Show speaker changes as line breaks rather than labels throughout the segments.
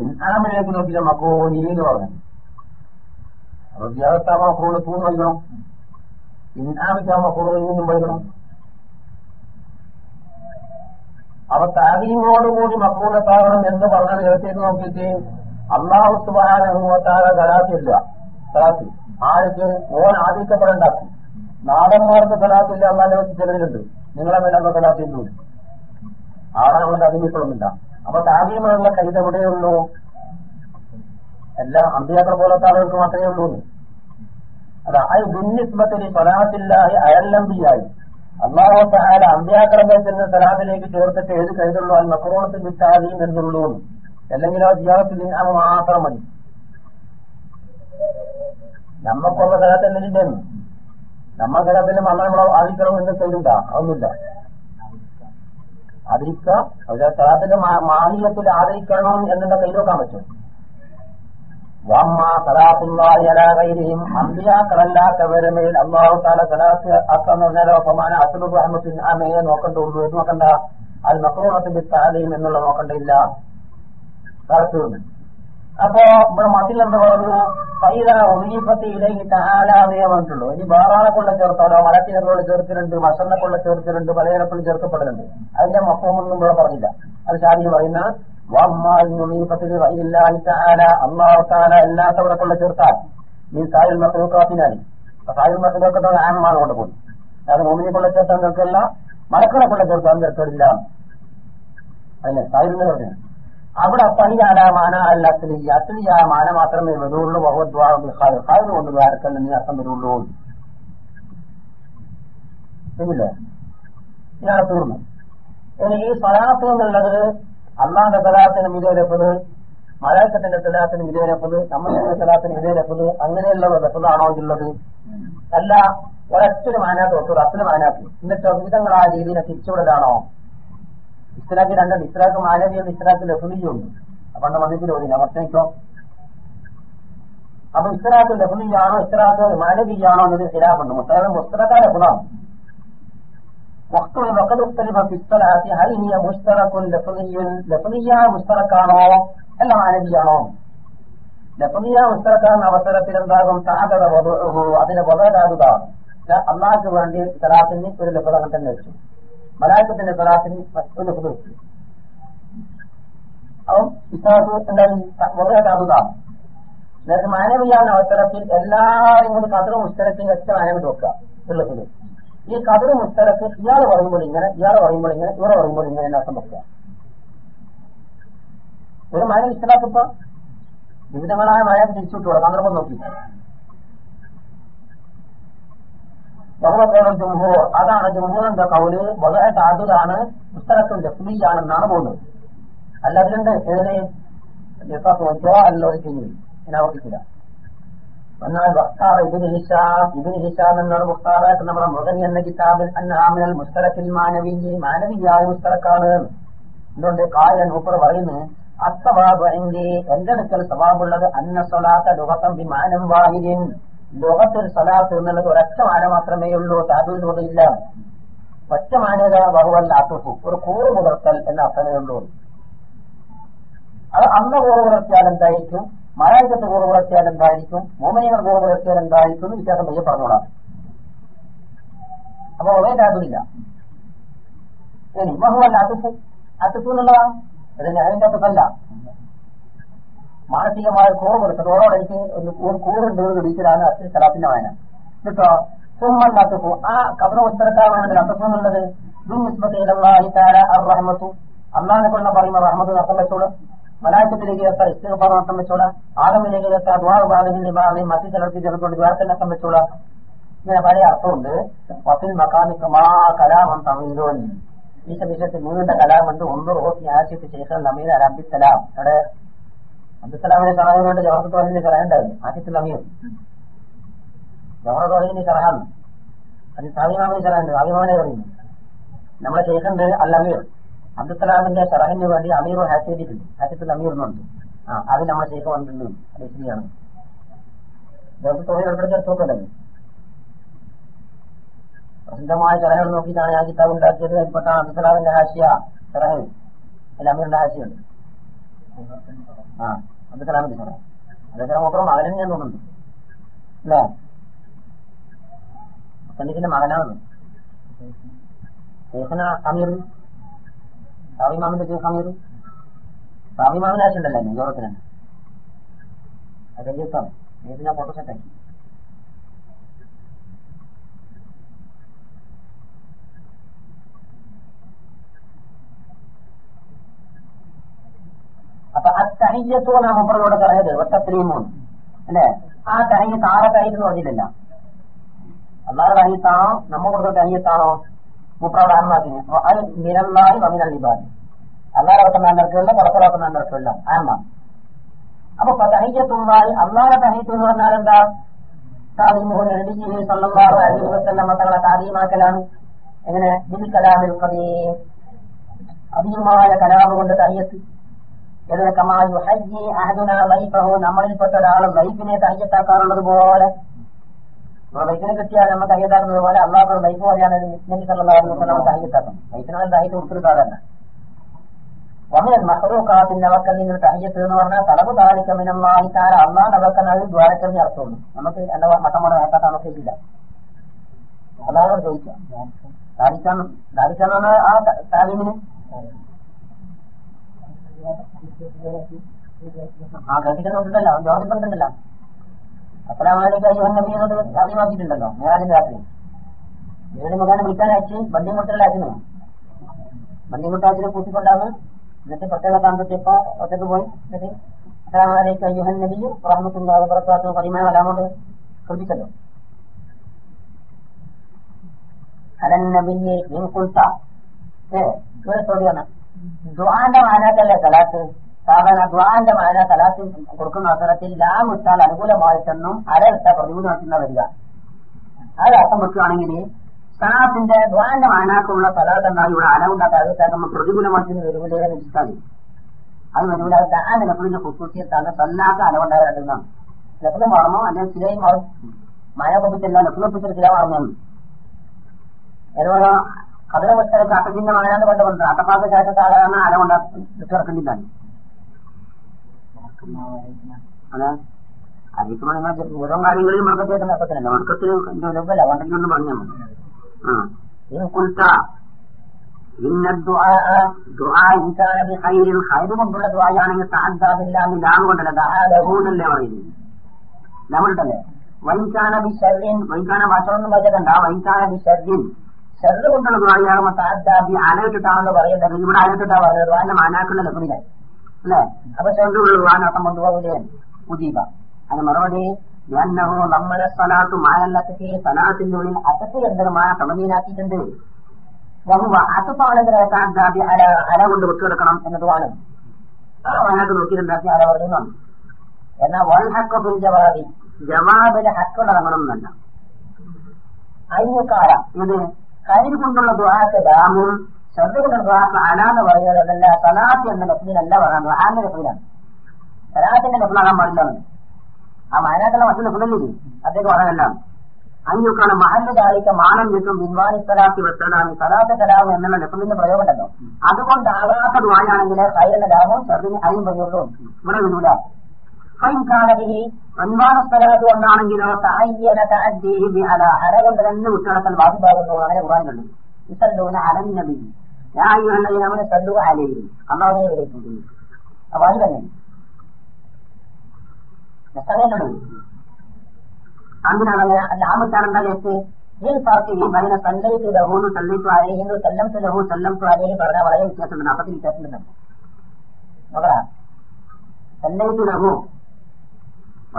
ഇൻആമിലേക്ക് നോക്കിയ മക്രോനി എന്ന് പറഞ്ഞു അപ്പൊ ജിയാദത്താ മക്രോണ് തൂന്ന് വയ്ക്കണം. ഇൻആമിക്കാ മക്രോനിൽ നിന്നും വയ്ക്കണം. അപ്പൊ മക്കളുടെ താകണം എന്ന് പറഞ്ഞത് കേട്ടേക്ക് നോക്കിയിട്ട് അള്ളാഹു സുബാനുഭവത്താകെ കലാത്തില്ല കലാത്തി ആർക്ക് ഓൻ ആദിക്കപ്പെടണ്ടാക്കി. നാടന്മാർക്ക് കലാത്തില്ല വെച്ച് ചിലരുണ്ട് നിങ്ങളെ മേലുള്ള കലാത്തില്ലൂ അതിന് അതിമിക്കൊള്ളുന്നില്ല അപ്പൊ താരീമുള്ള കൈത എവിടെയുള്ളൂ എല്ലാം അന്ത്യാത്ര പോലത്തെ ആളുകൾക്ക് മാത്രമേ ഉള്ളൂ. അതാ അത് ദുന്നിസ്മത്തിൽ സ്വലാത്തില്ലായി അയല്ലമ്പിയായി. അള്ളാഹു താല അന്ത്യാക്രമത്തിന്റെ സലാത്തിലേക്ക് ചേർത്തിട്ട് ഏത് കൈതുള്ളൂ അത് മക്രോണത്തിൽ വിറ്റാതീം എന്നുള്ളൂ. അല്ലെങ്കിൽ ആ ജിയാത്തിൽ അവ മാത്രം മതി. നമ്മക്കുള്ള സ്ഥലത്തല്ലേ നമ്മ സ്ഥലത്തിലും അമ്മ നമ്മളെ ആദിക്കണം എന്ന് ചെയ്തിട്ടാ അതൊന്നുമില്ല. ആദരിക്കാം അവിടെ സ്ഥലത്തിന്റെ മാഹിയത്തിൽ ആദരിക്കണം എന്നുള്ള നോക്കാൻ പറ്റും. വമ്മ സലാത്തുള്ളാഹിയും അമ്പിയാക്കളല്ലാത്തവരെ മേൽ അള്ളാഹു താല സലാത്ത് ആക്കാന്ന് പറഞ്ഞാലോ അപ്പമാന അസുലു റഹ്മത്തിൻ ആ മേയെ നോക്കണ്ടുള്ളൂ നോക്കണ്ട അത് മക്രോണത്തിന്റെ താലയും എന്നുള്ള നോക്കണ്ടില്ല തളർത്തുന്നു അപ്പോ ഇവിടെ മതിൽ എന്താ പറഞ്ഞു പൈത ഒലീപത്തി ഇലയിൽ താലാവേ പറഞ്ഞിട്ടുള്ളൂ. ഇനി വേറാളെ കൊള്ള ചേർത്താലോ? മലത്തിനോട് ചേർത്തിട്ടുണ്ട് മസറിനെ കൊള്ള ചേർത്തിട്ടുണ്ട് പലയിടത്തും ചേർക്കപ്പെടുന്നുണ്ട്. അതിന്റെ മൊത്തമൊന്നും ഇവിടെ പറഞ്ഞില്ല. അത് ശാരി പറയുന്ന അള്ളാഹു താല അല്ലാത്തവരെ കൊള്ള ചേർത്താൽ നീ സായിൽ മക്കളൂക്കാത്തിനായി സായിൽ ആന്മാർ കൊണ്ട് പോയി. അത് ഭൂമിയെ കൊള്ള ചേർത്താൻ നിൽക്കില്ല മലക്കളെ കൊള്ള ചേർത്താൻ നിൽക്കില്ല അതിനെ സായിൽ പറഞ്ഞു അവിടെ പണിയാലാമാന അല്ല അസ്ലിയ. ആ മാന മാത്രമേ വരുള്ളൂ. വഹദ്വാഹ് കൊണ്ട് വേർക്കല്ല നീ അർത്ഥം വരുള്ളൂ. ശരിയല്ലേ തീർന്നു. ഇനി ഈ സലാത്ത് എന്നുള്ളത് അള്ളാന്റെ സലാത്തിന് വിധേയരപ്പത് മലയാളത്തിന്റെ സലാത്തിന് വിധേയരപ്പത് നമ്മളുടെ സലാത്തിന് വിധേയരപ്പത് അങ്ങനെയുള്ള വെപ്പതാണോ ഉള്ളത്? അല്ല ഒരച്ചൊരു മാനാത്ത് ഒത്തൊരു അച്ഛന് മാനാത്ത്. എന്നിട്ട് വിധങ്ങൾ ആ രീതിയിനെ തിരിച്ചുവിടലാണോ? ഇസ്രാക്ക് രണ്ട് ഇസ്ലാക്ക് മാലവിയും ഇസ്ലാക്ക് ലഫ്ലിയുണ്ട് അപ്പൊ മതിപ്പിൽ ഓതിന അവസാനിക്കോ അപ്പൊ ഇസ്ലാക്ക് ലഫ്ലിയാണോ ഇസ്ലാക്ക് മാലവിയാണോ എന്നൊരു ഖിലാഫുണ്ട്. മുസ്ലാം മുസ്തലക്കാരെ ഗുണം. وقتها وقد اختلف في الصلعة هل هي مشترك لفظي لفظية مشتركانو അല്ല മാനവിയാണോ? ലഫ്ലിയ മുസ്തലക്കാരൻ അവസരത്തിൽ എന്താകും? താകത വധു അതിനെ വധരാകുക അള്ളാഹ്ക്ക് വേണ്ടി സലാത്തിന് ഒരു ലഭ്യത തന്നെ വെച്ചു. മലായക്കത്തിന്റെ സലാത്തിന് ഒരു ലഫ്ത് വെച്ചു. അപ്പം ഇസ്ലാത്ത് വളരെ വകരാതുക നേരത്തെ മാനവിയാവുന്ന അവസരത്തിൽ എല്ലാവരും കൂടി കതിർ മുസ്തരത്തിന് ഒറ്റ മാനവി നോക്കുക ഉള്ളത് ഈ കതിർ മുസ്തരത്തിൽ ഇയാൾ പറയുമ്പോൾ ഇങ്ങനെ ഇയാൾ പറയുമ്പോൾ ഇങ്ങനെ ഇവർ പറയുമ്പോൾ ഇങ്ങനെ എന്നർത്ഥം വെക്കുക. ഒരു മഴ ഇഷ്ടലാക്കിപ്പോ വിവിധങ്ങളായ മഴ തിരിച്ചുവിട്ടു സന്ദർഭം നോക്കി. ബഹുമത്തേവൻ ജുംഹൂർ അതാണ് ജുംഹൂറിന്റെ കൗൽ. വളരെ താതുതാണ് പുസ്തകത്തിൽ ജസ്മിയാണെന്നാണ് പോകുന്നത് അല്ല അതിലുണ്ട് ഏത് നോക്കിയോ അല്ലോ ചെയ്യും ഞാൻ ഓർക്കില്ല എന്നാൽ വക്താർ ഇബിന് ഹിഷാം ഇബിന് ഹിഷാം എന്നാണ് മുഖ്താറായിട്ട് നമ്മുടെ മൃഗൻ എന്ന കിതാബിൽ അന്നാമിനൽ മുസ്തലത്തിൽ മാനവി മാനവിയായ മുസ്തലക്കാണ്. എന്തുകൊണ്ട്? കായൻ ഊപ്പർ പറയുന്നു അസ്വാബ് എന്റെ എന്റെ സവാബുള്ളത് അന്ന ലോകത്തം ലുഹത്തം വിമാനം വാഹിരിൻ ലോകത്തിൽ സലാത്ത് എന്നുള്ളത് ഒരൊറ്റ മാന മാത്രമേ ഉള്ളൂ താപൂരില്ല ഒറ്റ മാനത ബഹുവല്ല അത്തുഫു ഒരു കൂറ് പുലർത്തൽ എന്ന അർത്ഥമേ ഉള്ളൂ. അത് അന്ന് കൂറ് പുലർത്തിയാൽ എന്തായിരിക്കും? മലയാളത്തെ കൂറ് പുലർത്തിയാൽ എന്തായിരിക്കും? ഭൂമികൾ കൂറ് പുലർത്തിയാൽ എന്തായിരിക്കും എന്ന് വിശ്വാസം പയ്യെ പറഞ്ഞോളാം. അപ്പൊ ഒരേ താപൂരില്ല ഇനി ബഹുവല്ല അത്തുഫു അത്തുഫു എന്നുള്ളതാണ്. അത് ഞാനിന്റെ അത്തുഫല്ല മാനസികമായ കൂറ് കൊടുത്തത് ഓരോടെ എനിക്ക് ഒരു കൂറുണ്ട് ഒരു ടീച്ചറാണ് അച്ഛൻ സലാത്തിന്റെ വായന. കേട്ടോ സുമ്മല്ലാത്തപ്പോ ആ കബറ ഉത്തരക്കാരാണ് അർത്ഥം എന്നുള്ളത് റഹ്മത്തു അള്ളാഹിനെ കൊള്ള പറയുന്ന റഹ്മത്ത് നഷ്ടം വെച്ചോളൂ. മലായത്തിലേക്ക് എത്താൻ ഇസ്തിഫാർ നഷ്ടം വെച്ചോളാം. ആദമിലേക്ക് എത്താൻ ദ്വാർ ബാധകിന്റെ ഭാഗം മറ്റു ചിലർക്ക് ചിലക്കൊണ്ട് ദ്വാരത്തെ നഷ്ടം വെച്ചോളാം. ഇങ്ങനെ പല അർത്ഥമുണ്ട്. വസിൽ മക്കാനിക്കുമാ കലാമം തമിഴോൻ ഈ വിഷയത്തിൽ നീണ്ട കലാമുണ്ട് ഒന്ന് റോഹി ആശിപ്പ് ശേഷം നമീൻ അബ്ദുസലാം അവിടെ അബ്ദുസലാമിനെ സഹായമായിട്ട് ജവഹർ തോഹിന്റെ സഹായണ്ടായിരുന്നു ആശിത്തുൽ അമീർ. ജവഹർ തോഹിന്റെ കറാം അത് സാവിമാമിന് സഹായുണ്ട് അഭിമാനെ പറയുന്നു. നമ്മളെ ശേഖണ്ട് അൽ അമീർ. അബ്ദുസലാമിന്റെ ഷറഹിന് വേണ്ടി അമീർ ഹാസിയിട്ടുണ്ട് ഹാസിത്തുൽ അമീർ എന്നുണ്ട് ആ അത് നമ്മളെ ശേഖ വന്നിട്ടുണ്ട്. ജവഹർ തോഹി ഉൾപ്പെടെ ചേർത്തോക്കല്ലേ പ്രസിദ്ധമായ സലഹകൾ നോക്കിയിട്ടാണ് ഞാൻ കിതാബ് ഉണ്ടാക്കിയത്. അതിൽപ്പെട്ട അബ്ദുസലാമിന്റെ ഹാഷിയ സലഹ് അൽ അമീറിന്റെ ഹാഷിയുണ്ട് ആ. അബ്ദുസലാം ടീച്ചറെ അബ്ദുസലാം മൂപ്പറും മകനും ഞാൻ തോന്നുന്നു അല്ലേ? സന്ദീപിന്റെ മകനാണ്. ശേഖന അമീർ സാവിമാമിന്റെ ശേഖ അമീർ സാവിമാമിന് ആവശ്യമുണ്ടല്ലോ യൂറോപ്പിന് അതെ ദിവസം ഞാൻ അപ്പൊ അത്തഹയ്യത്തോ നാം മുപ്പറോട് പറയുന്നത് ഒറ്റത്രീമൂന്ന് അല്ലേ? ആ തഹയ്യത്ത് ആരെ തഹയ്യെന്ന് പറഞ്ഞിട്ടില്ല അള്ളാഹ് തഹയ്യത്താണോ നമ്മ കൊടുത്ത തഹയ്യത്താണോ മുപ്പറോട് ആത്മാക്കിന് അത് നിരന്നായി വമിനൽ വിഭാഗം അള്ളാഹ് വെക്കുന്നവർക്കുള്ള പുറത്തുറക്കുന്നവർക്കുള്ള ആത്മ അപ്പൊ തഹയ്യത്തുമായി അള്ളാഹ് തഹയ്യത്ത് എന്ന് പറഞ്ഞാൽ എന്താ? താലിമുഹു താലീമാക്കലാണ്. എങ്ങനെ? ബിൽ കലാമിൽ അധികമായ കലാമ് കൊണ്ട് തഹയ്യത്ത് നമ്മളിൽപ്പെട്ട ഒരാൾ ലൈഫിനെ തയ്യത്താക്കാറുള്ളത് പോലെ. ലൈഫിനെ കിട്ടിയാൽ നമ്മൾ തയ്യത്താക്കുന്നത് പോലെ അള്ളാഹ് ലൈഫ് പോലെയാണ് നബി സല്ലല്ലാഹു നമ്മൾ തയ്യത്താക്കും ലൈഫിനാണ് തയ്യത്ത് കൊടുത്തിരുത്താറല്ല വമിനൽ മഹറൂഖാത്തിന്റെ അവക്കൽ നിങ്ങൾ തയ്യത്ത് എന്ന് പറഞ്ഞാൽ തലവ് താലിക്കമിനമായി താര അള്ളാഹ് അവക്കനായി ദ്വാരക്കറിഞ്ഞ് അർത്ഥമുള്ളൂ. നമുക്ക് എന്റെ മട്ടമുള്ള നേട്ടാത്ത നമുക്കില്ല അതാണ് ചോദിക്കാം. ധാരിക്കാൻ ധാരിക്കാന്നാണ് ആ താലീമിന് ആ കേട്ടിട്ടുണ്ടല്ലോ. ജോലിപ്പുണ്ടല്ലോ അസ്സലാമലൈക്കും അയ്യോ നബി എന്നത് അറിവാക്കിയിട്ടുണ്ടല്ലോ മേലാജിന്റെ രാത്രി. ഇവരുടെ മുഖേന വിളിക്കാൻ അയച്ച് ബന്ധിമുട്ടിലായിരുന്നു ബന്ധിമുട്ടാച്ചിനെ കൂട്ടിക്കൊണ്ടാണ് എന്നിട്ട് പ്രത്യേക താമസത്തിയപ്പോ ഒറ്റയ്ക്ക് പോയി. എന്നിട്ട് അസ്സലാമലൈക്കും അയ്യോഹൻ നബി റഹ്മത്തുല്ലാഹി വബറകാതുഹു പതിമൂന്ന് അലാമോട് ശ്രദ്ധിച്ചല്ലോ അലൻ നബിയെ നീ കുൽത്ത ഏ ഇവിടെ ചോദ്യമാണ് ദ്വാന്റെ മാനാക്കല്ലേ സലാത്ത് സാധാരണ ദ്വാന്റെ മാന സലാത്ത് കൊടുക്കുന്ന അവസരത്തിൽ ലാം ഇട്ടാൽ അനുകൂലമായിട്ടെന്നും അര ഇട്ട പ്രതികൂലമായിട്ടുന്ന വരിക. അത് അർത്ഥം വെക്കുകയാണെങ്കിൽ സലാത്തിന്റെ ദ്വാന്റെ മാനാക്കുള്ള സലാത്ത് എന്നാൽ ഇവിടെ അലവുണ്ടാക്കാതെ പ്രതികൂലമായിട്ട് വരൂലേ നിശ്ചാൽ അത് വരൂല ദാന്റെ ലഫിന്റെ കുസൂസിയത്താണ് അലവുണ്ടാകാൻ രണ്ടെന്നാണ് ലഫിലും മാറുമോ? അല്ലെങ്കിൽ ചിലയും മഴ കൊപ്പിച്ചല്ല ലഫിലൊപ്പിച്ചൊരു ചില മാറുന്നു അതുപോലെ അതിനെ വെച്ചൊക്കെ അട്ടത്തിന്റെ മകനാണ് കൊണ്ടുകൊണ്ട് അട്ടപ്പാക്ക് ശേഷം സാധാരണ അല കൊണ്ട് ഇട്ടിറക്കുന്നില്ലാണ് അതെ. അതിപ്പോ നിങ്ങൾ ഓരോ കാര്യങ്ങളിലും മർക്കത്തേക്ക് നടക്കത്തില്ല മർക്കത്തിന് രൂപല്ല. ഉണ്ടെങ്കിൽ മതി ആ. കുൽത്ത ഇന്ന ഹൈര് കൊണ്ടുള്ള ദ്വായാണെങ്കിൽ സാധ്യതയില്ലാന്ന് ലാം കൊണ്ടല്ല. ദാഹൂന്നല്ലേ പറയുന്നത്. നമ്മളുണ്ടല്ലേ വൈകാന ബി ഷർദിൻ വൈകാന ഭാഷ ഒന്നും പറഞ്ഞിട്ടുണ്ടാ വൈകാന ബി ഷർദിൻ ഷെറ് കൊണ്ടുള്ള ദ്വാരിയാകുമ്പോ താദ്ദാബി അലയിട്ടിട്ടാണെന്ന് പറയുന്നത്. ഇവിടെ അലയിട്ടിട്ടാ പറയുന്നത്. ദ്വാന്റെ മാനാക്കുള്ള ലഭ്യത അല്ലേ? അപ്പൊ ഷെറുള്ള അർത്ഥം കൊണ്ടുപോകില്ലേ ഉദീപ അതിന് മറുപടി ഞാനോ നമ്മളെ സ്ഥലാത്ത് മായല്ലത്തി സ്ഥലാത്തിന്റെ ഉള്ളിൽ അസത്ത് എന്തൊരുമായ സമമീനാക്കിയിട്ടുണ്ട് ബഹുവ അസപ്പാണെങ്കിൽ താദ്ദാബി അല അല കൊണ്ട് വിട്ടുകൊടുക്കണം എന്നതുമാണ്. ആ മാനാക്ക് നോക്കിയിട്ടുണ്ടാക്കി അല പറയുന്നു എന്നാൽ വൺ ഹക്കബിൽ ജവാബി. ജവാബിന് ഹക്കുള്ള എന്നല്ല. അയ്യക്കാല ഇത് കയ്യിൽ കൊണ്ടുള്ള ദ്വാരത്തെ ഡാമും ശ്രദ്ധ കൊണ്ടുള്ള അനാന്ന് പറയുന്നത് അതല്ല സലാത്ത് എന്ന ലഫ്ലിനല്ല പറയുന്നത്. ദുഹാന്റെ ലഫ്ലിനാണ് സലാത്തിന്റെ ലഫ്ലാകാൻ പാടില്ലാണ് ആ മയനാട്ടുള്ള മറ്റു ലഫ്ലില്ലേ അദ്ദേഹം പറയാനല്ല അങ്ങനെയൊക്കെയാണ് മഹന്റെ ദാരിക്ക മാനം കിട്ടും വിൻവാനി സലാത്തി വെച്ചതാണ് സലാത്ത് കലാവ് എന്നുള്ള ലഫ്ലിന്റെ പ്രയോഗമുണ്ടല്ലോ. അതുകൊണ്ടാകാത്ത ദുഹാനാണെങ്കിൽ കൈരന്റെ ലാഭവും ശ്രദ്ധന് അയും പ്രയോഗവും. ഇവിടെ വിടൂല. ഫൈൻകാണവിഹി അൻവാന സ്ഥലത്ത് കൊണ്ടാണെങ്കിലോ തഅയ്യന തഅദ്ദീഹി ബിഅല അരകൊണ്ട് തന്നെ വിട്ടടക്കൽ ബാധിഭാഗത്തോ അങ്ങനെ യുസല്ലൂന അലൻ നബി. യാ അയ്യുഹല്ലദീന ആമനു സല്ലു അലൈഹി. അല്ലാഹുവേ വിളിക്കുന്നു അപ്പൊ അത് തന്നെ. അങ്ങനെയാണെങ്കിൽ ലാമിട്ടാണെന്താ കേസ് ഈ ബൈന സല്ലൈത്തു ലഹൂന്ന് സല്ലൈത്തു അലൈഹിന്നു സല്ലംതു ലഹു സല്ലംതു അലൈഹി പറഞ്ഞാൽ വളരെ വ്യത്യാസമുണ്ട്. നാൽപ്പത്തി വ്യത്യാസമുണ്ട്. നോക്കടാ. സല്ലൈത്തു ലഹു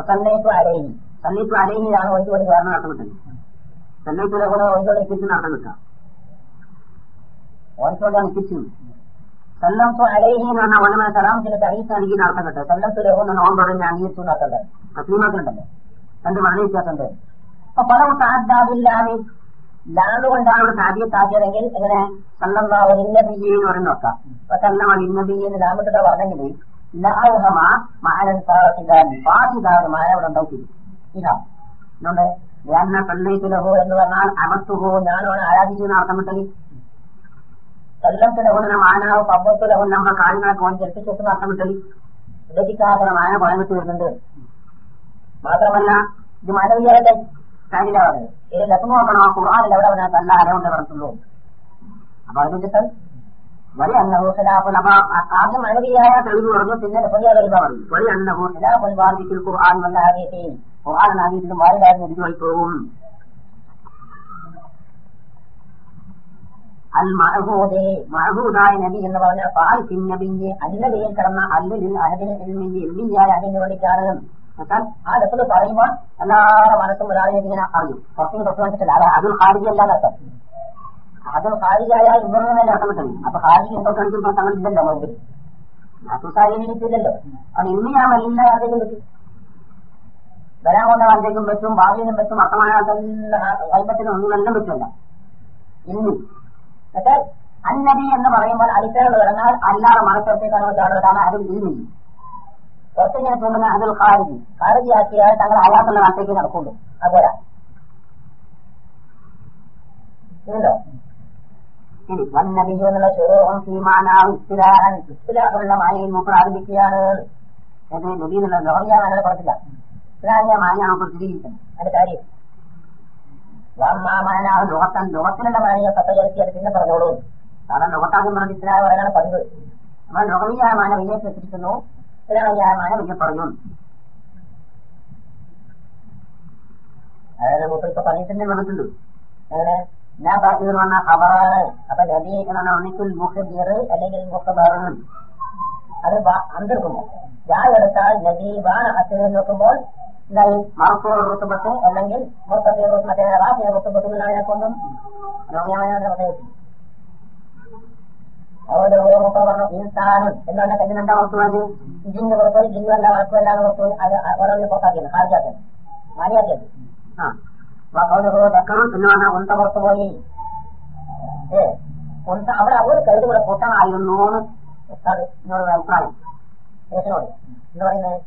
സന്നയിത്തു അലൈഹി സന്നയിത്തു അലൈഹിയാണ് ഒഴിച്ചു കൊണ്ട് കാരണം അർത്ഥം കിട്ടുന്നത് സന്നയിത്തു ലഹുനെ ഒഴിച്ചുകൊണ്ട് എത്തിച്ചിന് അർത്ഥം കിട്ടാം ഓടിച്ചുകൊണ്ടാണ് എത്തിച്ചത് സല്ലംതു അലൈഹി എന്ന് പറഞ്ഞാൽ വളരെ സലാമത്തിന്റെ തരീസ് നൽകിയ അർത്ഥം കിട്ടും സല്ലംതു ലഹു എന്ന് ഓൺ പറഞ്ഞ് അംഗീകരിച്ചു എന്നർത്ഥമുണ്ട് തസ്ലീമാക്കുന്നുണ്ടല്ലോ രണ്ട് വളരെ വ്യത്യാസമുണ്ട്. അപ്പൊ പല താദ്ദാബില്ലാതെ ലാന്ന് കൊണ്ടാണ് ഇവിടെ സാധ്യത്താക്കിയതെങ്കിൽ എങ്ങനെ സല്ലല്ലാഹു ഇന്നബിയെ എന്ന് പറയുന്ന നോക്കാം. അപ്പൊ സല്ലമ ഇന്നബിയെ എന്ന് ലാമിട്ടിട്ട് പറഞ്ഞെങ്കിൽ ലഅൗഹമ അവിടെ ഉണ്ടാവും ഫാസിദാൻ മായ ഇവിടെ ഉണ്ടാക്കി ഇതാ. എന്തുകൊണ്ട് യാന്ന സല്ലൈതു ലഹു എന്ന് പറഞ്ഞാൽ അമത്തുഹോ ഞാനോ ആരാധിക്കുന്ന അർത്ഥം കിട്ടൽ സല്ലംതു ലഹു എന്ന മാനാവ് പബ്ബത്തു ലഹു നമ്മുടെ ഓൻ ചെറുപ്പിച്ചു വെക്കുന്ന അർത്ഥം കിട്ടൽ
ലഭിക്കാത്തമായ പഴമിട്ട് വരുന്നുണ്ട്. മാത്രമല്ല ഇത് മാനവീയരുടെ കാര്യമാണ് ഇത് ലക്കം നോക്കണം ഖുർആാനിൽ എവിടെ വന്നാൽ നല്ല അരവുണ്ട് പറഞ്ഞുള്ളൂ അപ്പൊ അത് അപ്പൊ ആദ്യം മാനവീയായ തെളിവ് പറഞ്ഞു പിന്നെ ലഭ്യ തെളിവ് പറഞ്ഞു. വലിയ അന്നഹൂസലാഫുൽ ബാധിക്കൽ ഖുർആൻ വല്ല ഹദീസിൽ ഖുർആൻ ഹദീസിലും വാരികാര്യം ഇതിൽ പോകും. അൽ മഹബൂദേ മഹബൂദായ നബി എന്ന് പറഞ്ഞ പാൽ നബിയെ അല്ലതയിൽ കിടന്ന അല്ലിൽ അഹദിന് എൽമിന്റെ എൽമിയായ അതിന് വേണ്ടിയിട്ടാണ് എന്നാൽ ആ ലഫ്ല് പറയുമ്പോൾ എല്ലാവരുടെ മനസ്സും ഒരാളെ ഇങ്ങനെ അറിയും. പുറത്തുനിന്ന് തൊട്ട് വെച്ചിട്ടില്ല. അത് അതും എന്നർത്ഥം അതും ഹാരിയായാൽ ഇവരുടെ മേലെ കിട്ടുന്നു അപ്പൊ ഹാരി തങ്ങൾ ഇല്ലല്ലോ മുമ്പിൽ അസുസാരിയിലില്ലല്ലോ അത് ഇന്ന് ഞാൻ പറ്റും വരാൻ കൊണ്ട ആർക്കെങ്കിലും പറ്റും ഭാവിയിലും പറ്റും വൈബത്തിനും ഒന്നും നല്ല പറ്റില്ല ഇന്ന്. പക്ഷേ അന്നബി എന്ന് പറയുമ്പോൾ അലിക്കകൾ കിടന്നാൽ അല്ലാതെ മനസ്സിലത്തേക്കാണ് കാണുന്നതാണ് അതിൽ ഇൽമി പുറത്തിങ്ങനെ തോന്നുന്ന അതിൽ ഖാരിജി ആക്കിയാൽ തങ്ങൾ അയാത്തുള്ള നാട്ടിലേക്ക് നടക്കുള്ളൂ. അതുപോലെ. വന്നബി എന്നുള്ള ചെറുപ്പം സീമാനാവ് ഇസ്ലാഹൻ ഇസ്ലാഹുള്ള മായയിൽ മൂപ്പ് ആരംഭിക്കുകയാണ്. അത് നബി എന്നുള്ള ലോകയാണെന്ന് പറഞ്ഞില്ല ഇസ്ലാഹിന്റെ മായാണ് നമുക്ക് സ്ഥിരീകരിക്കുന്നത് അതിന്റെ കാര്യം വാമാനാവ് ലോകത്തൻ ലോകത്തിലുള്ള മാനിയെ പറഞ്ഞോളൂ. കാരണം ലോകത്താകും പറഞ്ഞ് ഇസ്ലാം പറയാനാണ് പതിവ്. നമ്മൾ ലോകീയായ മാന വിജയത്തെ വെച്ചിരിക്കുന്നു ഇസ്ലാമിയായ മാന വിജയം അതായത് മൂപ്പർ ഇപ്പൊ പറഞ്ഞിട്ടുണ്ട് വന്നിട്ടുണ്ട്. അങ്ങനെ ഞാൻ പറഞ്ഞത് വന്ന ഖബറാണ് അപ്പൊ പറഞ്ഞ ഒന്നിക്കൽ മുഖബിർ അല്ലെങ്കിൽ മുഖബറും അത് അന്തിർക്കുമ്പോൾ ഞാൻ എടുത്താൽ നബീബാണ് അച്ഛനെ നോക്കുമ്പോൾ എന്തായി മറക്കൂർ റുത്തുബത്ത് അല്ലെങ്കിൽ മുർത്തത്തെ മറ്റേ റാഫിയ എന്നതിനെ കൊണ്ടും പ്രത്യേകിച്ചു അതുപോലെ ഓരോ മുപ്പ പറഞ്ഞു ഇൻസാനും എന്നുള്ള കഴിഞ്ഞ എന്താ പുറത്തു പോയത് ജിന്ന് പുറത്തു പോയി ജിന്നല്ല വർക്കുമല്ല പുറത്തു അത് ഓരോന്നിനെ പുറത്താക്കിയത്. ആ. എന്ന് പുറത്തു പോയി. അവിടെ ഒരു കരുതി കൂടെ കൂട്ടമായിരുന്നു എന്നോട് അഭിപ്രായം. എന്ന് പറയുന്നത്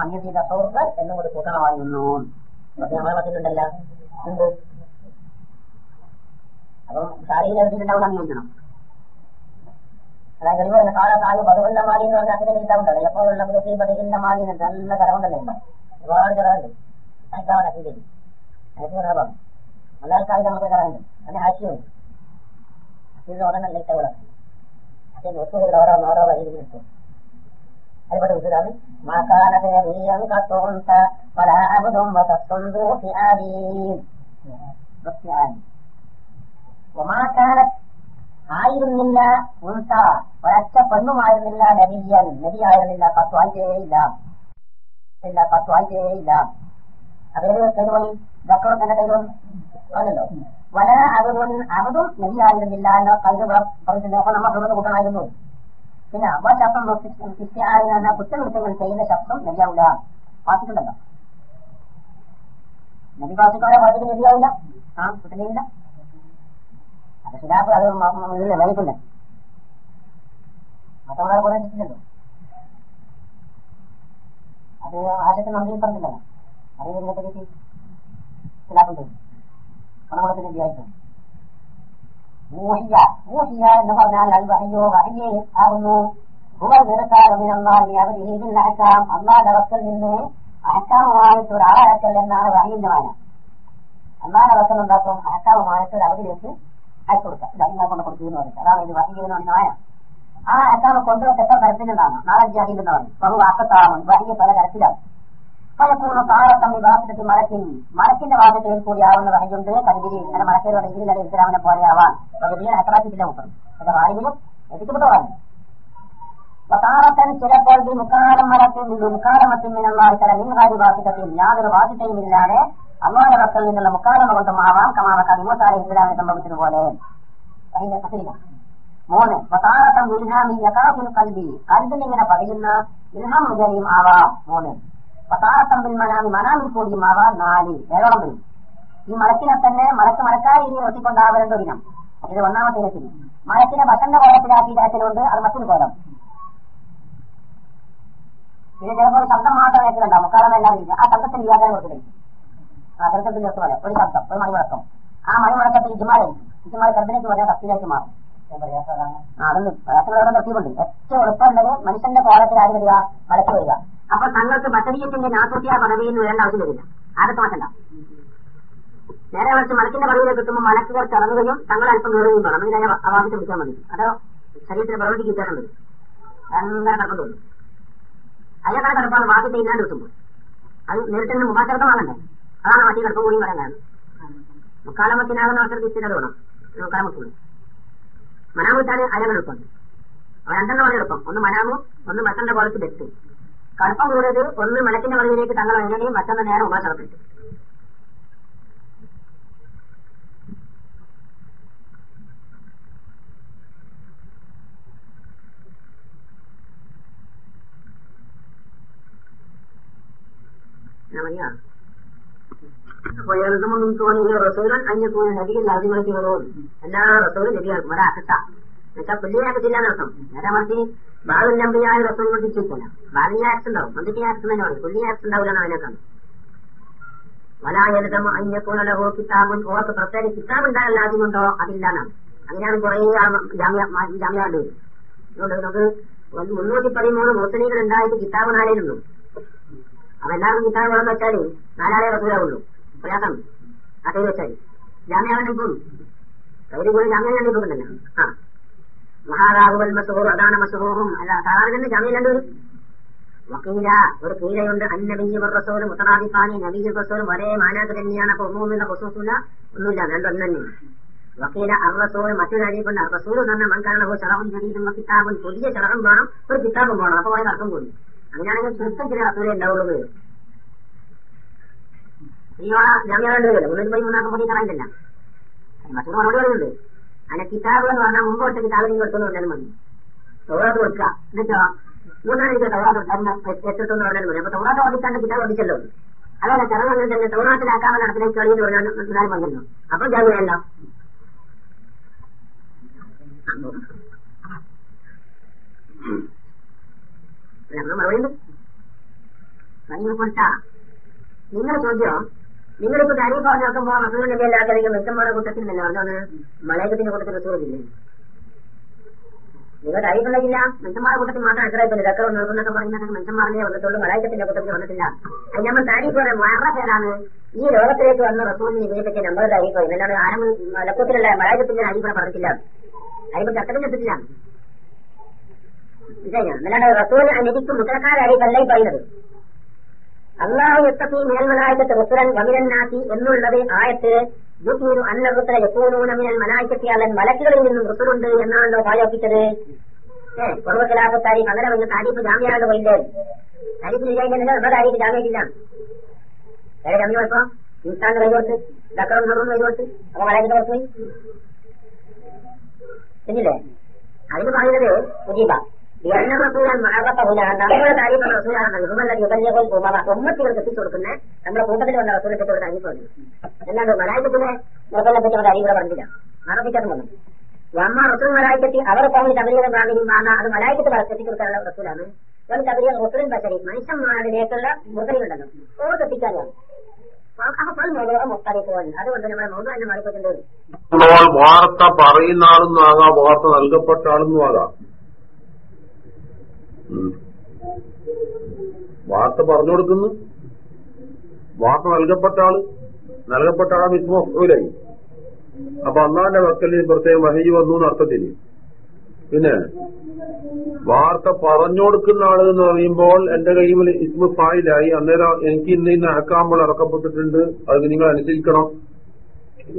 അന്യതീത സൗഹൃദം എന്നും കൂടി കൂട്ടണമായിരുന്നു. അപ്പം ശാരീരിക അംഗീകരിക്കണം അതായത് എന്ന് അതിന് കിട്ടാറുണ്ടല്ലോ എപ്പോഴുള്ള പതികില്ല മാലി നല്ല കടമുണ്ടല്ലോ ഒരുപാട് കടമുണ്ട് അയക്കാവന സീതയിൽ അയച്ചു കടമാണ് മലയാളക്കാരി നമുക്ക് കടമുണ്ട് അതിന് ആശയവും ഇത് ഉടനെ ലൈറ്റ് അവിടെ അതിന് ഒത്തുകൂടെ ഓരോ ഓരോ കിട്ടും അതിൽപ്പെട്ട വിശദാണ് മാക്കാനത്തെ നീയം കത്തോണ്ട പല അബുദും വസത്തുണ്ടു ആദീം ഒമാക്കാനത്ത് ആയിരുന്നില്ല ഉൾട്ട ഒരച്ച പെണ്ണുമായിരുന്നില്ല നബിയൻ. നബിയായിരുന്നില്ല കത്വായിട്ടേയില്ല ഇല്ല. കത്വായിട്ടേയില്ല അതൊരു കരുവണി ദക്കോത്തിന്റെ കരുവൻ പറഞ്ഞല്ലോ വല അവരും അവതും നബിയായിരുന്നില്ല എന്ന കരുത് പറഞ്ഞിട്ടുണ്ട് അപ്പൊ നമ്മൾ തുടർന്ന് കൂട്ടണമായിരുന്നു. പിന്നെ അവ ശബ്ദം ക്രിസ്ത്യാനിന്ന കുറ്റകൃത്യങ്ങൾ ചെയ്യുന്ന ശബ്ദം നെയ്യാവില്ല വാസിക്കുണ്ടല്ലോ. നബി വാസിക്കോടെ വാസിക്ക് നെയ്യാവില്ല ആ കുട്ടിയില്ല അത് ഖിലാഫ് അത് നിലനിൽക്കില്ല മറ്റവരെ കൂടെ കിട്ടില്ലല്ലോ അത് ആദ്യത്തെ നമ്മൾ പറഞ്ഞില്ലല്ലോ. എന്ന് പറഞ്ഞാൽ അൽ വഹിയോ വഹിയെ ആകുന്നു ഹുവൽ നിരക്കാറുമിനല്ലാഹി അവർ ഇതിൽ അഹക്കാം എന്നാണ് വഹിന്റെ വായന അള്ളാഹ് അവസ്ഥ ഉണ്ടാക്കും അഹക്കാമുമായിട്ട് ഒരു അവധിയിലേക്ക് അയച്ചു അതാണ് ഇത് മായ ആ അക്കാമ കൊണ്ട് എത്ര തരത്തിലുണ്ടാകണം നാളെ ജാഹിലെന്ന് പറയും ബഹു അക്കത്താമൻ വഹിയ പല തരത്തിലാണ്. പലപ്പോഴും താഴത്തം വിവാഹത്തിൽ മരക്കിൻ മരക്കിന്റെ വാദത്തിൽ കൂടി ആവുന്ന വഹിയുണ്ട് കരുതിരി അങ്ങനെ മരക്കേരോടെ ഇതിലെ ഇസ്ലാമിനെ പോലെയാവാൻ പ്രകൃതിയെ അക്രാത്തിട്ടില്ല മുപ്പത് അത് വായുവിലും എത്തിക്കപ്പെട്ടതാണ് വസാറത്തൻ ചിലപ്പോൾ ഈ മുക്കാലം മരത്തിൽ നിന്ന് മുക്കാലമത്തിൽ നിന്നുള്ള ചില മിൻഹാരി വാസിക്കത്തിൽ യാതൊരു വാസിത്തയും ഇല്ലാതെ അള്ളാഹുടെ ഭക്തൽ നിന്നുള്ള മുക്കാലമ കൊണ്ടും ആവാം. കമാമക്ക വിമസാരി ഇസ്ലാമിന് സംഭവിച്ചതുപോലെ മൂന്ന് വസാറത്തം ഇൽഹാമി യഥാഫിൽ കൽവി കൽബിൽ ഇങ്ങനെ പതിയുന്ന ഇൽഹാം മുജരിയും ആവാം. മൂന്ന് പത്താറത്തമ്പിൽ മനാമി മനാമിൽ കൂടി മാവ നാല് ഏഴോളം ഈ മലക്കിനെ തന്നെ മലക്ക് മലക്കാരി രീതിയിൽ ഒട്ടിക്കൊണ്ടാവരേണ്ട ഒരിനം. ഇത് ഒന്നാമത്തെ ഇനത്തിൽ മലക്കിനെ വസന്ത കോലത്തിലാക്കി ഇടത്തിലുണ്ട് അത് മറ്റൊരു കോലം. ഇത് ചിലപ്പോൾ ശബ്ദം മാത്രം കേൾക്കുന്നുണ്ടാവും മുക്കാലം എല്ലാം ആ ശബ്ദത്തിൽ ഇല്ലാതെ കൊടുക്കുന്നത് ആ ശബ്ദത്തിന്റെ പോലെ ഒരു ശബ്ദം ഒരു മണിമുടക്കം ആ മണിമുടക്കത്തിൽ ഇജുമാലായിരിക്കും ഇജുമാൽ ശബ്ദത്തിലേക്ക് പറഞ്ഞാൽ ശക്തിയിലേക്ക് മാറും. അതൊന്നും പ്രയാസങ്ങളോടെ നിർത്തിക്കൊണ്ട് ഏറ്റവും എളുപ്പമുള്ളത് മനുഷ്യന്റെ കോലത്തിൽ ആര് വരിക മലക്ക് വരിക. അപ്പൊ തങ്ങൾക്ക് ബഷരീയത്തിന്റെ നാസൂട്ടിയ പദവിയിൽ വരേണ്ട ആവശ്യം വരില്ല ആരെ തോട്ടണ്ട നേരെ മറിച്ച് മലക്കിന്റെ പദവിയിലേക്ക് എത്തുമ്പോൾ മലക്കുകൾ ഇറങ്ങുകയും തങ്ങൾ അല്പം കയറുകയും വേണം. അതിനെ അവാദിച്ച് വിളിച്ചാൽ മതി. അതോ ശരീരത്തിന് പ്രവൃത്തി കിട്ടാൻ മതി. അങ്ങനെ കിടപ്പം അയ്യക്കാരെ കിടപ്പാണ് വാദ്യത്തെ ഇല്ലാണ്ട് കിട്ടുമ്പോൾ അത് നേരിട്ട് തന്നെ മുഖാചർക്കം അതാണ് മറ്റേ കിടപ്പം കൂടി പറയാൻ മുക്കാലമത്തിനാകുന്ന അവസരത്തിൽ സ്ഥിരത വേണം. മുക്കാലമത്തിന് മനാമിട്ടാണ് അയാൾ എളുപ്പം. രണ്ടെണ്ണം വളരെ എളുപ്പം. ഒന്ന് മനാമു ഒന്ന് മറ്റന്റെ കോലത്ത് ബെസ്റ്റ് കടുപ്പം കൂടിയത് ഒന്ന് മലക്കിന്റെ വഴിയിലേക്ക് തങ്ങൾ എങ്ങനെയും മറ്റൊന്ന് നേരെ ഉപാചറപ്പിച്ചു മതിയാ ويلزم من كونه رسولا ان يكون نبيا لازما في غرور എല്ലാ റസൂലും നബിയാക്കും ഒരാക്കത്ത എന്നുവെച്ചാൽ പുല്ലിയാക്കത്തില്ല എന്നർത്ഥം നേരെ മറിച്ച് നമ്പിയായ റസൂൽ കൊണ്ട് തിരിച്ചില്ല ബാലിന്റെ ആക്സ് ഉണ്ടാവും മന്ദിന്റെ ആക്സ് തന്നെ പറയും പുല്ലിയ ആക്സ് ഓർക്ക് പ്രത്യേക കിതാബ് ഉണ്ടായാൽ ലാദ്യമുണ്ടോ അതില്ലാന്നാണ് അങ്ങനെയാണ് കുറെ ജാമ്യാണ്ട് അതുകൊണ്ട് നമുക്ക് മുന്നൂറ്റി പതിമൂന്ന് മുസ്ലിങ്ങൾ ഉണ്ടായിട്ട് കിതാബ് നാലായിരുന്നു അപ്പൊ എല്ലാവരും കിതാബ് വേണമെന്ന് വെച്ചാൽ നാലാളെ റസൂലാവുള്ളൂ പ്രയാസം. അതേ വെച്ചാൽ ജാമ്യാവൻ കയ്യിൽ കൂടി ജാമ്യം ആ. മഹാറാഹുവൽ മസൂർ അതാണ് മസൂറും അല്ല സാധാരണ തന്നെ ജാമ്യം വക്കീല ഒരു കീഴയുണ്ട് അന്നബിയും റസൂലും മുത്തറാദിഫാനി നബിയും റസൂലും ഒരേ മാനാക്ക് തന്നെയാണ്. അപ്പൊ ഒന്നുമില്ല ഹുസൂസില്ല ഒന്നുമില്ല രണ്ടൊന്നു തന്നെ വക്കീല അറസൂൽ മറ്റൊരു അറിയിപ്പുണ്ട് റസൂൽ തന്നെ മൺകാരണവും ചടവും ജനീതും കിതാബും പുതിയ ചടവും വേണം ഒരു കിതാബും വേണം. അപ്പൊ വളരെ അർത്ഥം കൂടി അങ്ങനെയാണെങ്കിൽ ചുരുക്കം ചില റസൂലേ ഉണ്ടാവുള്ളൂ. നീയോള ജാമ്യം മുന്നൂറ്റി പോയി മൂന്നാക്കം പൊടി കളയുന്നില്ല മറ്റൊരു മറുപടി പറയുന്നുണ്ട്. അതിന്റെ കിതാബ് എന്ന് പറഞ്ഞാൽ മുമ്പോട്ട് കിതാബ് എടുത്തു പറഞ്ഞാലും മതി. തോറാത്ത് കൊടുക്കുക എന്നിട്ടോ? മൂന്നാം എനിക്ക് തൗറാത്ത് എത്തിട്ടെന്ന് പറഞ്ഞാലും മതി. അപ്പൊ തോറാത്ത് ഓടിക്കാണ്ട് കിതാബ് ഓടിച്ചല്ലോ അതല്ല ചെറു വന്നിട്ട് തന്നെ. തൗറാത്തിലാക്കാമെ നടത്തിലേക്ക് കളിയെന്ന് പറഞ്ഞാലും വന്നല്ലോ. അപ്പൊ ജാഗ്രതയല്ലോ മറുപടി നിങ്ങൾ ചോദ്യം? നിങ്ങളിപ്പോ കാര്യം പറഞ്ഞു നോക്കുമ്പോ റസൂൽ നബി അല്ലാതെ മെച്ചന്മാരുടെ കൂട്ടത്തിൽ തന്നെ പറഞ്ഞോന്ന് മലയത്തിന്റെ കൂട്ടത്തിൽ റസൂറില്ലേ നിങ്ങൾ അറിയിപ്പില്ല മെച്ചന്മാരുടെ കൂട്ടത്തിൽ മാത്രം അത്രയപ്പില്ല ചക്രം നോക്കുന്നൊക്കെ പറയുന്നത് മെച്ചന്മാരുടെ വന്നിട്ടുള്ളൂ മലയത്തിന്റെ കൂട്ടത്തിൽ വന്നിട്ടില്ല. അത് നമ്മൾ താരിഫ് വളരെ പേരാണ്. ഈ ലോകത്തിലേക്ക് വന്ന റസൂലിനെ ഇതിനെപ്പറ്റി നമ്മൾ താരിഫ് എന്നാണ് ആരും മലക്കത്തിലുള്ള മലയത്തിന്റെ അരിപ്പറ പറഞ്ഞിട്ടില്ല. അരിപ്പ് ചട്ടത്തിന് എത്തിട്ടില്ല അല്ലാണ്ട് റസൂൽ നബിക്ക് മുത്തക്കാരായി കല്ലായി പറയുന്നത് അള്ളാഹു എത്തപ്പി മേൽമലായത്തെ റുസുരൻ വമിരന്നാക്കി എന്നുള്ളത് ആയത്ത് യുക്മീനു അന്ന മിനൽ യക്കൂനൂനമിനൽ മലായിക്കത്തിയാളൻ മലക്കുകളിൽ നിന്നും റുസുലുണ്ട് എന്നാണല്ലോ ഏഹ് പൂർവകലാപ താരീഫ് അങ്ങനെ വന്ന് താരീഫ് ജാമ്യാണ്ട് പോയില്ലേ? താരീഫ് വിചാരിക്കുന്നില്ല നമ്മുടെ താരീഫ് ജാമ്യമില്ല വേറെ ജാമ്യം കുഴപ്പം ഇൻസാന്റെ കൈ കൊടുത്ത് ഡക്കറും നെറും കൈ കൊടുത്ത് അപ്പൊ മലയാളത്തിന്റെ പുറത്ത് പോയി അതിന് പറയുന്നത് മുജീബ. لأن الرسول المعرف هنا നമ്മുടെ താരീഫ് റസൂലാണ് ഹുമല്ലതി യുബല്ലിഗുൽ ഉമമ ഉമ്മത്തികൾക്ക് എത്തിച്ചു കൊടുക്കുന്ന നമ്മുടെ കൂട്ടത്തിൽ വന്ന റസൂലിനെ പറ്റി ഒരു താരീഫ് പറഞ്ഞു അല്ലാണ്ട് മലായിക്കത്തിനെ റസൂലിനെ പറ്റി ഒരു അറിവ് പറഞ്ഞില്ല ആരോപിക്കാതെ വന്നു അമ്മ റസൂൽ മലായിക്കത്തി അവർ പറഞ്ഞു തബലീഗ ബ്രാഹ്മണി മാന അത് മലായിക്കത്ത് എത്തിച്ചു കൊടുക്കാനുള്ള റസൂലാണ് ഒരു തബലീഗ റസൂലിൻ ബഷരി മനുഷ്യന്മാരിലേക്കുള്ള മുതലുണ്ടല്ലോ ഓർക്ക് എത്തിക്കാനാണ് അതുകൊണ്ട് നമ്മുടെ മൗനം എന്നെ മാറിപ്പോയിട്ടുണ്ട്
വാർത്ത പറയുന്ന ആളെന്നും ആകാം വാർത്ത നൽകപ്പെട്ട ആളെന്നും ആകാം വാർത്ത പറഞ്ഞു കൊടുക്കുന്നു. വാർത്ത നൽകപ്പെട്ട ആൾ നൽകപ്പെട്ട ആ വിസ്മൂലായി അപ്പൊ അന്നാന്റെ വക്കലിന് പ്രത്യേകം വഹി വന്നു എന്ന് അർത്ഥത്തിന് പിന്നെ വാർത്ത പറഞ്ഞു കൊടുക്കുന്ന ആൾ എന്ന് പറയുമ്പോൾ എന്റെ കയ്യിൽ ഇസ്മു ഫായിലായി. അന്നേരം എനിക്ക് ഇന്ന് ഇന്ന് അഹക്കാമ്പോൾ ഇറക്കപ്പെട്ടിട്ടുണ്ട്. അത് നിങ്ങൾ അനുസരിക്കണം.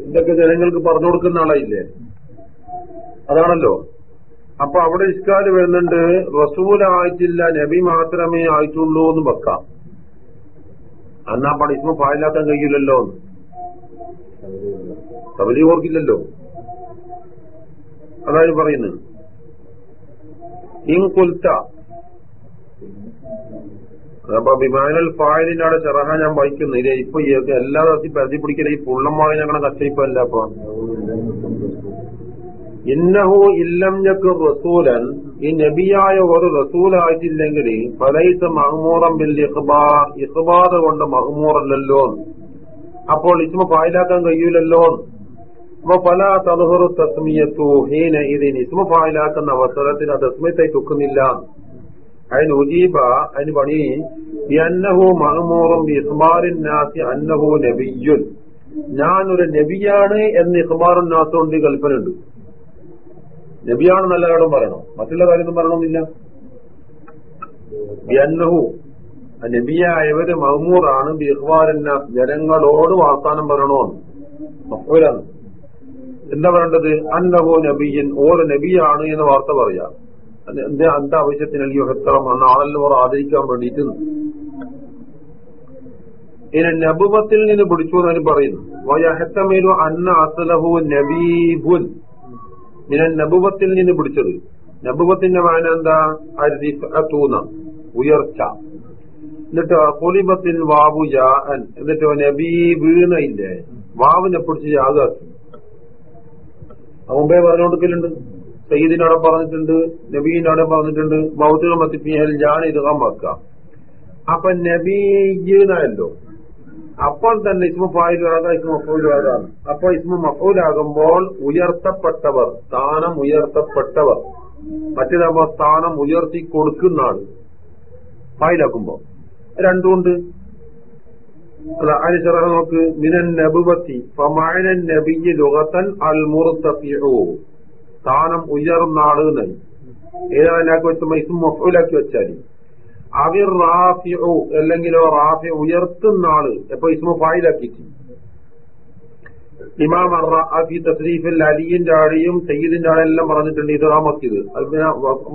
ഇതൊക്കെ ജനങ്ങൾക്ക് പറഞ്ഞു കൊടുക്കുന്ന ആളായില്ലേ? അതാണല്ലോ. അപ്പൊ അവിടെ ഇസ്കാൽ വരുന്നുണ്ട് റസൂലായിട്ടില്ല നബി മാത്രമേ ആയിട്ടുള്ളൂ എന്ന് വെക്കാം. എന്നാ പഠിക്കുമ്പോ ഇസ്മ ഫായിലാക്കാൻ കഴിയില്ലല്ലോ തബലി ഓർക്കില്ലല്ലോ. അതാണ് പറയുന്നത് ഇൻകുൽത്ത അപ്പൊ വിമാനൽ ഫായലിന്റെ അവിടെ ചെറഹ ഞാൻ വായിക്കുന്നു ഇല്ലേ ഇപ്പൊ എല്ലാ ദിവസവും പരിധി പിടിക്കല ഈ പുള്ളന്മാരെ ഞങ്ങളുടെ കഷ്ടയിപ്പല്ല അപ്പൊ? ഇന്നഹു ഇല്ലം ഞക്ക് റസൂലൻ. ഈ നബിയായ ഒരു റസൂലായിട്ടില്ലെങ്കിൽ ഫലൈസ മഹ്മൂറം ബിൽ ഇഖ്ബാർ ഇഖ്ബാർ കൊണ്ട് മഹ്മൂറല്ലല്ലോ. അപ്പോൾ ഇസ്മ ഫായിലാക്കാൻ കഴിയൂലല്ലോ. അപ്പൊ പല തലഹുറു തസ്മിയത്തു. ഹീന ഇതിന് ഇസ്മ ഫായിലാക്കുന്ന അവസരത്തിൽ ആ തസ്മിയത്തായി തുക്കുന്നില്ല അതിന് ഉജീബ അതിന് പണി. അന്നഹു മഹമൂറും ഇസ്മാറിനാസി അന്നഹു നബിയുൻ. ഞാനൊരു നബിയാണ് എന്ന് ഇസ്മാറുൻ നാസുകൊണ്ട് കൽപ്പന ഉണ്ട് നബിയാണ് നല്ല കാര്യം പറയണം? മറ്റുള്ള കാര്യമൊന്നും പറയണമെന്നില്ല ബിയന്നഹു നബിയായവര് മഹ്മൂറാണ് ബിഹ്വാരന്ന ജനങ്ങളോട് വാർത്താനം പറയണോന്ന്. മഹ്മൂരാണ്. എന്താ പറയേണ്ടത്? അന്നഹു നബിയൻ ഓരോ നബിയാണ് എന്ന് വാർത്ത പറയാ. എന്താ അന്ത ആവശ്യത്തിന് യുഹത്തറം എന്ന ആളെല്ലാം ആദരിക്കാൻ വേണ്ടിയിട്ട്. ഇനി നബുവത്തിൽ നിന്ന് പിടിച്ചു എന്നാലും പറയുന്നു. അന്ന അസലഹു നബീബുൻ. ഇനി നബുവത്തിൽ നിന്ന് പിടിച്ചത്. നബുവത്തിന്റെ മാന എന്താ? അരിഫൂന്ന ഉയർച്ച. എന്നിട്ട് കൊലിബത്തിൽ വാവു ജാൻ എന്നിട്ട് നബീ വീണയില്ലേ വാവിനെ പിടിച്ച് ജാതാക്കി മുമ്പേ പറഞ്ഞു കൊടുക്കലുണ്ട് സയ്യിദിനവിടെ പറഞ്ഞിട്ടുണ്ട് നബീന്റെ അവിടെ പറഞ്ഞിട്ടുണ്ട് മൗത്തുകൾ മത്തിപ്പിയാൽ ഞാൻ ഇത് വെക്കാം അപ്പൊ നബീനായല്ലോ അപ്പോൾ തന്നെ ഇസ്മ ഫായിലാകാം ഇസ്മ മഫൂലാകാം അപ്പൊ ഇസ്മ മഫൂലാകുമ്പോൾ ഉയർത്തപ്പെട്ടവർ സ്ഥാനം ഉയർത്തപ്പെട്ടവർ. മറ്റേതാകുമ്പോ സ്ഥാനം ഉയർത്തി കൊടുക്കുന്ന ആൾ ഫായിലാക്കുമ്പോ രണ്ടുമുണ്ട്. അതിന് ചെറ നോക്ക് മിനൻ നബുവത്തി ഫമായനൻ നബിയ ലുഗത്തൻ അൽ സ്ഥാനം ഉയർന്ന ആൾ ഏതാക്കി വെച്ചുമ്പോ ഇസ്മ മഫൂലാക്കി വെച്ചാൽ അവിർ റാഫിഉ അല്ലെങ്കിലോ റാഫി ഉയർത്തുന്ന ആൾ. എപ്പോ ഇസ്മു ഫായിലാക്കിയിട്ട്? ഇമാം അറാഫി തസ്രീഫിൽ അലിയിന്റെ ആടെയും സയ്യിദിന്റെ ആടെല്ലാം പറഞ്ഞിട്ടുണ്ട് ഇത് റാമക്കിത്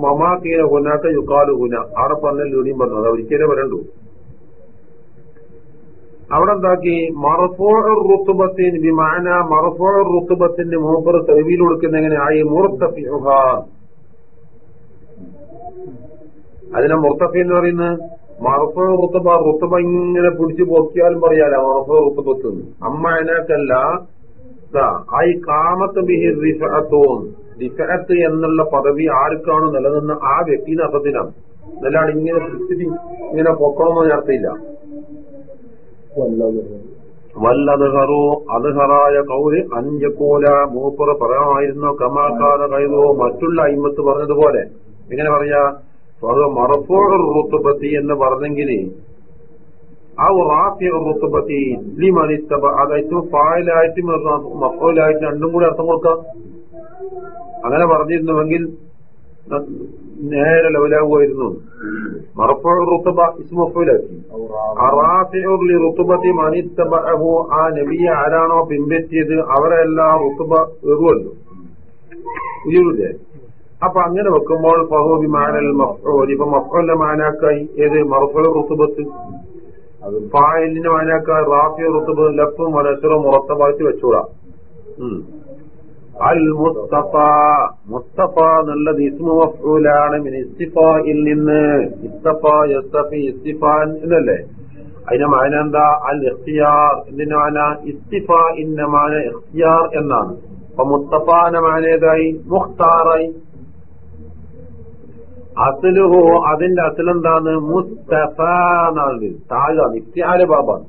മമാക്കീന ഹുനാക്ക യുക്കാലു ഹുന ആടെ പറഞ്ഞ ലൂണിയും പറഞ്ഞു. അത് ഒരിക്കലേ വരണ്ടു അവിടെ എന്താക്കി? മറഫോർ റുത്തുബത്തിന് വിമാന മറഫോർ റുത്തുബത്തിന്റെ മൂപ്പർ തെരുവിൽ കൊടുക്കുന്ന എങ്ങനെ ആയി മുർത്തഫിഹ അതിനെ മുർത്തഫ എന്ന് പറയുന്നത്? മറഫോ റുത്തബ റുത്തബ ഇങ്ങനെ പിടിച്ചു പൊക്കിയാലും പറയാല മറഫോ റുത്തബത്ത് അമ്മ അതിനകത്തല്ല ഐ കാമത്ത് ബിഹി റിഫഅത്തോൻ. റിഫഅത്ത് എന്നുള്ള പദവി ആർക്കാണ് നിലനിന്ന ആ വ്യക്തിയുടെ അർത്ഥത്തിനാണ്. എന്നല്ലാണ്ട് ഇങ്ങനെ സൃഷ്ടി ഇങ്ങനെ പൊക്കണമെന്ന് അർത്ഥമില്ല വല്ലതുഹറോ അതുഹറായ കൗര് അഞ്ചക്കോല മൂപ്പർ പറയാമായിരുന്നു. കമാക്കാല കൈതോ മറ്റുള്ള അയിമത്ത് പറഞ്ഞതുപോലെ. എങ്ങനെ പറയാ? മറഫോർ റുത്തുപത്തി എന്ന് പറഞ്ഞെങ്കിൽ ആ റാഫി റുത്തുബത്തി ലിമനിത്തബ അതായത് ഫായിലായിട്ടും മക്കോലായിട്ടും രണ്ടും കൂടി അർത്ഥം കൊടുക്കാം. അങ്ങനെ പറഞ്ഞിരുന്നുവെങ്കിൽ നേരെ ലെവലാകുമായിരുന്നു മനിത്തബഹു ആ നബിയെ ആരാണോ പിൻപറ്റിയത് അവരെല്ലാം റുത്തുബ എറുവല്ലോ ഉയരൂലേ അപ്പൊ അങ്ങനെ വെക്കുമ്പോൾ ഫഹോബി മാനൽ മഫ്ഊൽ. ഇപ്പൊ മഫ്ഊലിന്റെ മാനാക്കായി ഏത്? മറഫുൽ റുത്തുബത്ത്. ഫായലിന്റെ മാനാക്കായി റാഫി റുത്തുബ് ലഫും മനസ്സിലും മുറത്തമാക്കി വെച്ചൂടാ. അൽ മുസ്തഫ. മുസ്തഫ എന്നുള്ളത് ഇസ്മു മഫ്റൂലാണ് ഇസ്തിഫായിൽ നിന്ന്. ഇസ്തഫ യസ്തഫി ഇസ്തിഫാൻ എന്നല്ലേ? അതിന്റെ മാന എന്താ? അൽ ഇഖ്തിയാർ. ഇതിന്റെ മാന? ഇസ്തിഫ ഇന്ന മാന ഇഖ്തിയാർ എന്നാണ്. അപ്പൊ മുസ്തഫാന്റെ മാന ഏതായി? മുഖ്താറായി. അസലുഹോ അതിന്റെ അസലെന്താണ്? മുസ്തഫാന്നാണ് താഴാണ് ഇഫ്തിഹാൽ ബാബാണ്.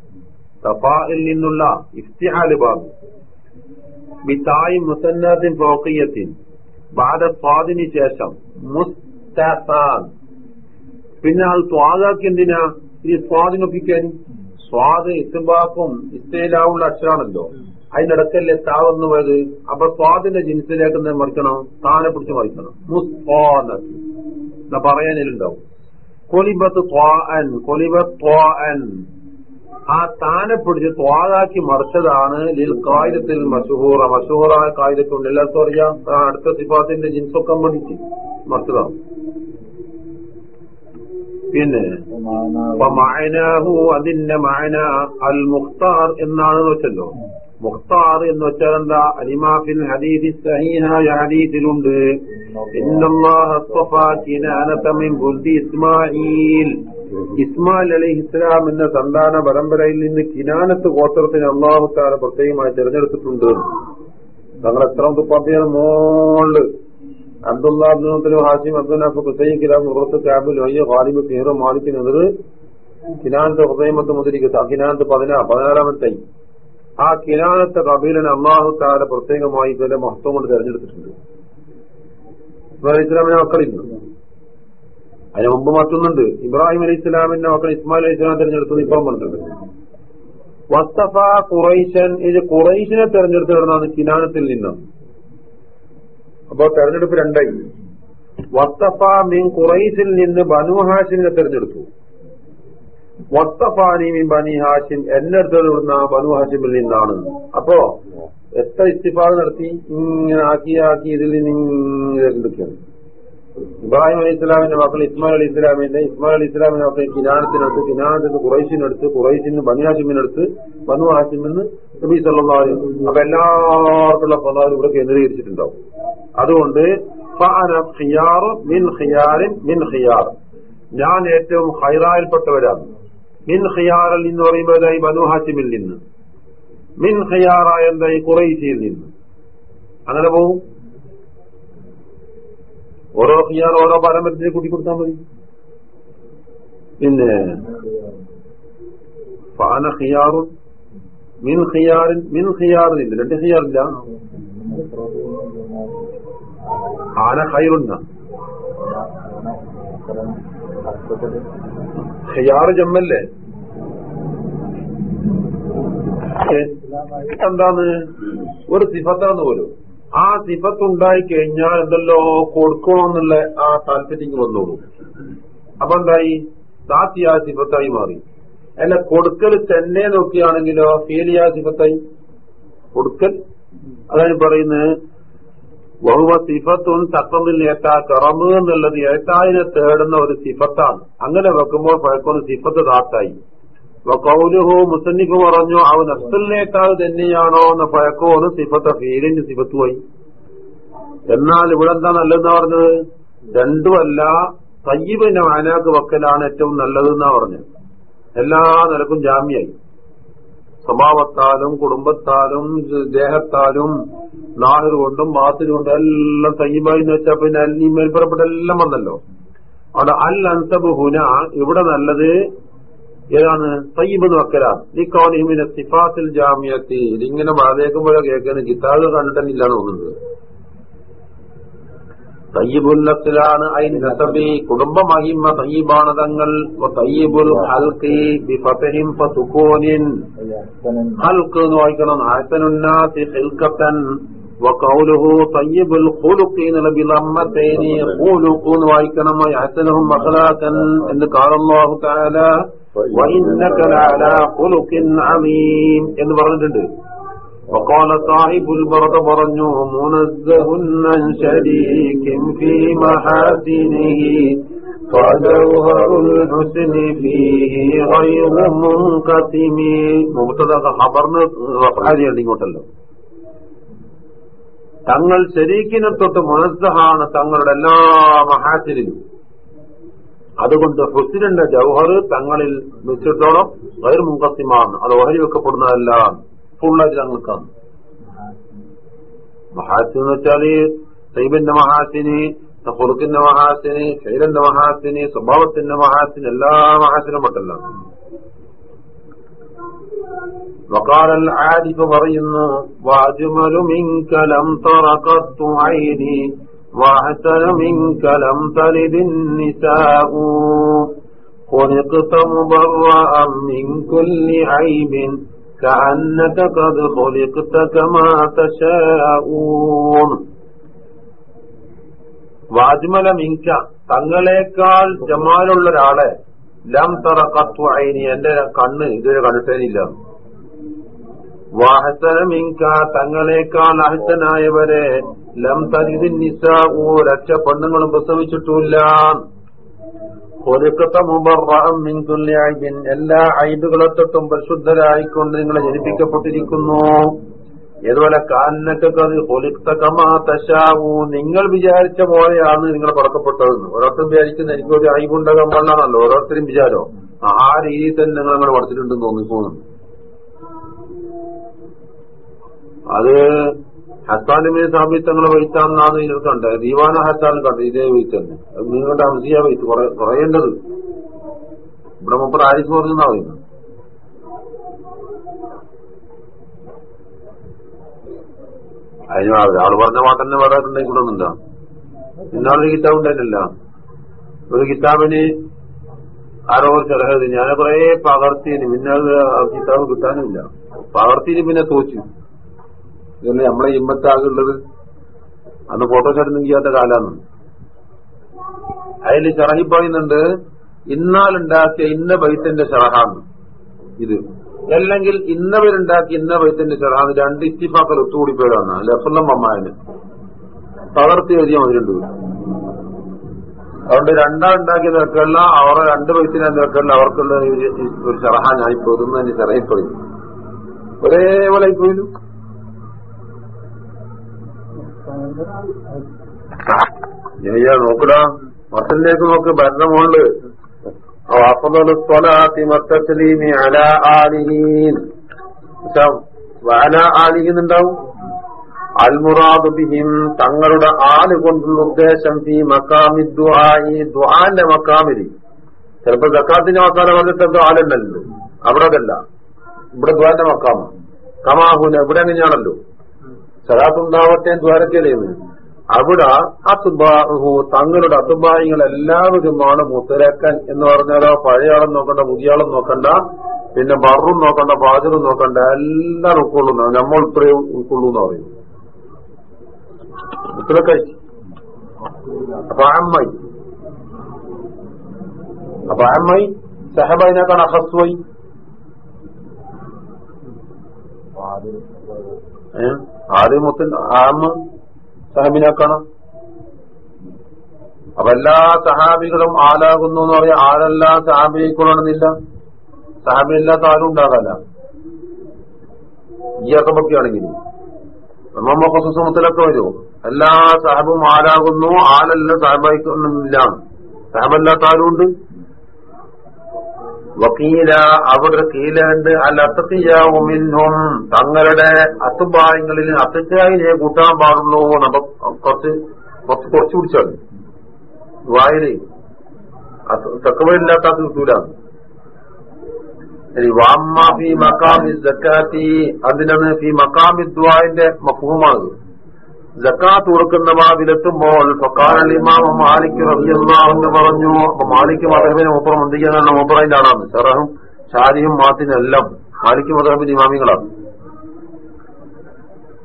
തഫായിൽ നിന്നുള്ള ഇഫ്തിഹാൽ ബാബ്. ബിത്തായി മുസന്നാത്തിൻ ഫോക്കിയത്തിൻ ബാധ സ്വാദിന് ശേഷം മുസ്തഫാൻ. പിന്നെ അത് സ്വാദാക്കി എന്തിനാ? ഈ സ്വാദിനൊപ്പിക്കാൻ സ്വാദ് ഇസ്ബാക്കും ഇസ്തയിലാവുള്ള അക്ഷരാണല്ലോ. അതിനിടക്കല്ലേ താവെന്ന് പോയത്? അപ്പൊ സ്വാദിന്റെ ജിൻസിലേക്ക് മറിക്കണം? താനെ പിടിച്ച് മറിക്കണം. എന്നാ പറയാനിലുണ്ടാവും. കൊലിബത്ത് ത്വാൻ കൊലിബത്ത് ത്വാൻ ആ താനെ പിടിച്ച് ത്വാതാക്കി മറിച്ചതാണ് ലിൽ കായികത്തിൽ മഷൂറ കായിരത്തുണ്ട് കായികത്തുണ്ട് എല്ലാവർക്കും അറിയാം. അടുത്ത സിഫാത്തിന്റെ ജിൻസൊക്കെ മടിച്ച് മറിച്ചതാണ് പിന്നെ അതിന്റെ മായന അൽ മുഖ്താർ എന്നാണെന്ന് വെച്ചല്ലോ. മുഖ്താർ എന്ന് വെച്ചാൽ എന്താ? അലിമാഫിൽ ഹദീദി സഹീഹായ ഹദീദിലുണ്ട് ഇസ്മായിൽ ഇസ്മായിൽ അലൈഹി ഇസ്ലാം എന്ന സന്താന പരമ്പരയിൽ നിന്ന് കിനാനത്ത് ഗോത്രത്തിന് അള്ളാഹു താര പ്രത്യേകമായി തിരഞ്ഞെടുത്തിട്ടുണ്ട്. തങ്ങൾ എത്ര തുപ്പാത്തിയാണ് മോൾ. അബ്ദുല്ലാബ്ദിനും ഹാസിം അബ്ദുനാഫ് ഹുസൈൻ കിലാം ഉറത്ത് ക്യാബിൽ വയ്യ ഹാലിബ് ഫീറ മാലിക്കിനെതിർ കിനാനത്ത് ഹുസൈമത്ത് മുതിരിക്കുന്നത് കിനാനത്ത് പതിനാ പതിനാലാമത്തെ ആ കിനാനത്തെ കബീലനെ അള്ളാഹു താര പ്രത്യേകമായി ഇതിന്റെ മഹത്വം കൊണ്ട് തെരഞ്ഞെടുത്തിട്ടുണ്ട്. ഇസ്ലാമിന്റെ മക്കളില്ല. അതിന് മുമ്പ് മറ്റൊന്നുണ്ട്. ഇബ്രാഹിം അലി ഇസ്ലാമിന്റെ മക്കൾ ഇസ്മായിൽ അലി ഇസ്ലാം തെരഞ്ഞെടുത്തത് ഇപ്പം പറഞ്ഞിട്ടുണ്ട്. വസ്തഫ ഖുറൈശൻ ഇത് ഖുറൈശിനെ തെരഞ്ഞെടുത്തിടുന്നതാണ് കിനാനത്തിൽ നിന്ന്. അപ്പോ തെരഞ്ഞെടുപ്പ് രണ്ടായി. വസ്തഫ മീൻ ഖുറൈസിൽ നിന്ന് ബനുഹാഷിനെ തെരഞ്ഞെടുത്തു. മീൻ ബനി ഹാഷിം എന്നെ എടുത്തിടുന്ന ബനു ഹാഷിമിൽ നിന്നാണ്. അപ്പോ എത്ര ഇസ്തിഫാദ് നടത്തി? ഇങ്ങനെ ആക്കി ആക്കി ഇതിൽ നിന്ന് ഇബ്രാഹിം അലി ഇസ്ലാമിന്റെ മക്കൾ ഇസ്മായിൽ അലി ഇസ്ലാമിന്റെ ഇസ്മായിൽ അലി ഇസ്ലാമിന്റെ മക്കൾ കിനാനത്തിനടുത്ത് കിനാനത്തിന് കുറേശിനടുത്ത് കുറൈശിന് ബനു ഹാഷിമിനടുത്ത് ബനു ഹാഷിമെന്ന് നബി സല്ലാഹു അപ്പൊ എല്ലാവർക്കുള്ള പ്രധാനം ഇവിടെ കേന്ദ്രീകരിച്ചിട്ടുണ്ടാവും. അതുകൊണ്ട് മിൻ മിൻ ഞാൻ ഏറ്റവും ഹൈറായിൽപ്പെട്ടവരാണ്. മിൻ ഖിയാറിൽ എന്ന് പറയുമ്പോൾ ഈ ബനു ഹാഷിമിൽ നിന്ന്. മിൻ ഖിയാറായ എന്തായി കുറൈശിയിൽ നിന്ന്. അങ്ങനെ പോവും. ഓരോ ഖിയാർ ഓരോ പാരമ്പര്യത്തിന് കൂട്ടി കൊടുത്താൽ മതി. പിന്നെ ഫാന ഖിയാറും മിൻ ഖിയാറിൻ മിൻ ഖിയാറിനില്ല രണ്ട് ഖിയാറില്ല. ആന ഖൈറുന്ന. ഖിയാറ് ജമ്മല്ലേ? എന്താണ് ഒരു സിഫത്താന്ന് പോലും. ആ സിഫത്ത് ഉണ്ടായി കഴിഞ്ഞാൽ എന്തല്ലോ കൊടുക്കണമെന്നുള്ള ആ താല്പര്യം വന്നോളൂ. അപ്പൊ എന്തായി? സാത്തി ആ സിഫത്തായി മാറി. അല്ല കൊടുക്കൽ തന്നെ നോക്കിയാണെങ്കിലോ ഫീലിയ സിഫത്തായി? കൊടുക്കൽ? അതാണ് പറയുന്നത്. വഹുവ സിഫത്തും തക്കമിൽ ഏത്താ കറമ് എന്നുള്ളത് ഏത്തായിനെ തേടുന്ന ഒരു സിഫത്താണ്. അങ്ങനെ വെക്കുമ്പോൾ പഴക്കൊന്ന് സിഫത്ത് താത്തായി കൗലുഹു മുസന്നിഫ് പറഞ്ഞു അവൻ അസ്തലിനേക്കാൾ തന്നെയാണോ എന്ന പഴക്കോന്ന് സിഫത്ത ഫീലിന്റെ സിഫത്തുമായി എന്നാൽ ഇവിടെ എന്താ നല്ലതെന്ന് പറഞ്ഞത്? രണ്ടുമല്ല തയ്യബിന്റെ മാനാക്ക് വക്കലാണ് ഏറ്റവും നല്ലതെന്നാ പറഞ്ഞത്. എല്ലാ നിലക്കും ജാമ്യായി. സ്വഭാവത്താലും കുടുംബത്താലും ദേഹത്താലും നാഹർ കൊണ്ടും ബാത്തിൽ കൊണ്ടും എല്ലാം തയ്യബായി എന്ന് വെച്ചാൽ പിന്നെ ഈ മേൽപ്പുറപ്പെട്ട എല്ലാം വന്നല്ലോ. അവിടെ അൽ അൻസബ് ഹുന ഇവിടെ നല്ലത് ഏതാണ്? തയ്യബ് വക്കലാണ് ഈ കോണിമിന് സിഫാത്തിൽ ജാമ്യത്തി. ഇതിങ്ങനെ വളരെയേക്കുമ്പോഴോ കേൾക്കുന്നത് കിതാബ് കണ്ടിട്ടില്ലാന്ന് തോന്നുന്നത്. തയ്യബുല്ലത്തിലാണ് ഐ നസബി. കുടുംബ മഹിമ തയ്യബാണ് തങ്ങൾ. തയ്യബുൽ ഹൽക്കി ബിഫതഹിം ഫസുകൂനിൻ ഹൽക്ക് എന്ന് വായിക്കണം. ഹസനുന്നാസി وقوله طيب الخلق بضمتين خلق وايكنم يحسنهم اخلاقا ان قال الله تعالى وانك لعلى خلق عظيم എന്ന് പറഞ്ഞിട്ടുണ്ട് وقال صاحب البرد പറഞ്ഞു منزه عن شريك في محاسنه فجوهر الحسن فيه غير منقسم മുബത്തദ ഖബറിന് റഫാദിയാണ് ഇങ്ങോട്ടല്ലോ തങ്ങൾ ശരീക്കിനെ തൊട്ട് മുനസ്സഹാണ് തങ്ങളുടെ എല്ലാ മഹാസിനും അതുകൊണ്ട് ഹുസിനന്റെ ജൗഹർ തങ്ങളിൽ നിശ്ചിത്തോളം വൈർ മുങ്കത്തിമാണ് അത് ഓഹരി വെക്കപ്പെടുന്നതല്ല ഫുള്ളായിട്ട് തങ്ങൾക്കാണ്. മഹാസിൻ എന്ന് വെച്ചാൽ സൈബിന്റെ മഹാസിന് ഫുറുക്കിന്റെ മഹാസിന് ശൈലന്റെ മഹാസിന് സ്വഭാവത്തിന്റെ മഹാസിന് എല്ലാ മഹാസിനും പെട്ടല്ല وقال العارف പറയുന്നു واجمل منك لم تر قط عيني واحسن منك لم تلد النساء خلقت مبرأ من كل عيب كأنك قد خلقت كما تشاءون വാജ്മല മിങ്ക തങ്ങളെക്കാൾ ജമാലുള്ള ഒരാളെ ലം തറ കത്തു അയിനി എന്റെ കണ്ണ് ഇതുവരെ കണ്ടിട്ടേനില്ല. വാഹസനമിങ്ക തങ്ങളെക്കാൾ അഹസനായവരെ ലം തരിതിൻ ഒരച്ച പെണ്ണുങ്ങളും പ്രസവിച്ചിട്ടില്ല എല്ലാ ഐബുകളെ തൊട്ടും പരിശുദ്ധരായിക്കൊണ്ട് നിങ്ങളെ ജനിപ്പിക്കപ്പെട്ടിരിക്കുന്നു. ഏതുപോലെ കമാ നിങ്ങൾ വിചാരിച്ച പോലെയാണ് നിങ്ങൾ പറക്കപ്പെട്ടതെന്ന്. ഓരോരുത്തരും വിചാരിക്കുന്ന എനിക്ക് ഒരു അയവുണ്ടകം പാടില്ലാണല്ലോ ഓരോരുത്തരും വിചാരോ? ആ രീതിയിൽ തന്നെ നിങ്ങൾ അങ്ങനെ പഠിച്ചിട്ടുണ്ടെന്ന് തോന്നിപ്പോന്നു അത് ഹസാനിമിന് സ്ഥാപിച്ച് തങ്ങളെ വഹിച്ചാന്നാന്ന് ഇതിൽ കണ്ടത്. ദീവാന ഹസാൻ കണ്ടത് ഇതേ വഹിച്ച് തന്നെ അത് നിങ്ങളുടെ അംസിയ വഹിച്ചു കുറയേണ്ടത്. ഇവിടെ മുപ്പത് ആരിഫ് പറഞ്ഞാ പറയുന്നത്. അതിന് ഒരാൾ പറഞ്ഞ പാട്ടന്നെ വേറെ ഒന്നുണ്ടോ ഇന്നാളൊരു കിതാബ് ഉണ്ടായിട്ടില്ല ഒരു കിതാബിന് ആരോ ചെറുത് ഞാൻ കുറെ പകർത്തിന് പിന്നെ കിതാബ് കിട്ടാനില്ല. പകർത്തിന് പിന്നെ തോച്ചു ഇതല്ലേ നമ്മളെ ഇമ്മത്താകുള്ളത് അന്ന് ഫോട്ടോഷോട്ട് ചെയ്യാത്ത കാലാന്ന് അതിൽ ചെറഹി പറയുന്നുണ്ട് ഇന്നാളുണ്ടാക്കിയ ഇന്ന ബൈത്തിന്റെ ചെറഹാന്ന് ഇത്. അല്ലെങ്കിൽ ഇന്നവരുണ്ടാക്കി ഇന്ന ബൈത്തിന്റെ ഷറഹാന്ന് രണ്ട് ഇത്തിഫാക്കൽ ഒത്തുകൂടി പേരാണ് ലഫുല്ലം അമ്മായന് പകർത്തി എഴുതിയ മതിലുണ്ട് അതുകൊണ്ട് രണ്ടാളുണ്ടാക്കിയ നിരക്കുകളില അവരെ രണ്ട് വയസ്സിനെ നിരക്കുകളിൽ അവർക്കുള്ള ഒരു ചെറഹ ഇപ്പോൾ ഒതുന്ന് തന്നെ ചെറയിപ്പോയി. ഒരേപോലെ പോയിലും ഞാൻ നോക്കടാ. മസലിലേക്ക് നോക്ക് ഭരണ മുകളിൽ وأفضل الصلاة والتسليم على آله وعلى آله എന്നുണ്ടാവും അൽമുറാദ് ബിഹിം തങ്ങളുടെ ആല് കൊണ്ടുള്ള ഉദ്ദേശം ഈ മക്കാമി ദുആയി ദുആന്റെ മക്കാമില് ചിലപ്പോ ജക്കാത്തിന്റെ അവസാനം വന്നിട്ട് ആലുണ്ടല്ലോ അവിടെ അതല്ല ഇവിടെ ദ്വാന്റെ മക്കാമ കമാഹുന ഇവിടെ അങ്ങനെയാണല്ലോ സലാത്തുണ്ടാവട്ടെ ദ്വാരക്കലേന്ന് അവിടെ അത്തുബാഹു തങ്ങളുടെ അത്തുബാഹികൾ എല്ലാവരുമാണ് മുത്തരക്കൻ എന്ന് പറഞ്ഞാലോ പഴയാളും നോക്കണ്ട പുതിയാളും നോക്കണ്ട പിന്നെ ബറും നോക്കണ്ട പാചകം നോക്കണ്ട എല്ലാം ഉൾക്കൊള്ളുന്ന നമ്മൾ ഇത്രയും ഉൾക്കൊള്ളുന്ന പറയും മുത്തലക്കായി അപ്പൊ അമ്മായി അപ്പൊ അമ്മായി സഹബൈനേക്കാണ് ആദ്യം മുത്തൻ ആമ്മ സഹബിനാക്കണം? അപ്പൊ എല്ലാ സഹാബികളും ആലാകുന്നു എന്ന് പറയാം ആരെല്ലാം സഹാബിക്കൊള്ളണമെന്നില്ല സഹാബിനില്ലാത്ത ആരും ഉണ്ടാകാല ഈ അക്കബൊക്കെയാണെങ്കിൽ നമ്മ കൊസുമത്തിലൊക്കെ വരുമോ എല്ലാ സഹബും ആലാകുന്നു ആലല്ല സഹബിക്കൊന്നുമില്ല സഹബല്ലാത്ത ആരും വക്കീല അവർ കീലുണ്ട് അല്ല അത്തത്തിയാവുമിന്നും തങ്ങളുടെ അത്തുബായങ്ങളിൽ അത്തച്ചായിനെ കൂട്ടാൻ പാടുള്ളൂ കുറച്ച് കുറച്ച് കുറച്ച് കുടിച്ചാണ് വായിലെ തക്കവയില്ലാത്ത അത് കിട്ടൂല. വാമ്മ ഫി മക്കാമി അതിനാണ് ഫി മക്കാമി ദ്വാന്റെ മഫൂമാണ് ജക്കാത്ത് കൊടുക്കുന്ന വാതിലെത്തുമ്പോൾ ഫക്കാൽ ഇമാം മാലിക് റബിയെന്ന് പറഞ്ഞു അപ്പൊ മാലിക് മധുരവിനെ മൂപ്പറം എന്തിക്കാനാണ് മൂപ്പറതിന്റെ ആളാണ്. ചെറഹും ഷാരിയും മാത്തിനെല്ലാം മാലിക് മധുരവിന് ഇമാമികളാണ്.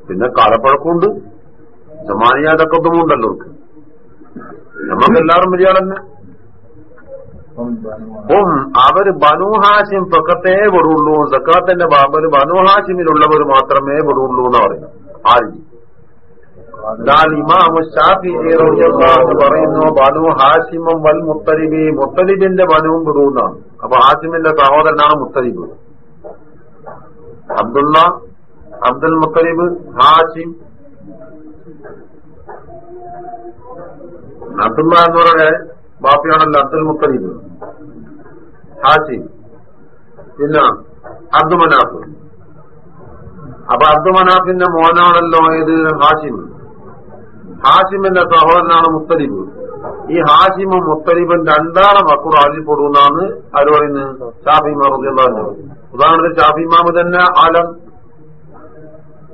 പിന്നെ കാലപ്പഴക്കമുണ്ട്. ജമാനിയാതക്കത്തുമുണ്ടല്ലോ അവർക്ക് നമുക്ക് എല്ലാവരും വലിയ തന്നെ. ഉം അവർ ബനുഹാശിം പൊക്കത്തേ വിടുള്ളൂ സക്കാത്തിന്റെ ബാബര് ബനുഹാശിമിലുള്ളവർ മാത്രമേ വിടുള്ളൂ എന്ന് പറയുന്നു ആര്ജി എന്നാൽ ഇമാം ഷാഫി റളിയല്ലാഹു പറയുന്നു ബനു ഹാസിമം വൽ മുത്തലിബി. മുത്തലിബിന്റെ ബനുവും ബുദൂന്നാണ് അപ്പൊ ഹാസിമിന്റെ സഹോദരനാണ് മുത്തലിബ്. അബ്ദുള്ള അബ്ദുൽ മുത്തലിബ് ഹാസിം അബ്ദുള്ള എന്ന് പറയുന്നത് ബാപ്പിയാണല്ലോ അബ്ദുൽ മുത്തലിബ്. ഹാസിം പിന്നെ അബ്ദുമനാഫ് അപ്പൊ അബ്ദുമനാഫിന്റെ മോനാണല്ലോ ഇത് ഹാഷിം. ഹാഷിമിന്റെ സഹോദരനാണ് മുത്തലിബ്. ഈ ഹാഷിമും മുത്തലിബും രണ്ടാളെ മക്കൂർ ആദ്യപ്പെടുന്നാണ് ആര് പറയുന്നത്? ഷാഫിമാറിയുള്ള ഉദാഹരണത്തിന് ഷാഫിമാമ് തന്നെ ആലം.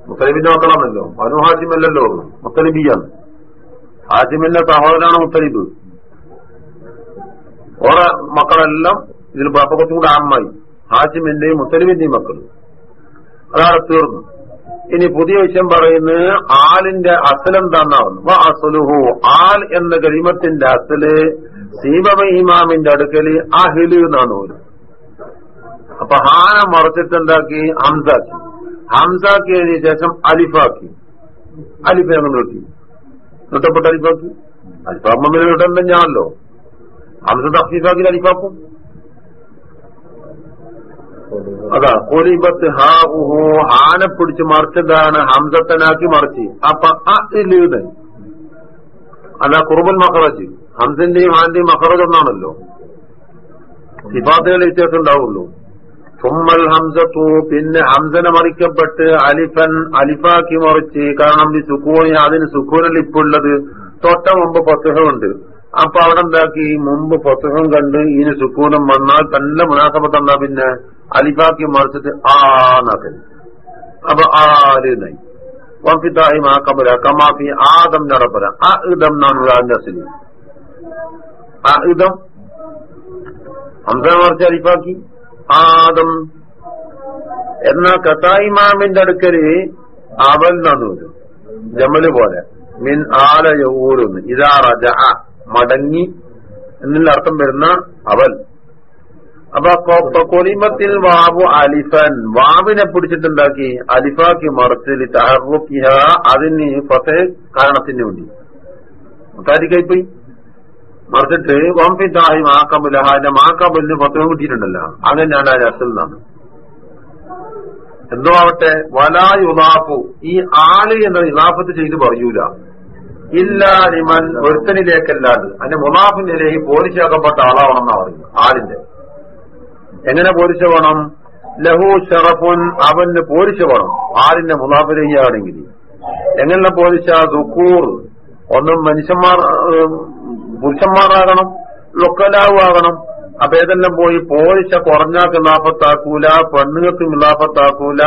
മുത്തലിബിന്റെ മക്കളാണല്ലോ. അനു ഹാഷിമല്ലല്ലോ മുത്തലിബിയാണ്. ഹാഷിമിന്റെ സഹോദരനാണ് മുത്തലിബ്. ഓരോ മക്കളെല്ലാം ഇതിൽ കുറച്ചും കൂടെ അമ്മായി ഹാഷിമിന്റെയും മുത്തലിബിന്റെയും മക്കൾ അതാണ് തീർന്നു. ഇനി പുതിയ വിഷയം പറയുന്നത് ആലിന്റെ അസലെന്താന്നാവുന്നു അസുലുഹു ആൽ എന്ന ഗരിമത്തിന്റെ അസൽ സീമമ ഇമാമിന്റെ അടുക്കൽ അഹിൽ എന്നാണ് പോലും അപ്പൊ ഹാന മറച്ചിട്ട് എന്താക്കി? ഹംസാക്കി. ഹംസാക്കി എഴുതിയ ശേഷം അലിഫാക്കി. അലിഫ് ഞങ്ങൾ കിട്ടി നിർത്തപ്പെട്ട അലിഫാക്കി. അലിഫാമ്മ ഞാനല്ലോ ഹംസ തഫീഫാക്കി അലിഫാക്കും. അതാ കൊലിബത്ത് ഹാ ഉഹു ഹാനെ പിടിച്ച് മറിച്ചതാണ് ഹംസത്തനാക്കി മറിച്ച്. അപ്പൊ അല്ലെ അല്ല കുറുബൽ മഹറജ് ഹംസന്റെയും ഹാന്റെയും മഹറജ് ഒന്നാണല്ലോ. സിഫാത്തുകൾ വ്യത്യാസം ഉണ്ടാവുള്ളൂ. തുമ്മൽ ഹംസത്തു പിന്നെ ഹംസനെ മറിക്കപ്പെട്ട് അലിഫൻ അലിഫാക്കി മറിച്ച് കാരണം ഈ സുക്കൂണി അതിന് സുക്കൂനൽ ഇപ്പുള്ളത്. തൊട്ട മുമ്പ് പത്തുഹമുണ്ട് അപ്പൊ അവിടെ എന്താക്കി? മുമ്പ് പത്തുഹം കണ്ട് ഇതിന് സുക്കൂനം വന്നാൽ തന്നെ മുനാക്കപ്പെട്ട് തന്നാ പിന്നെ? അലിഫാക്കി മറിച്ചിട്ട് ആന്നാക്കൽ അപ്പൊ ആരുന്നായി കമാഫി ആദം അരിപ്പാക്കി ആദം എന്നാ കത്തായിമാമിന്റെ അടുക്കൽ അവൽ നന്നു ജമൽ പോലെ. മിൻ ആല യൂരുന്ന് ഇതാ റജ മടങ്ങി. എന്നുള്ള അർത്ഥം വരുന്ന അവൽ അപ്പൊ കൊലിമത്തിൽ വാവു അലിഫൻ. വാവിനെ പിടിച്ചിട്ടുണ്ടാക്കി അലിഫാക്കി മറച്ചിൽ തഹറുക്കിഹ അതിന് ഫസേ കാരണത്തിന് വേണ്ടി. മുത്താരിക്കായിപ്പോയി മറിച്ചിട്ട് വംഫിത്തായി മാക്കബുലഹ അതിന്റെ മാക്കബുലിന് ഫത്തവും കിട്ടിയിട്ടുണ്ടല്ലോ. അങ്ങനെയാണ് ആ രസൽ എന്നാണ് എന്തോ ആവട്ടെ വലാ യുലാഫു ഈ ആൾ എന്ന ഇലാഫത്ത് ചെയ്ത് പറയൂല. ഇല്ല ലിമൻ ഒരുത്തനിലേക്കല്ലാതെ. അതിന്റെ മുലാഫിനിലേക്ക് ആളാവണം ആളാവണമെന്നാ പറയുന്നത്. ആളിന്റെ എങ്ങനെ പോലിശ വേണം ലഹു ഷറഫുൻ അവന് പോലിശ വേണം ആരിന്റെ മുലാഫിലേക്കാണെങ്കിൽ എങ്ങനെ പോരിച്ച? ദുക്കൂർ. ഒന്നും മനുഷ്യന്മാർ പുരുഷന്മാരാകണം ലൊക്കലാവാകണം അപ്പൊ ഏതെല്ലാം പോയി? പോരിച്ച കുറഞ്ഞാക്ക് മിലാഫത്താക്കൂല പെണ്ണുങ്ങൾക്ക് മിലാഫത്താക്കൂല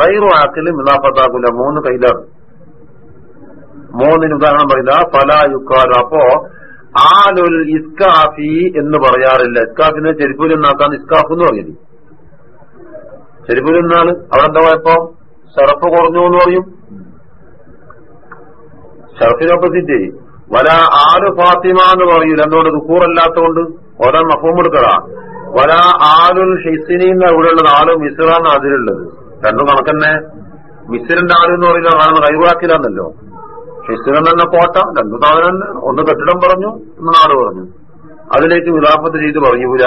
ഗൈറു ആക്കിൽ മിലാഫത്താക്കൂല മൂന്ന് കൈലാണ്. മൂന്നിന് ഉദാഹരണം പറയുന്ന ഫല യുക്കാൽ അപ്പോ ആലുൽ ഇസ്കാഫി എന്ന് പറയാറില്ല. ഇസ്കാഫിന് ചെരുപ്പൂരിൽ ഇസ്കാഫ് എന്ന് പറയുന്നത് ചെരുപ്പൂരിൽ നിന്നാണ്. അവിടെ എന്താ പോയപ്പോ ഷറഫ് കുറഞ്ഞു എന്ന് പറയും. ഷറഫിന് ഓപ്പോസിറ്റ് വല ആലു ഫാത്തിമ എന്ന് പറയൂല. എന്തുകൊണ്ട്? ദുക്കൂറല്ലാത്തതുകൊണ്ട് ഓരോ മഫോം എടുക്കടാ. വല ആലുൽ ഹിസിനി എന്ന ഇവിടെ ഉള്ളത് ആലു മിസ്റാന്ന് അതിലുള്ളത്. രണ്ടും കണക്കന്നെ. മിസ്റിന്റെ ആലു എന്ന് അതാണ് കൈവാക്കിലാന്നല്ലോ ഹിസ്റൻ തന്നെ കോട്ട രണ്ടു താവരൻ ഒന്ന് കെട്ടിടം പറഞ്ഞു ഒന്ന് നാട് പറഞ്ഞു. അതിലേക്ക് വിലാപത്ത് ചെയ്ത് പറയൂല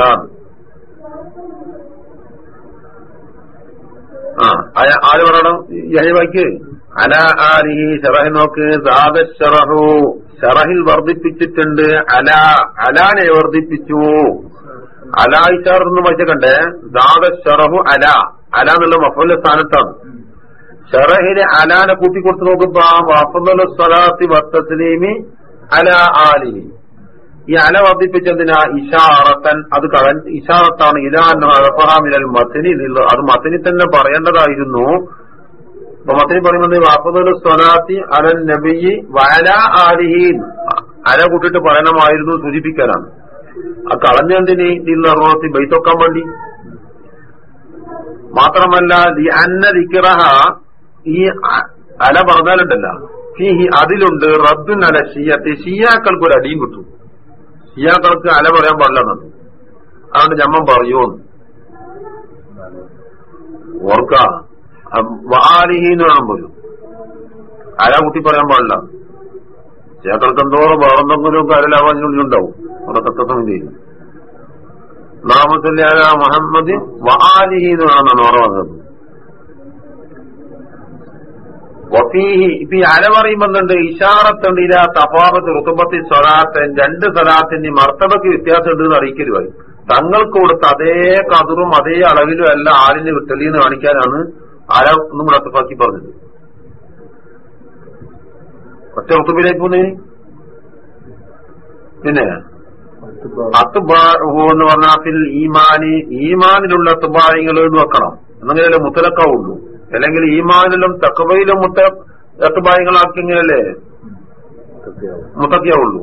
ആ ആര് പറയണം? യഹിവാക്ക് അല ആലിഹി ഷറഹി നോക്ക്. ഷറഹു ഷറഹിൽ വർദ്ധിപ്പിച്ചിട്ടുണ്ട് അല. അലാനെ വർദ്ധിപ്പിച്ചു. അലായിഷാർ എന്ന് വെച്ചിട്ടുണ്ടേ ദാദ ഷറഹു അല. അല എന്നുള്ള മഫുലിന്റെ സ്ഥാനത്താണ്. ഷറഹിന് അലാനെ കൂട്ടിക്കൊടുത്ത് നോക്കുമ്പോ വഫദലു സ്വലാത്തി വത്തസ്ലീമി അല ആലിഹി. ഈ അല വർദ്ധിപ്പിച്ചതിനാ ഇഷാറത്തൻ അത് കളൻ ഇഷാറത്താണ്. ഇലാഫഹാമിനൽ മത്തിനി അത് മത്തിനി തന്നെ പറയേണ്ടതായിരുന്നു. അപ്പൊ മത്തിനി പറയുന്നത് വാഫദുൽ സ്വലാത്തി അലൻ നബിയി വല ആലിഹി അല കൂട്ടിട്ട് പറയണമായിരുന്നു സൂചിപ്പിക്കാനാണ് ആ കളഞ്ഞെന്തിന് ഇല്ലി ബൈത്തൊക്കാൻ വേണ്ടി. മാത്രമല്ല അന്ന ദിക്റഹ ഈ അല പറഞ്ഞാലുണ്ടല്ല. ഫീഹി അതിലുണ്ട് റദ്ദുൻ അല ഷിയത്തി. ഷിയാക്കൾക്ക് ഒരു അടിയും കിട്ടും. ഷിയാക്കൾക്ക് അല പറയാൻ പാടില്ലെന്നാണ് അതുകൊണ്ട് ഞമ്മൻ പറയൂന്ന് ഓർക്ക. വാലിഹീന്ന് വേണം പോലും അല കുട്ടി പറയാൻ പാടില്ല. ഷിയാക്കൾക്ക് എന്തോറും വേറെന്തെങ്കിലും കരലാവാനുണ്ടാവും അവിടെ തത്വസമിതിയിൽ നാമത്തിന്റെ അല മുഹമ്മദ് വാലിഹി എന്ന് വേണമെന്നാണ് ഓർമ്മ വഫീഹി ഇപ്പൊ ഈ അല പറയുമ്പോണ്ട് ഇഷാറത്തുണ്ട് ഇല തഫാവത്ത് റുത്തുബത്തി സ്വലാത്തൻ രണ്ട് സ്വലാത്തിന്റെ മർത്തബയ്ക്ക് വ്യത്യാസം ഉണ്ടെന്ന് അറിയിക്കലുമായി തങ്ങൾക്ക് കൊടുത്ത അതേ കതിറും അതേ അളവിലും അല്ല ആലിന് വിട്ടലിന്ന് കാണിക്കാനാണ് അല ഒന്നും കൂടെ അത്തഫാക്കി പറഞ്ഞത്. ഒറ്റ റുത്തുബിലേക്ക് പോന്നേ? പിന്നെ? അത്തുബാഹു എന്ന് പറഞ്ഞാൽ ഈമാനി ഈമാനിലുള്ള അത്തുബാഹികൾ എന്ന് വെക്കണം. എന്നെങ്കിലല്ലേ മുത്തലക്കാവുള്ളൂ. അല്ലെങ്കിൽ ഈമാനിലും തക്കവയിലും മുത്ത അത്തുബാഹികളാക്കിയെങ്കിലല്ലേ മുത്തക്കിയാവുള്ളൂ.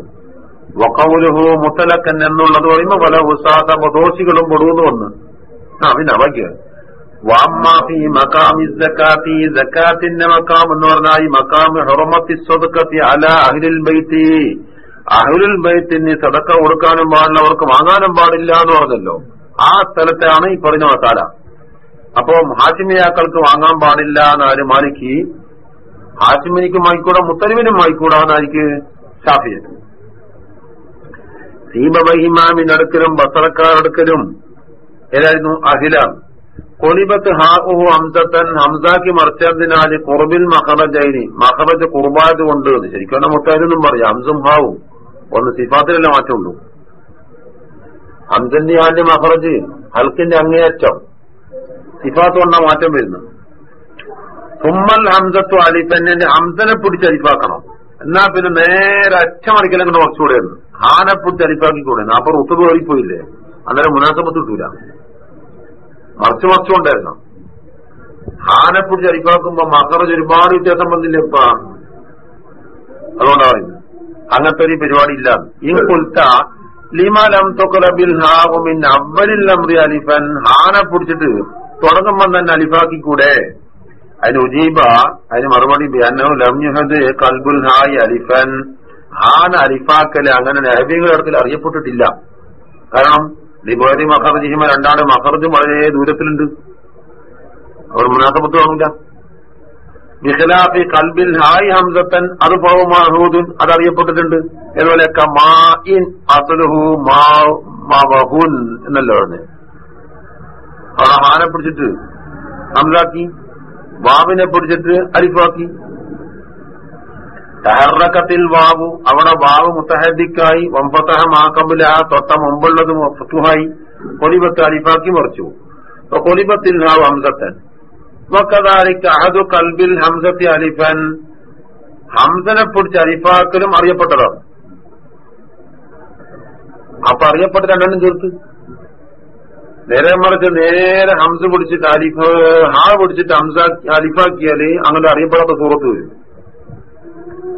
വക്കൗലുഹു മുത്തലക്കൻ എന്നുള്ളത് പറയുമ്പോ പല ഉസാദ ദോഷികളും പെടുന്നു വന്ന്. ആ പിന്നെ ബാക്കിയ വാമ്മാഫി മക്കാമി സക്കാത്തി സക്കാത്തിന്റെ മക്കാം എന്ന് പറഞ്ഞാൽ ഈ മക്കാം ഹെറമത്തി സ്വതക്കത്തി അല അഹിലിൽ ബൈത്തി. അഹുലുൽ ബൈത്തിന് സ്വതക്ക കൊടുക്കാനും പാടില്ല അവർക്ക് വാങ്ങാനും പാടില്ല എന്ന് പറഞ്ഞല്ലോ. ആ സ്ഥലത്താണ് ഈ പറഞ്ഞ മസാല. അപ്പൊ ഹാഷിമിയാക്കൾക്ക് വാങ്ങാൻ പാടില്ല എന്നാര് മാലിക്ക്? ഹാഷിമിനിക്കും മായിക്കൂടാ മുത്തലിമിനും വായിക്കൂടാ എന്നായിരിക്ക് ഷാഫിയ സീബഹിമാമിനടുക്കലും ബസറക്കാരടുക്കലും ഏതായിരുന്നു? അഖില കൊലിബത്ത് ഹാഹു ഹംസത്തൻ ഹംസാക്കി മറിച്ചതിനാൽ കുറുബിൽ മഹറജൈനി മഹറജ് കുർബായത് കൊണ്ട് ശരിക്കും മുത്തായിരുന്നും പറയാം. ഹംസും ഹാവും. ഒന്ന് സിഫാത്തിലല്ല മാറ്റമുള്ളൂ. ഹംസന്റെ ആന്റെ മഹറജ് ഹൽക്കിന്റെ അങ്ങേയറ്റം. സിഫാത്ത് കൊണ്ടാ മാറ്റം വരുന്നത്. തുമ്മൽ ഹംസത്തു അലിഫന്നെ ഹംസനെ പിടിച്ച് അരിപ്പാക്കണം. എന്നാ പിന്നെ നേരെ അറ്റമറിക്കലും കൊണ്ട് കുറച്ചുകൂടെ ഉണ്ട് ഹാനെ പിടിച്ച് അരിപ്പാക്കിക്കൂടെ അപ്പൊ റുത്ത് കയറിപ്പോയില്ലേ അന്നേരം മുനാസമത്ത് കിട്ടൂല. മറിച്ച് മറിച്ചുകൊണ്ടായിരുന്നു ഹാനെ പിടിച്ച് അരിപ്പാക്കുമ്പോ മക്കറജ് ഒരുപാട് വ്യത്യാസം വന്നില്ല ഇപ്പ അതുകൊണ്ടാ പറയുന്നത്. അങ്ങനത്തെ ഒരു പരിപാടി ഇല്ല. ഈ കുൽത്ത ലിമാലം തൊക്കലബിൽ ഹാവുമിൻ അവലിൽ അമ്രി അലിഫൻ. ഹാനെ പിടിച്ചിട്ട് തുടങ്ങുമ്പോ തന്നെ അലിഫാക്കിക്കൂടെ? അതിന് ഉജീബ അതിന് മറുപടി കൽബുൽ ഹായ് അലിഫൻ. ഹാൻ അലിഫാക്കൽ അങ്ങനെ നഹബിയുടെ അടുത്തിൽ അറിയപ്പെട്ടിട്ടില്ല. കാരണം ലിബോരി മഹർജിഹിമ രണ്ടാണ് മഹർജും വളരെ ദൂരത്തിലുണ്ട്. അവർ മുനാസബത്ത് കാണില്ല ബിഖലാഫി കൽബിൽ ഹായ് ഹംസത്തൻ അത് പോവുമാഹൂദുൻ അത് അറിയപ്പെട്ടിട്ടുണ്ട്. അതുപോലെ എന്നല്ലോ പറഞ്ഞത്. അവിടെ ഹാനെ പിടിച്ചിട്ട് ഹംസാക്കി വാവിനെ പിടിച്ചിട്ട് അരിഫാക്കി. തഹറക്കത്തിൽ വാവു അവിടെ വാവ് മുത്തഹദിക്കായി വമ്പത്തഹ മാക്കബില തൊട്ട മുമ്പുള്ളത് ഫുഹായി കൊലിബത്ത് അലിഫാക്കി മറിച്ചു. കൊലിബത്തിൽ ഹാവ് ഹംസത്തൻ. വക്കതാലിക്ക് അഹദു കൽബിൽ ഹംസത്തി അലിഫൻ. ഹംസനെ പിടിച്ച് അലിഫാക്കലും അറിയപ്പെട്ടതാണ്. അപ്പൊ അറിയപ്പെട്ട രണ്ടെണ്ണം ചേർത്ത്. നേരെ മറിച്ച് നേരെ ഹംസ പിടിച്ചിട്ട് അലിഫ് ഹാ പിടിച്ചിട്ട് ഹംസ അലിഫാക്കിയാൽ അങ്ങനെ അറിയപ്പെടാത്ത സൂറത്ത് വരും.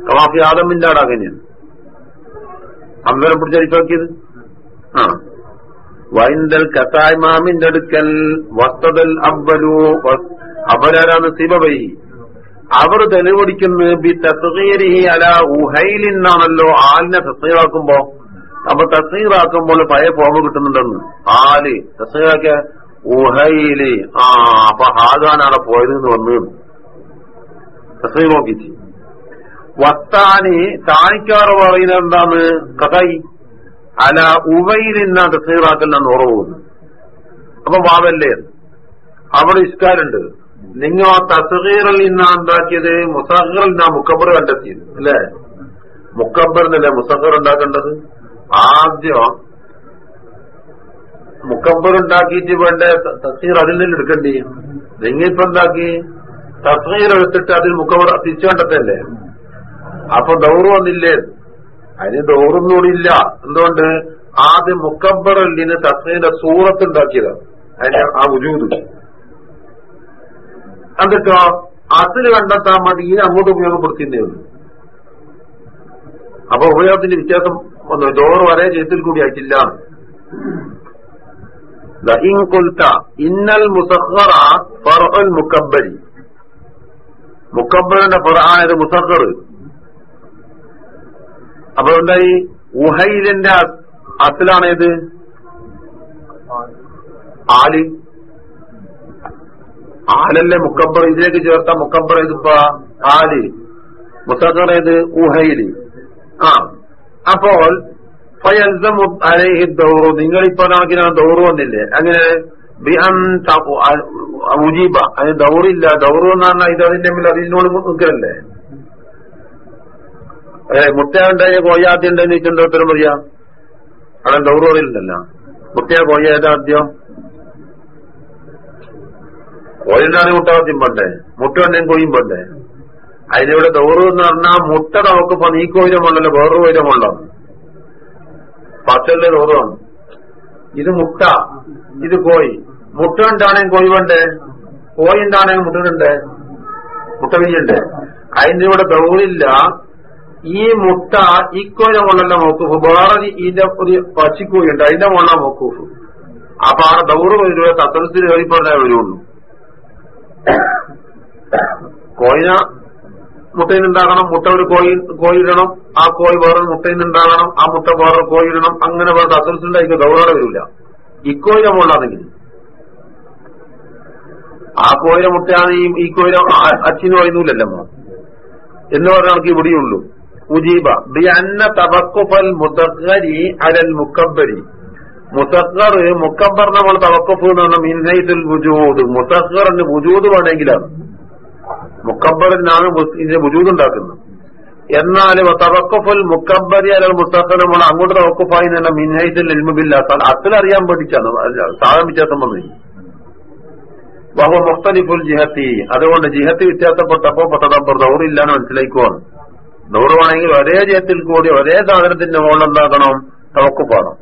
കവാഫി ആദമിന്റെ ആട് അങ്ങനെയാണ്. ഹംസനെ പിടിച്ച് അലിഫാക്കിയത് ആ. വൈന്തൽ കത്തായ്മാമിന്റെ അടുക്കൽ വസ്തതൽ അബ്ബലു അബരാരാണ് സിബബൈ അവർ തെളിവടിക്കുന്നത് ബി തസ്ഗീരിഹി അല ഉഹൈലിന്നാണല്ലോ ആലിനെ തസ്ഗീറാക്കുമ്പോ. അപ്പൊ തസ്സീറാക്കുമ്പോൾ പഴയ ഫോമ് കിട്ടുന്നുണ്ടെന്ന്. ആൽ തസ്സീറാക്കിയ ഊഹയിൽ ആ അപ്പൊ ഹാദാനാണ് പോയത് എന്ന് വന്ന്. തസ്ഗീർ നോക്കിച്ച്. വത്താനി താനിക്കാറ് പറയുന്നത് എന്താണ്? കഥൈ. അല ഉവയിലിന്ന തസ്ഗീറാക്കലിനാണ് ഉറവ് അപ്പൊ വാവല്ലേ? അവിടെ ഇഷ്കാരുണ്ട് നിങ്ങൾ ആ തസ്ഗീറിൽ നിന്നാ ഉണ്ടാക്കിയത്? മുസഹറിൽ നിന്നാ മുക്കബർ കണ്ടെത്തിയത്. അല്ലേ? മുക്കബറിനല്ലേ മുസഹർ ഉണ്ടാക്കേണ്ടത്? ആദ്യം മുക്കമ്പറുണ്ടാക്കിയിട്ട് വേണ്ട തസ്ഗീർ അതിൽ നിന്ന് എടുക്കേണ്ടി? നിങ്ങിപ്പോ എന്താക്കി തസ്ഗീർ എടുത്തിട്ട് അതിൽ മുക്കമ്പർ തിരിച്ചു കണ്ടെത്തല്ലേ? അപ്പൊ ദൗറ് വന്നില്ലേ? അതിന് ദൗറൊന്നും ഇല്ല. എന്തുകൊണ്ട്? ആദ്യം മുക്കമ്പറല്ലിന് തസ്ഗീറിന്റെ സൂറത്ത് ഉണ്ടാക്കിയതാണ് അതിന്റെ ആ ഉജൂത് എന്നിട്ടോ അതിൽ കണ്ടെത്താൻ വേണ്ടി ഇതിനെ അങ്ങോട്ട് ഉപയോഗപ്പെടുത്തിയതേ ഉള്ളൂ. അപ്പൊ ഉപയോഗത്തിന്റെ വ്യത്യാസം വന്നു. ഡോറ് വരെ ചെയ്തിൽ കൂടി ആയിട്ടില്ല. ഇന്നൽ മുസഹറ ഫറൽ മുക്കബരി മുക്കബറിന്റെ ഫറായത് മുസഹർ അപ്പൊ എന്തായി? ഉഹൈലിന്റെ അസിലാണേത്? ആൽ. ആലല്ലേ മുക്കബർ ഇതിലേക്ക് ചേർത്ത മുക്കബർ ഇതിപ്പോ ആൽ. മുസഹർ ഏത് ഉഹൈലി. ആ. അപ്പോൾ ദൗറു. നിങ്ങൾ ഇപ്പൊ നാക്കിനാ ദൗറു വന്നില്ലേ? അങ്ങനെ ഉജീബ അതിന് ദൗറില്ല. ദൗറു എന്ന് പറഞ്ഞാൽ ഇത് അതിന്റെ മുമ്പിൽ അതിനോട് നിൽക്കലല്ലേ? ഏ മുട്ടയുണ്ടായ കോയാദ്യം ഉണ്ടെന്ന് വെച്ചിട്ടുണ്ടോ ഉത്തരം പറയാ? അവിടെ ദൗറു അറിയില്ലല്ലോ. മുട്ടയ കോയ ഏതാ ആദ്യം? കോഴിണ്ടാണ് മുട്ട ആദ്യം പണ്ടേ. മുട്ട ഉണ്ടെങ്കിൽ കോയും പണ്ടേ. അതിനിവിടെ ദൗറു എന്ന് പറഞ്ഞാൽ മുട്ട നമുക്ക് നീ കോയിരമുണ്ടല്ലോ വേറൊരു കോയിരമുണ്ടോ പച്ചലിന്റെ ദൗറാണ് ഇത് മുട്ട ഇത് കോഴി. മുട്ട ഉണ്ടാണെങ്കിൽ കോഴി വേണ്ടേ? കോഴി ഉണ്ടാണെങ്കിൽ മുട്ടുണ്ട് മുട്ട വിരിയുണ്ട് അതിന്റെ ഇവിടെ ദൗറില്ല. ഈ മുട്ട ഇക്കോയിരമുള്ളല്ലോ മോക്കൂഫ് വേറെ ഇതിന്റെ ഒരു പച്ചിക്കോയി ഉണ്ട്. അതിന്റെ മുള്ള മോക്കൂഫ് അപ്പൊ ആ ദൗറ് വരുവ തത്തലത്തിൽ കയറിപ്പോഴേ വരുള്ളൂ. കോയിന മുട്ടയിലുണ്ടാകണം മുട്ട ഒരു കോഴി കോഴിയിടണം ആ കോഴി വേറൊരു മുട്ടയിലുണ്ടാകണം ആ മുട്ട വേറൊരു കോഴിയിടണം അങ്ങനെ വേറെ അസൽസുണ്ടായിരിക്കും ദൗറോടെ വരില്ല. ഇക്കോയിലെ മുകളിലാണെങ്കിൽ. ആ കോയിലെ മുട്ടയാണ് ഈ ഈ അച്ഛനും അച്ഛന് പറയുന്നില്ലല്ലോ എന്ന് പറഞ്ഞ ഇവിടെയുള്ളൂ ഉജീബ ബി അന്ന തവക്കുഫൽ മുതഗരി അലൽ മുക്കബരി മുസഖർ മുക്കബർ നമ്മൾ തവക്കുഫ് എന്ന് പറഞ്ഞാൽ മിൻഹൈസുൽ വുജൂദ്. മുസഖറിന് വേണമെങ്കിലാണ്. മുക്കബറിനാണ് ഇതിന്റെ ബുജൂദുണ്ടാക്കുന്നത് എന്നാൽ തവക്കഫുൽ മുക്കബരി അല്ലെങ്കിൽ നമ്മൾ അങ്ങോട്ട് തവക്കുഫായി തന്നെ മിൻഹൈസുൽ എൽമുബില്ല അത്തിലറിയാൻ പഠിച്ചാണ് സാധനം വ്യത്യാസം വന്നു ബഹു മുഖ്തലിഫുൽ ജിഹത്തി. അതുകൊണ്ട് ജിഹത്ത് വ്യത്യാസപ്പെട്ടപ്പോ പത്തതമ്പർ ദൗറില്ലാന്ന് മനസ്സിലാക്കുവാണ് ദൗറുവാണെങ്കിൽ ഒരേ ജയത്തിൽ കൂടി ഒരേ സാധനത്തിന്റെ മുകളിൽ എന്താക്കണം തവക്കുപ്പാണ്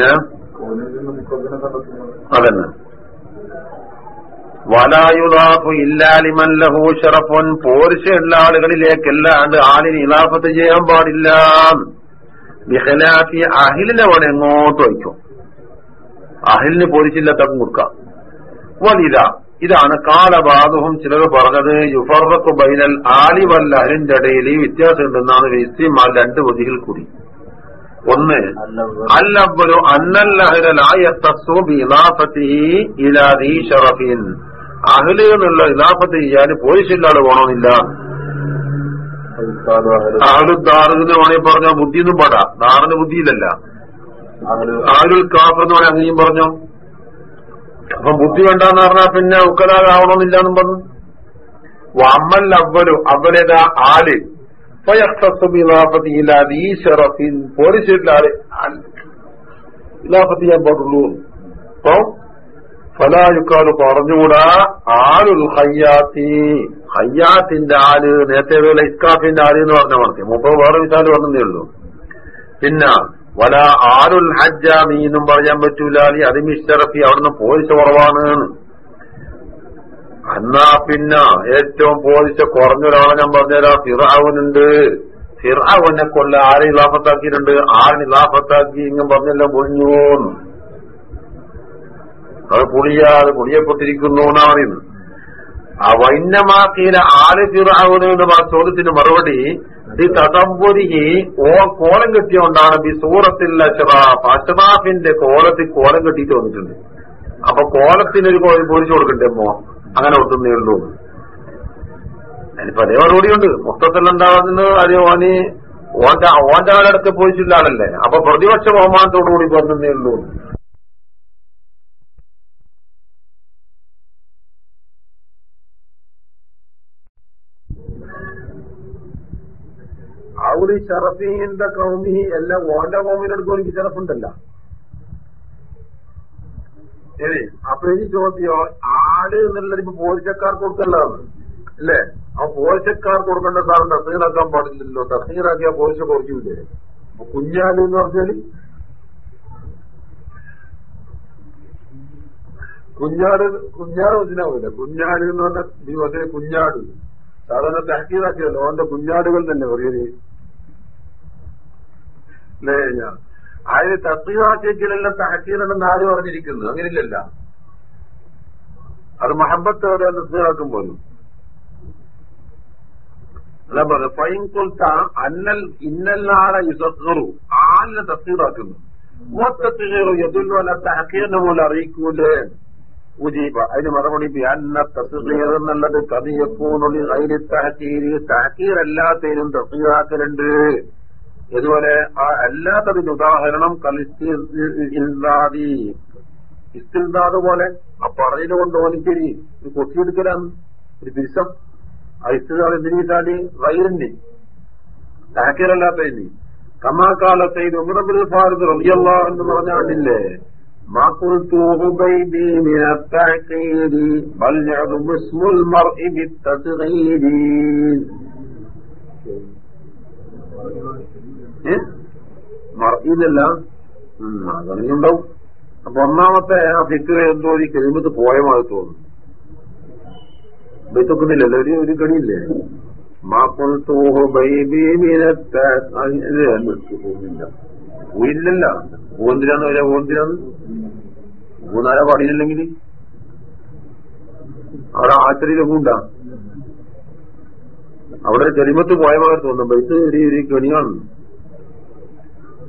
ഏ? അതന്നെ. വലായുദാഫു ഇല്ലാലിമല്ലഹു ഷറഫുൻ. പോരിശയുള്ള ആളുകളിലേക്കല്ലാണ്ട് ആളിന് ഇലാഫത്ത് ചെയ്യാൻ പാടില്ല. ബിഹലാഫി അഹിലിനെ അവൻ എങ്ങോട്ട് വയ്ക്കും അഹിലിന് പോരിച്ചില്ലാത്തക്കും കൊടുക്കാം. വലിത ഇതാണ് കാലബാധവും ചിലർ പറഞ്ഞത് യുഫർറക്കു ബൈനൽ ആലി വല്ല അഹിലിന്റെ ഇടയിൽ ഈ വ്യത്യാസം ഉണ്ടെന്നാണ് ഇസ്തിമാൽ രണ്ട് വതിയിൽ കൂടി. ഒന്ന് അല്ലബ്ബലു അന്നല്ലഹരലായ തസ്സു ബിലാഫത്തി ഇലാദീ അന്നല്ലഹിൻ അഹ്ല് എന്നുള്ള ഇലാഫത്ത് ചെയ്യാൻ പോലീസില്ലാതെ പോണമെന്നില്ല അഹലു ദാറുന്ന് വേണമെങ്കിൽ പറഞ്ഞ ബുദ്ധിയൊന്നും പാടാ. ദാറിന് ബുദ്ധിയില്ലല്ല. അഹ്ലുൽ കാഫ് എന്ന് പറഞ്ഞാൽ അങ്ങനെയും പറഞ്ഞു. അപ്പൊ ബുദ്ധി വേണ്ടെന്ന് പറഞ്ഞാൽ പിന്നെ ഉക്കലാകാവണമെന്നില്ല എന്നും പറഞ്ഞു. അമ്മൽ അവലു അവലേതാ ആൽ. പോലീസിലെ ആൾ ഇലാഫത്ത് ചെയ്യാൻ പാടുള്ളൂ അപ്പൊ ഫലായുക്കാൽ പറഞ്ഞുകൂടാ? ആലുൽ ഹയ്യാത്തി. ഹയ്യാത്തിന്റെ ആൽ നേരത്തെ പോലെ ഇസ്കാഫിന്റെ ആൽ എന്ന് പറഞ്ഞ മറത്തി മുപ്പത് വേറെ വിശാൽ പറഞ്ഞതേ ഉള്ളൂ. പിന്നെ വല ആലുൽ ഹജ്ജ എന്നും പറയാൻ പറ്റൂല. അലി അതിമിഷ്ടറഫി അവിടുന്ന് പോലീസ് കുറവാണ്. എന്നാ പിന്നെ ഏറ്റവും പോലീസ് കുറഞ്ഞൊരാളെ ഞാൻ പറഞ്ഞുതരാ. ഫിറാവുനുണ്ട് ഫിറാവുനെ കൊല്ല ആരെ ഇലാഫത്താക്കിയിട്ടുണ്ട് ആരിന് ഇലാഫത്താക്കി ഇങ്ങനെ പറഞ്ഞല്ലോ പൊളിഞ്ഞു അത് പുളിയാ അത് പുളിയപ്പെട്ടിരിക്കുന്നു എന്നാ പറയുന്നത്. ആ വൈന്നമാക്കിയിലെ ആര് ഫിറാവുന് എന്ന് ചോദ്യത്തിന് മറുപടി ഈ തടംപൊരികി ഓ കോലം കെട്ടിയോണ്ടാണ് ബി സൂറത്തിൽ അഷറാഫ് അഷറാഫിന്റെ കോലത്തിൽ കോലം കെട്ടിയിട്ട് വന്നിട്ടുണ്ട്. അപ്പൊ കോലത്തിനൊരു കോലം പൊരിച്ചു കൊടുക്കണ്ടേ മോ അങ്ങനെ ഒട്ടുന്നേ ഉള്ളൂ. അതിനിപ്പോ അതേ മറുപടിയുണ്ട്. മൊത്തത്തിൽ എന്താണെന്ന് അത് ഓന് ഓന്റെ ഓന്റെ ആളടുത്ത് പോയിച്ചില്ല ആളല്ലേ? അപ്പൊ പ്രതിപക്ഷ ബഹുമാനത്തോടു കൂടി പറഞ്ഞേ ഉള്ളൂ. അവിടെ ഷറഫീന്റെ കൗമി എല്ലാം ഓന്റെ കൗമിനെടുക്കും എനിക്ക് ഷറഫുണ്ടല്ല ശരി അപ്പൊ ഈ ചോദ്യം ആട് എന്നുള്ളത് ഇപ്പൊ പോലീസക്കാർക്ക് കൊടുക്കലാണ് അല്ലേ? ആ പോലീസക്കാർ കൊടുക്കേണ്ട സാറിന് തസീറാക്കാൻ പാടില്ലല്ലോ. തസീറാക്കിയാ പോലീസ് കുറയ്ക്കൂലേ? അപ്പൊ കുഞ്ഞാട് എന്ന് പറഞ്ഞാൽ? കുഞ്ഞാട് കുഞ്ഞാട് മനസ്സിലാവില്ല കുഞ്ഞാട് എന്ന് പറഞ്ഞാൽ കുഞ്ഞാട്. സാധാരണ തഹക്കീറാക്കിയല്ലോ അവന്റെ കുഞ്ഞാടുകൾ തന്നെ പറയൽ അല്ലേ അതിന് തസ്വീറാക്കിയെല്ലാം തഹക്കീറുണ്ടെന്ന് ആര് പറഞ്ഞിരിക്കുന്നു അങ്ങനെയില്ലല്ല. അത് മഹബത്തോടെ തസ്വീറാക്കും പോലും. അല്ല പറഞ്ഞു ഫൈൻ കൊൽത്ത അന്നൽ ഇന്നല്ലാടെ യുസറു ആലിനെ തസ്തീറാക്കുന്നു മൊത്തത്തിലേറു യതുല്ല തഹക്കീറിനെ പോലെ അറിയിക്കൂലേ. ഉജീബ അതിന് മറുപടി അന്ന തസ്തീർ എന്നുള്ളത് കതിയക്കൂണുള്ളി അതിന് തഹക്കീര്. തഹക്കീർ എല്ലാത്തേനും തസ്വീറാക്കലുണ്ട് അതുപോലെ ആ അല്ലാത്തതിന്റെ ഉദാഹരണം കലിസ്തി ഇസ്തിൽദാദ്. പോലെ ആ പറഞ്ഞത് കൊണ്ട് ഓനിക്കരി ഒരു കൊത്തിയെടുക്കലാണ്. ഒരു ദിവസം ആ ഇസ്തിദാദ് എന്തിനാല് വൈറിന്റെ താക്കീറല്ലാത്തതിന് കമാക്കാല സൈദ് ഉമറബുൽ ഫാരദ് റബിയല്ല എന്ന് പറഞ്ഞാണ്ടില്ലേ ഇത് ഏ? മറക്കിയില്ലല്ല അപ്പൊ ഒന്നാമത്തെ ആ ഫിക്ര എന്തോ ഒരു കരിമത്ത് പോയ മാറി തോന്നുന്നു വെച്ചൊക്കുന്നില്ലല്ലോ ഒരു ഒരു കണിയില്ലേ? മാപ്പൊൽത്തോഹോ ബൈബി പോയില്ലല്ല. പൂന്തിരാന്ന് വരാ പൂന്തിരാന്ന് പൂന്നാര പാടിയില്ലെങ്കിൽ അവിടെ ആശ്ചര്യയിലൊക്കെ ഉണ്ടാ അവിടെ ചെളിമത്ത് പോയ മാറി തോന്നുന്നു ബൈത്ത് ഒരു ഒരു കണിയാണ്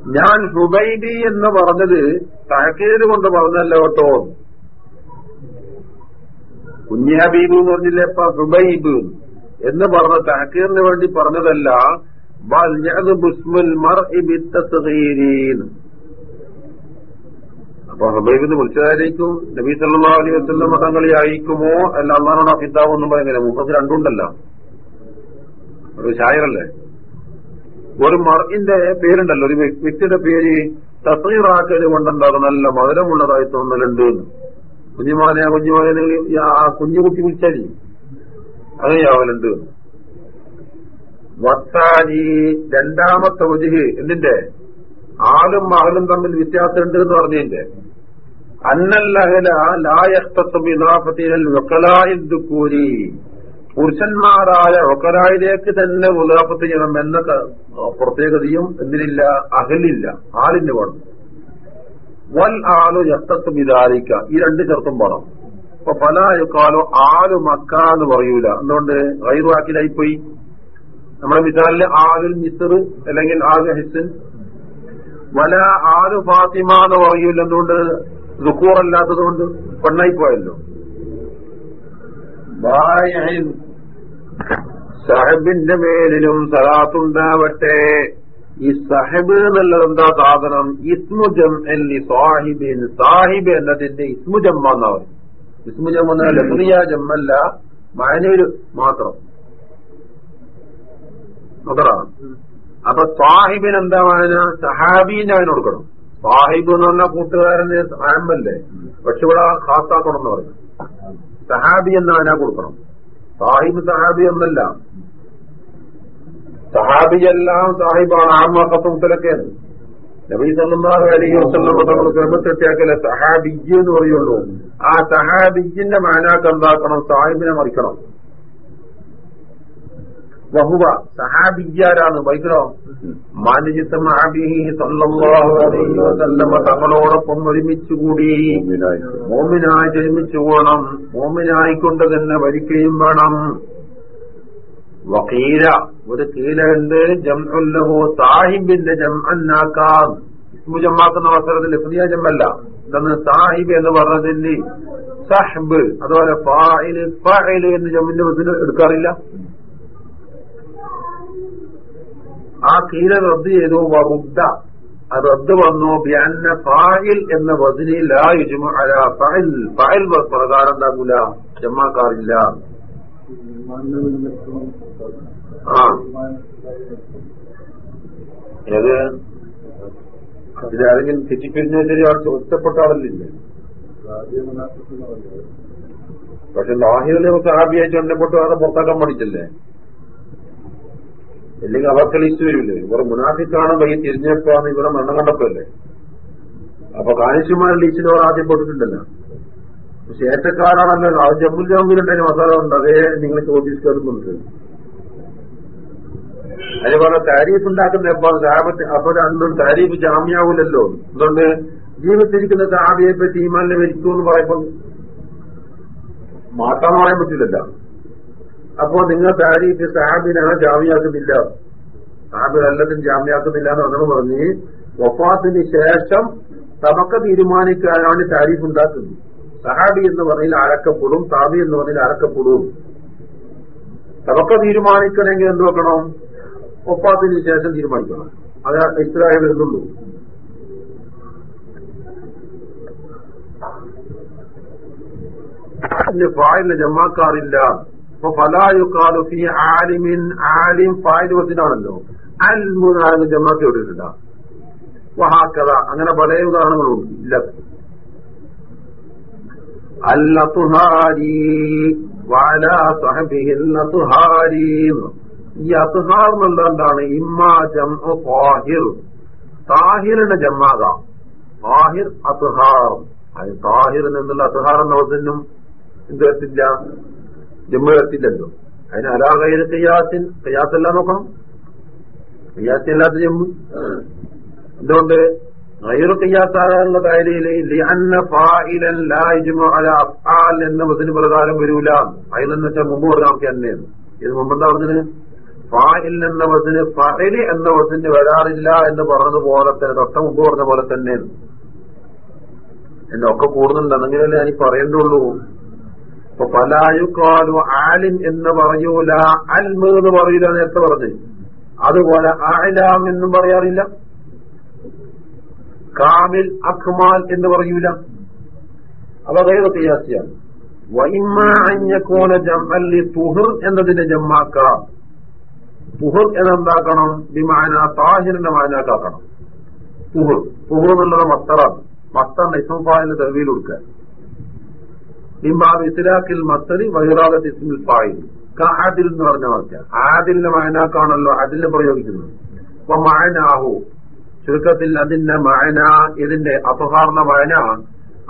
ഞാൻ ഹുബൈബി എന്ന് പറഞ്ഞത് തഹക്കീത് കൊണ്ട് പറഞ്ഞല്ലോ കേട്ടോ. കുഞ്ഞി എന്ന് പറഞ്ഞില്ലേ? ഇപ്പൊ ഹുബൈബ് എന്ന് പറഞ്ഞ തഹക്കീറിന് വേണ്ടി പറഞ്ഞതല്ല. അപ്പൊ ഹുബൈബിന്ന് വിളിച്ചതായിരിക്കും. നബീ സല്ലാ അലൈഹി വസ്ലം മതങ്ങളി ആയിരിക്കുമോ അല്ല അള്ളാനോട് അഫിത്താവോ എന്നും പറയുന്നില്ല. മുപ്പത്തി രണ്ടുണ്ടല്ലോ. ഒരു ഷായറല്ലേ? ഒരു മറിന്റെ പേരുണ്ടല്ലോ ഒരു വ്യക്തിയുടെ പേര് തസീറാക്കൽ കൊണ്ടുണ്ടാകും നല്ല മധുരമുള്ളതായി തോന്നലുണ്ട്. കുഞ്ഞുമാനെ കുഞ്ഞുമാനെ ആ കുഞ്ഞുകുട്ടി വിളിച്ചാലി അങ്ങനെയാവലുണ്ട് വത്താനി രണ്ടാമത്തെ ഉജുഹ് എന്തിന്റെ? ആളും മകളും തമ്മിൽ വ്യത്യാസമുണ്ട് എന്ന് പറഞ്ഞതിന്റെ. അന്നല്ലഹല ലായസ്തബിദാഫത്തിനൽ വക്കലായിദ്ദുക്കൂരി പുരുഷന്മാരായ ഒക്കരായിലേക്ക് തന്നെ മുലാഫത്ത് ചെയ്യണം എന്ന പ്രത്യേകതയും എന്തിനില്ല അകലില്ല ആളിന് വേണം. വൽ ആലോ എത്തും ബിദാലിക്ക. ഈ രണ്ട് ചെറുത്തും വേണം. അപ്പൊ പല കാലോ ആലു മക്ക എന്ന് പറയൂല. എന്തുകൊണ്ട്? ഗൈറുവാക്കിലായി പോയി നമ്മുടെ മിസാലിൽ ആലുൽ മിസർ അല്ലെങ്കിൽ ആലു ഹിസ് വല ആലു ഫാത്തിമ എന്ന് പറയൂല. എന്തുകൊണ്ട്? ദുഃഖൂറല്ലാത്തത് കൊണ്ട് പെണ്ണായി പോയല്ലോ സഹബിന്റെ മേലിലും സലാത്തുണ്ടാവട്ടെ. ഈ സഹബ് എന്നുള്ളത് എന്താ സാധനം ഇസ്മുജം എന്നി സാഹിബിൻ. സാഹിബ് എന്നതിന്റെ ഇസ്മുജം പറയും ഇസ്മുജം എന്ന ലഫ്രിയ ജമ്മല്ല മാനൂര് മാത്രം. അപ്പൊ സാഹിബിന് എന്താ വായന സഹാബീന്റെ അവന് കൊടുക്കണം. സാഹിബ് എന്ന് പറഞ്ഞ കൂട്ടുകാരന് ആമല്ലേ പക്ഷെ ഇവിടെ ഖാസാക്കണം എന്ന് പറഞ്ഞു സഹാബി എന്ന് കൊടുക്കണം. സാഹിബ് സഹാബി എന്നല്ല സഹാബിയെല്ലാം സാഹിബാണ് ആത്മകത്തുമുത്തലൊക്കെയാണ് നബീ സല്ലല്ലാഹു അലൈഹി വസല്ലം തങ്ങൾ ക്രമത്തെത്തിയാക്കല സഹാബിജ് എന്ന് പറയുള്ളൂ ആ സഹാബിജിന്റെ മാനാക്ക് എന്താക്കണം സാഹിബിനെ മറിക്കണം വഹുവ അലൈഹി വസല്ലം തങ്ങളോടൊപ്പം ഒരുമിച്ചുകൂടി മോമിനായി ജന്മിച്ചു പോകണം. മോമിനായിക്കൊണ്ട് തന്നെ വരിക്കുകയും വേണം. വക്കീല ഒരു കീലുണ്ട് ജംഅല്ലഹു സാഹിബിന്റെ ജംഅന്നാക്കാം. ഇസ്മു ജമാക്കുന്ന അവസരത്തിൽ പുതിയ ജമ്മല്ല ഇതെന്ന് സാഹിബ് എന്ന് പറഞ്ഞതിന് സഹബ് അതുപോലെ ഫായിൽ ഫായിൽ എന്ന് ജമ്മിന്റെ എടുക്കാറില്ല. ആ കീല റദ്ദ് ചെയ്തു വറുദ്ദ റദ്ദ് വന്നു. ബിഅന്ന ഫായിൽ എന്ന വസിനി ലാ യുജ്മു അല ഫഅൽ ഫഅൽ പ്രകാരം എന്താകൂല ജമാക്കാറില്ല ആ. ഏത്? ഇതിലാരെങ്കിലും തെറ്റിപ്പിരിഞ്ഞ ശരി ആൾക്ക് ഒറ്റപ്പെട്ട ആളല്ലേ പക്ഷെ ലാഹിറിലെ സഹാബിയായിട്ട് ബന്ധപ്പെട്ട് വേറെ പുറത്താക്കാൻ പഠിച്ചല്ലേ? അല്ലെങ്കിൽ അവർക്ക് ലിസ്റ്റ് വരില്ലേ ഇവർ മുനാഫിക്കാണ് വൈകി തിരിഞ്ഞപ്പോന്ന് ഇവിടെ മണ്ണം കണ്ടപ്പോല്ലേ അപ്പൊ ലിസ്റ്റിൽ അവർ ആദ്യം പെട്ടിട്ടുണ്ടല്ലോ പക്ഷെ ഏറ്റക്കാരാണല്ലോ അത് ജമ്മുൽ ജമ്മിലുണ്ടായ മസാല ഉണ്ട്. അതേ നിങ്ങൾ ചോദിച്ചു കേൾക്കുന്നുണ്ട് അതേപോലെ താരീഫ് ഉണ്ടാക്കുന്ന എപ്പോ അപ്പൊ രണ്ടും താരീഫ് ജാമ്യാവൂലല്ലോ. അതുകൊണ്ട് ജീവിച്ചിരിക്കുന്ന സാഹിയെ പറ്റി ഈമാനെ മരിക്കൂ എന്ന് പറയുമ്പോൾ മാറ്റാന്ന് പറയാൻ പറ്റില്ലല്ലോ. അപ്പോ നിങ്ങൾ താരീഫ് സഹാബിനാണ് ജാമ്യാക്കുന്നില്ല? സാബിൻ അല്ലതും ജാമ്യാക്കുന്നില്ല എന്ന് അങ്ങനെ പറഞ്ഞ് വഫാത്തിന് ശേഷം തമക്ക തീരുമാനിക്കാനാണ് താരീഫ് ഉണ്ടാക്കുന്നത്. സഹാബി എന്ന് പറഞ്ഞാൽ അരക്കപ്പെടും താബി എന്ന് പറഞ്ഞാൽ അരക്കപ്പെടും തമക്ക തീരുമാനിക്കണമെങ്കിൽ എന്ത് വെക്കണം? ഒപ്പാത്തിന് ശേഷം തീരുമാനിക്കണം. അത് ഇസ്രായേൽ വരുന്നുള്ളൂ ഫായിലിന് ജമാക്കാറില്ല അപ്പൊ ഫലായുക്കാലു ഫി ആലിമിൻ ആലിം ഫായിൽ അൽ മൂന്നാൽ ജമാക്കി വിട്ടിട്ടില്ല വഹാക്കഥ അങ്ങനെ പല ഉദാഹരണങ്ങളുണ്ട് ഇല്ല. ഈ അസുഹാർ എന്താണ് ഇമ്മാ ജം താഹിർ താഹിറിന്റെ ജമ്മാകാം താഹിർ അസുഹാർ താഹിർ എന്നുള്ള അത്തുഹാർ എന്ന വസനും എന്ത് വരത്തില്ല ജമ്മു അതിന് അലാ കയ്യിൽ കയ്യാസിൻ കയ്യാസല്ല നോക്കണം. കയ്യാസില്ലാത്ത ജമ്മു. എന്തുകൊണ്ട്? ഗൈറു കയ്യാസാകാനുള്ള കാര്യയിൽ ലിഅന്ന فاعلا ലാ يجمع അഫ്ആൽ എന്ന വസന് പ്രകാരം വരൂല. അതിലെന്ന് വെച്ചാൽ മുമ്പ് പറഞ്ഞ നമുക്ക് തന്നെയാണ്. ഇത് മുമ്പ് എന്താ പറഞ്ഞത്? ഫായിൽ എന്ന വസന് ഫഅൽ എന്ന വസന് വരാറില്ല എന്ന് പറഞ്ഞതുപോലെ തന്നെ തൊട്ട മുമ്പ് പറഞ്ഞ പോലെ തന്നെയാണ്. എന്നൊക്കെ കൂടുന്നുണ്ട് അന്നെങ്കിലല്ലേ ഞാൻ പറയേണ്ടുള്ളൂ അപ്പൊ പലായുക്കാലു ആലിം എന്ന് പറയൂല അൽമ എന്ന് പറയൂല നേരത്തെ പറഞ്ഞു. അതുപോലെ ആലാം എന്നും പറയാറില്ല. കാമിൽ അഖ്മാൽ എന്ന് പറയൂല. അവ വേറെ കയ്യാസിയാണ് വൈമാഞ്ഞക്കോല ജമ്മല്ലി തുഹർ എന്നതിന്റെ ജമ്മാക്കാം തുഹർ എന്നെന്താക്കണം വിമാന താഹിറിന്റെ മാനാക്കാക്കണം. തുഹർ. തുഹർ എന്നുള്ളത് മസ്തറാണ് മസ്തറിന്റെ ഇസ്മുഫാലിന് തെളിവിൽ കൊടുക്കാൻ ബിംബാബ് ഇസ്ലാഖിൽ മസ്തറി വൈറാദത്ത് ഇസ്മിൽ പായി ആദിൽ എന്ന് പറഞ്ഞ വാക്യ. ആദിലിന്റെ മാനാക്കാണല്ലോ അതിലിനെ പ്രയോഗിക്കുന്നത്. അപ്പൊ മാനാഹു ചുരുക്കത്തിൽ അതിന്റെ മായന ഇതിന്റെ അപഹാർണ മായന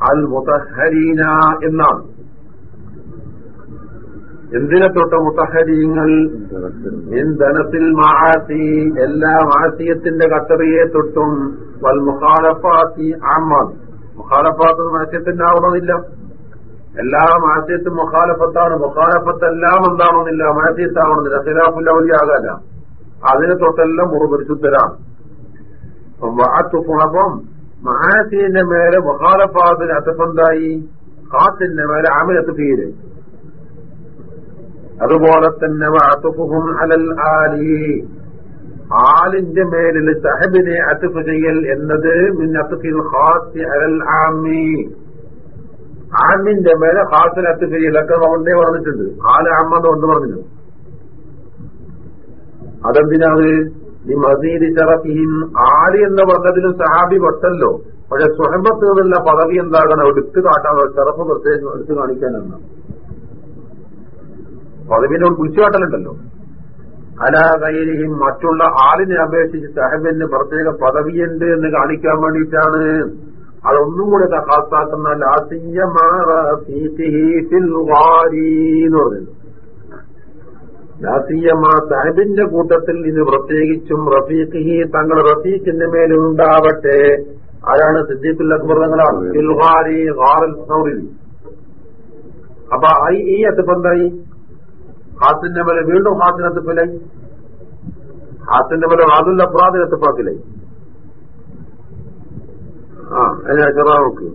അൽ മുതഹരീന എന്നാണ്. എന്തിനെ തൊട്ട മുത്തഹരീങ്ങൾ ധനത്തിൽ മാസി എല്ലാ മാസിയത്തിന്റെ കത്തറിയെ തൊട്ടും വൽ മുഖാലഫാത്തി ആമാൻ മുഖാലഫാത്ത് ആവണമെന്നില്ല. എല്ലാ മാസ്യത്തും മൊഹാലഫത്താണ് മൊഹാലഫത്തെല്ലാം എന്താണെന്നില്ല. മാസ്യത്താവണമെന്നില്ല ഖിലാഫുൽ ഔലിയാകാന അതിനെ തൊട്ടെല്ലാം മുറുപരിശുദ്ധരാണ് അപ്പം മാസിന്റെ മേലെ മൊഹാലഫാദിന് അത്തഫന്തായി കാത്തിന്റെ മേലെ ആമിനത്ത് തീര്. അതുപോലെ തന്നെ വാത്തുഫുഹും അലൽ ആലി. ആലിന്റെ മേലിൽ സഹബിനെ അത്തുഫ് ചെയ്യൽ എന്നത് മിൻ അത്തുഫിൽ അലൽ ആമി. ആമിന്റെ മേലെ ഖാസിൽ അത്തുഫ് ചെയ്യലൊക്കെ കൊണ്ടേ പറഞ്ഞിട്ടുണ്ട്. ആല അമ്മന്ന് കൊണ്ട് പറഞ്ഞു അതെന്തിനാണ്? ഈ മസീദ് ചറഫിഹിൻ ആലി എന്ന് പറഞ്ഞതിലും സഹാബി പെട്ടല്ലോ പക്ഷെ സ്വഹബത്ത് എന്നുള്ള പദവി എന്താകണം എടുത്തു കാട്ടാൻ ചെറുപ്പ് പ്രത്യേകം എടുത്തു കാണിക്കാനെന്നാണ് പദവിനെ വിളിച്ചുകാട്ടലുണ്ടല്ലോ അലാകൈരിയും മറ്റുള്ള ആളിനെ അപേക്ഷിച്ച് സഹബിന് പ്രത്യേക പദവിയുണ്ട് എന്ന് കാണിക്കാൻ വേണ്ടിയിട്ടാണ്. അതൊന്നും കൂടെ തക്കാസാക്കുന്ന ലാസിയമാ സാഹിബിന്റെ കൂട്ടത്തിൽ ഇത് പ്രത്യേകിച്ചും റഫീഖി തങ്ങൾ റഫീഖിന്റെ മേലുണ്ടാവട്ടെ ആരാണ് സിദ്ദീഖുൽ അക്ബർ തങ്ങളാണ്? അപ്പൊ ഈ അത്തപ്പെന്തായി ഹാസിന്റെ മേലെ വീണ്ടും ഹാസിനെത്തിപ്പിലായി ഹാസിന്റെ മേലെ വാതുല്ല അപ്രാദിനെത്തിപ്പാക്കിലായി ആ അതിനെ ചെറാ നോക്ക്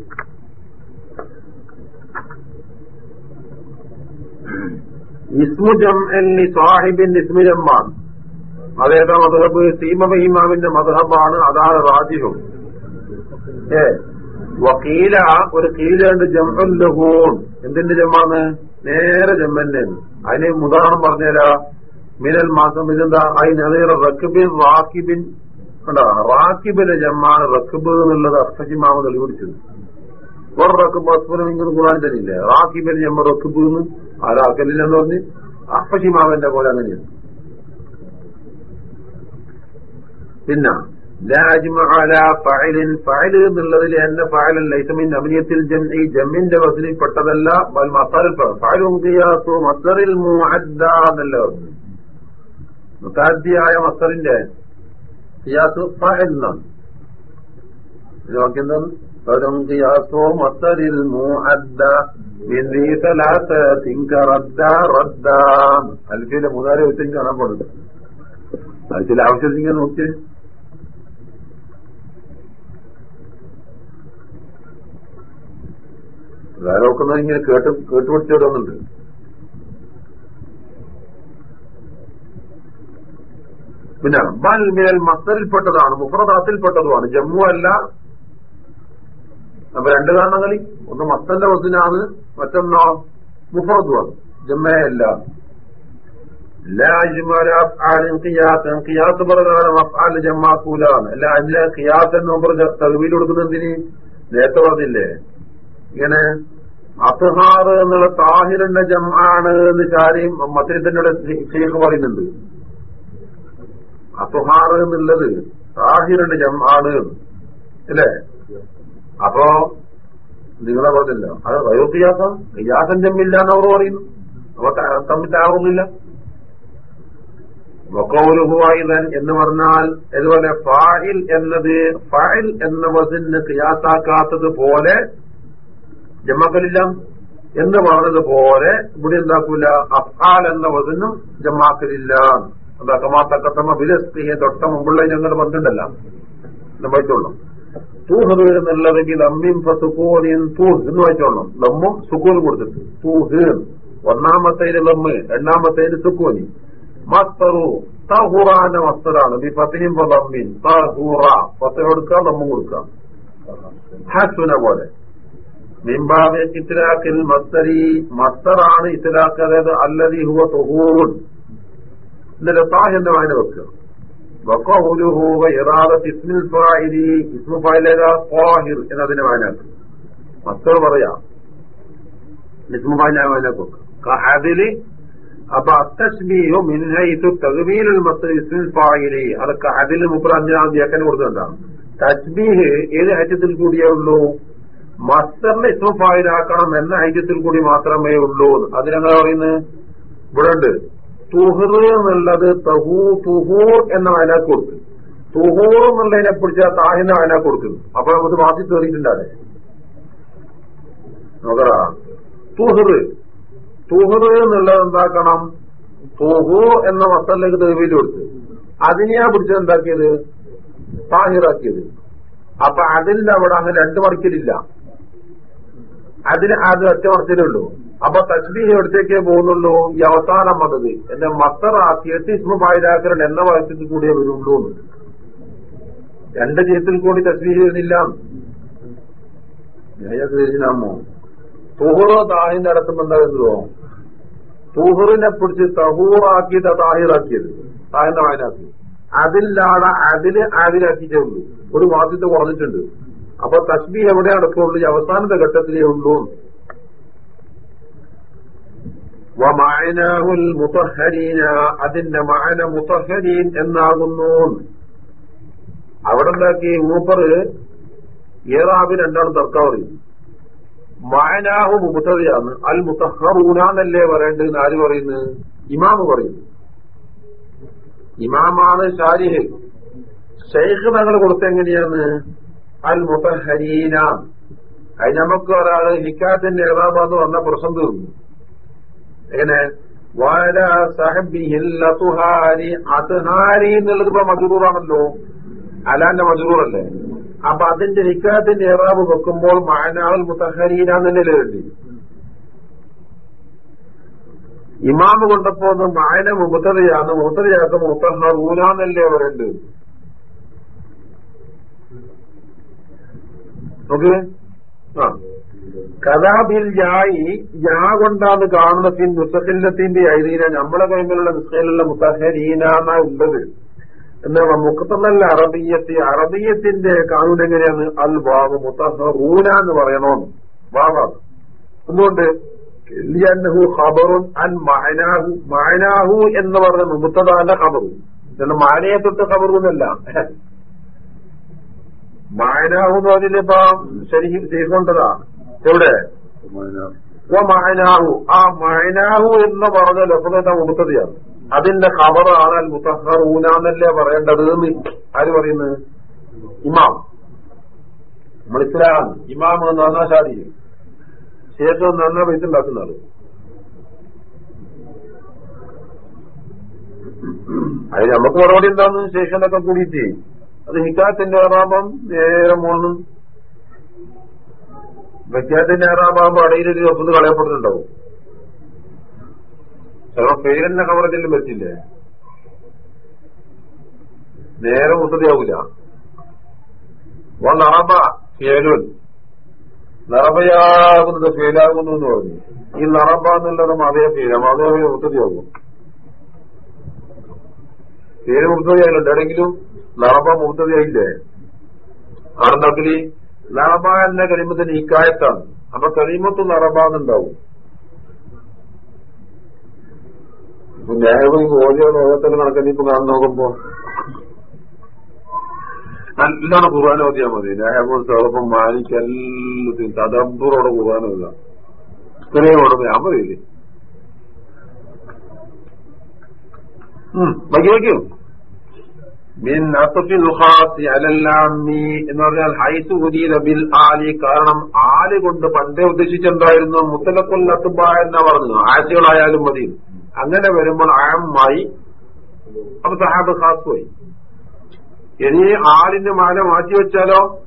ഇസ്മുജം എന്നി സാഹിബിൻ ഇസ്മുജമ്മാൻ അതേതാ മധുഹബ് സീമ ഇമാമിന്റെ മധുഹബാണ് അതാണ് റാജിഹും. ഏ വക്കീല ഒരു കീലുണ്ട് ജംഹുല്ലഹൂൺ എന്തിന്റെ ജമ്മാണ് നേരെ ജമ്മന്നെ അതിന് ഉദാഹരണം പറഞ്ഞുതരാ മിനൽ മാസം ഇതെന്താ അതിന് റക്കിബിൻ റാക്കിബിൻ കണ്ടാ? റാക്കിബിലെ ജമ്മാണ് റക്കിബ് എന്നുള്ളത് അർഫജിമാവ് തെളിപിടിച്ചത് പിടിച്ചത് ഒരു റക്കിബ് അസ്ഫലം ഇങ്ങനെ കൂടാൻ തന്നില്ലേ റാക്കിബിലെ ജമ്മ റക്കിബ് എന്ന് ആരാക്കലില്ലെന്ന് പറഞ്ഞ് അർഫജിമാവിന്റെ പോലെ അങ്ങനെയാണ് പിന്നെ എന്നുള്ളതിൽ എന്നെ ഫഅലൻ ലൈസമിൻ അഭിനയത്തിൽ ജമ്മിന്റെ വസലിൽ പെട്ടതല്ല മസറിൽ എന്നല്ല മുതാദ്ദിയായ മസറിന്റെ ഖിയാസു ഫഅൽ എന്നാണ് ഇത് വാക്യം എന്താണ് ഫഅലും ഖിയാസു മസറിൽ മുഅദ്ദ من ذي ثلاثة كرد ردا അൽഫിയിലെ മൂന്നാല് വെച്ചും കാണാൻ പാടില്ല അത് ചില ആവശ്യത്തിൽ ഇങ്ങനെ നോക്കിയേ വേറെ നോക്കുന്നത് ഇങ്ങനെ കേട്ട് കേട്ടുപിടിച്ചിടുന്നുണ്ട് പിന്നെ ബൽ മിനൽ മസ്തറിൽപ്പെട്ടതാണ് മുഫ്രദാത്തിൽപ്പെട്ടതുമാണ്. ജമ്മു അല്ല. അപ്പൊ രണ്ട് കാരണങ്ങളിൽ. ഒന്ന് മസ്തന്റെ വസിനാണ് മറ്റൊന്നോ മുഫറദുമാണ് ജമ്മയല്ല കൊടുക്കുന്നതിന് നേരത്തെ പറഞ്ഞില്ലേ? ഇങ്ങനെ അത്ഹാർ എന്നുള്ള താഹിറിന്റെ ജമ്മാണ് എന്ന് ചാരിയും മത്തിരിന്റെ തന്നെ പറയുന്നുണ്ട്. അത്ഹാർ എന്നുള്ളത് താഹിറിന്റെ ജമാണ് അല്ലേ അപ്പോ നിങ്ങളെ പറഞ്ഞില്ല. അത് വയോക്കിയാസ വ്യാസം ജമ്മില്ല എന്ന് അവർ പറയുന്നു. അപ്പൊ തമ്മിൽ താറുന്നില്ല വക്കൗലുഹുവായുധൻ എന്ന് പറഞ്ഞാൽ അതുപോലെ ഫായിൽ എന്നത് ഫായിൽ എന്ന വസിന് ക്രിയാസാക്കാത്തത് പോലെ ജമാക്കലില്ല എന്ന് പറഞ്ഞതുപോലെ ഇവിടെ എന്താക്കൂല? അഫാൽ എന്ന വസിനും ജമാക്കലില്ല എന്താ വിരസ്തിയെ തൊട്ട മുമ്പുള്ള ഞങ്ങൾ ബന്ധുണ്ടല്ല വായിച്ചോളണം. തൂഹ് എന്നുള്ളതെങ്കിൽ അമ്മിം സുക്കൂനിൻ തൂഹ് എന്ന് വായിച്ചോളണം. ലമ്മും സുക്കൂൻ കൊടുത്തിട്ട്. തൂഹ്. ഒന്നാമത്തേന് ലമ്മ് രണ്ടാമത്തേന് സുക്കൂനി മസ്തറു തഹുറാന്റെ മസ്തറാണ്. ഈ പത്തിനും ലമ്മിൻ. തഹുറ. പത്ത് കൊടുക്കാം ലമ്മും കൊടുക്കാം ഹസുന പോലെ. മിംബാബെ ഇത്തിലാക്കിൽ മസ്തരി മസ്തറാണ് ഇത്തിലാക്ക് അതായത് അല്ലതി ഹുവ തൊഹൂറുൻ. എന്നിട്ട് എന്ന വായന വെക്കുക. എന്നതിന്റെ വായനാക്കും മസ്തർ പറയാം അപ്പൊ മസ്തർ ഇസ്മിൽ ഫായിലി അതൊക്കെ അതിൽ മുപ്പത് വ്യാഖ്യാനം കൊടുക്കുന്നുണ്ടാണ് തസ്ബീഹ് ഏത് ഹറ്റത്തിൽ കൂടിയേ ഉള്ളൂ? മസ്റ്ററിനെ ഇസ്മഫായിലാക്കണം എന്ന കൂടി മാത്രമേ ഉള്ളൂ അതിനെന്താ പറയുന്നത്? ഇവിടെ ഉണ്ട് തുഹർ എന്നുള്ളത് തഹൂ തുഹൂർ എന്ന വയനാക്ക് കൊടുക്കും. തുഹൂർ എന്നുള്ളതിനെ പിടിച്ച താഹിന്ന വയനാക്ക് കൊടുക്കുന്നു. അപ്പൊ നമുക്ക് മാറ്റി തേറിയിട്ടുണ്ടെ നോക്കറാ തുഹർ. തുഹർ എന്നുള്ളത് എന്താക്കണം? തുഹു എന്ന മസലിലേക്ക് തെളിവിൽ കൊടുത്ത്. അതിനെയാ പിടിച്ചത് എന്താക്കിയത്? താഹിറാക്കിയത്. അപ്പൊ അതിൽ അവിടെ അങ്ങനെ രണ്ടു മറിക്കലില്ല അതിന് അത് ഒറ്റ മറിച്ചിലുള്ളൂ അപ്പൊ തസ്ബീഹ് എവിടത്തേക്കേ പോകുന്നുള്ളൂ? ഈ അവസാനം വന്നത്. എന്നെ മത്തറാക്കിയിട്ട് ഇസ്മുബായിരാക്കരൻ എന്ന വയസ്സിൽ കൂടിയേ വരുള്ളൂ രണ്ട് ജീവിതത്തിൽ കൂടി തസ്ബീഹ് വരുന്നില്ല ാമോ തുഹുറോ എന്താ വരുന്നതോ തുഹുറിനെ പിടിച്ച് തഹൂറാക്കിയിട്ട് താഹിറാക്കിയത്. താഹിന്റെ വായനാക്കി അതിലാണ് അതിൽ ആവിലാക്കിയിട്ടേ ഉള്ളൂ. ഒരു മാസത്തെ കുറഞ്ഞിട്ടുണ്ട് അപ്പൊ തസ്ബീഹ് എവിടെ നടക്കുള്ളൂ അവസാനത്തെ ഘട്ടത്തിലേ ഉള്ളൂ അതിന്റെ മായന മുത്തഹരീൻ എന്നാകുന്നു. അവിടെ ഉണ്ടാക്കി മൂപ്പർ ഏറാബി രണ്ടാണ് തർക്കം മായനാഹു മുത്തതയാണ് അൽ മുത്തഹറൂനാന്നല്ലേ പറയേണ്ടത് ആര് പറയുന്നത് ഇമാമ് പറയുന്നു. ഇമാമാണ് ഷാരിഹ്. ഷെയ്ഖ് തങ്ങൾ കൊടുത്തെങ്ങനെയാണ് അൽ മുത്തഹരീന അത് നമുക്ക് ഒരാൾ ഹിക്കാത്തിന്റെ ഏറാബാന്ന് വന്ന പ്രശ്നം തീർന്നു. എങ്ങനെ? വാല സഹബിഹില്ലതുഹാരി അതുഹാരി എന്നുള്ളത് ഇപ്പൊ മജുറൂറാണല്ലോ. അലാന്റെ മജുറൂറല്ലേ? അപ്പൊ അതിന്റെ ഹിക്കാത്തിന്റെ ഇറാബ് വെക്കുമ്പോൾ മാനാവൽ മുത്തഹരീനാന്നല്ലേ എഴുതി ഇമാമ് കൊണ്ടപ്പോ ഒന്ന് മായന മുത്തതയാണ് മുത്തതയാക്ക മുത്തഹറൂനാന്നല്ലേ പറയണ്ട് ഓക്കെ ആ. കഥാബിൽ ജായി യാ കൊണ്ടാണ് കാണുന്ന പിൻ മുത്തഖില്ലത്തിന്റെ ഐദീന നമ്മളെ കൈമിലുള്ള മുസ്ലിമുള്ള മുത്തഹരീനാന്ന ഉള്ളത്. എന്നാ മുക്കത്തല്ല അറബിയത്തി. അറബിയത്തിന്റെ കാണുന്നത് എങ്ങനെയാണ്? അൽ വാവ് മുത്തഹറൂന എന്ന് പറയണോന്ന്. വാവാണ് എന്തുകൊണ്ട്? ഖബറുൻ അൻ മഅനാഹു. മഅനാഹു എന്ന് പറഞ്ഞ മുത്തദാന്റെ ഖബറു. എന്നാൽ മാനയെ തൊട്ട് ഖബറുന്നല്ല മായനാഹു എന്ന് പറഞ്ഞില്ലിപ്പോ ശരി ചെയ്തുകൊണ്ടതാ എവിടെ? ആ മായനാഹു എന്ന് പറഞ്ഞ ലഫ്ത മുഖത്തതിയാണ് അതിന്റെ ഖബറാണ് അൽ മുത്തഹറൂനല്ലേ പറയേണ്ടത് എന്ന് ആര് പറയുന്നത് ഇമാം. നമ്മൾ ഇസ്ലാം. ഇമാം എന്ന് പറഞ്ഞാൽ ഷാദി. ശേഷം നന്നാ പൈസ ഉണ്ടാക്കുന്ന ആൾ. അതിന് നമുക്ക് മറുപടി എന്താന്ന് ശേഷനൊക്കെ കൂടിയിട്ട്. അത് ഹിക്കാത്തിന്റെ ഏറാബം നേരെ മോളും വ്യത്യാസത്തിന്റെ ഏറാബാകുമ്പോ അടയിൽ ഒരു കളയപ്പെടുന്നുണ്ടാവും. ചിലപ്പോ പേരെന്നെ കവറത്തിലും പറ്റില്ലേ? നേരെ മുസതിയാവൂല നറബ ഫേലുൻ. നറബയാകുന്നത് ഫേലാകുന്നു എന്ന് പറഞ്ഞു. ഈ നറബ എന്നുള്ളത് മതയെ ഫേല. മതയെ ഉത്തതിയാകും പേര് മുത്തതിയായിട്ടുണ്ട്. എവിടെയെങ്കിലും നറബ മുത്തതിയായില്ലേ? ആണെന്നെങ്കിൽ നറബ എന്ന കരിമത്തിന് ഇക്കായത്താണ് അപ്പൊ കരിമത്ത് നറബാന്നുണ്ടാവും ഇപ്പൊ ന്യായവും ഓരോ ലോകത്തിന് നടക്കുന്ന ഇപ്പൊ കാണാൻ നോക്കുമ്പോ. നല്ലോണം ഖുർആൻ ഓതിയാൽ മതി? ന്യായവും സ്വലപ്പം മാനിക്ക് എല്ലാത്തിനും ഖുർആൻ ഖുർആാനില്ല ഇത്രയും ഓടുമ്പോ ഞാൻ പറയില്ലേ? ബാക്കി വയ്ക്കും മിൻ അസഫിൽ ഖാസി അലല്ലാമി എന്ന് പറഞ്ഞാൽ ഹൈസ് ബിൽ ആലി. കാരണം ആൽ കൊണ്ട് പണ്ടേ ഉദ്ദേശിച്ചെന്തായിരുന്നു മുത്തലക്കുൽ അത്തുബ എന്നാ പറഞ്ഞു ആഴ്ചകളായാലും മതി. അങ്ങനെ വരുമ്പോൾ ആമായി അപ്പൊ സഹാബ് ഖാസ് പോയി ഇനി ആലിന്റെ മാല മാറ്റി വെച്ചാലോ?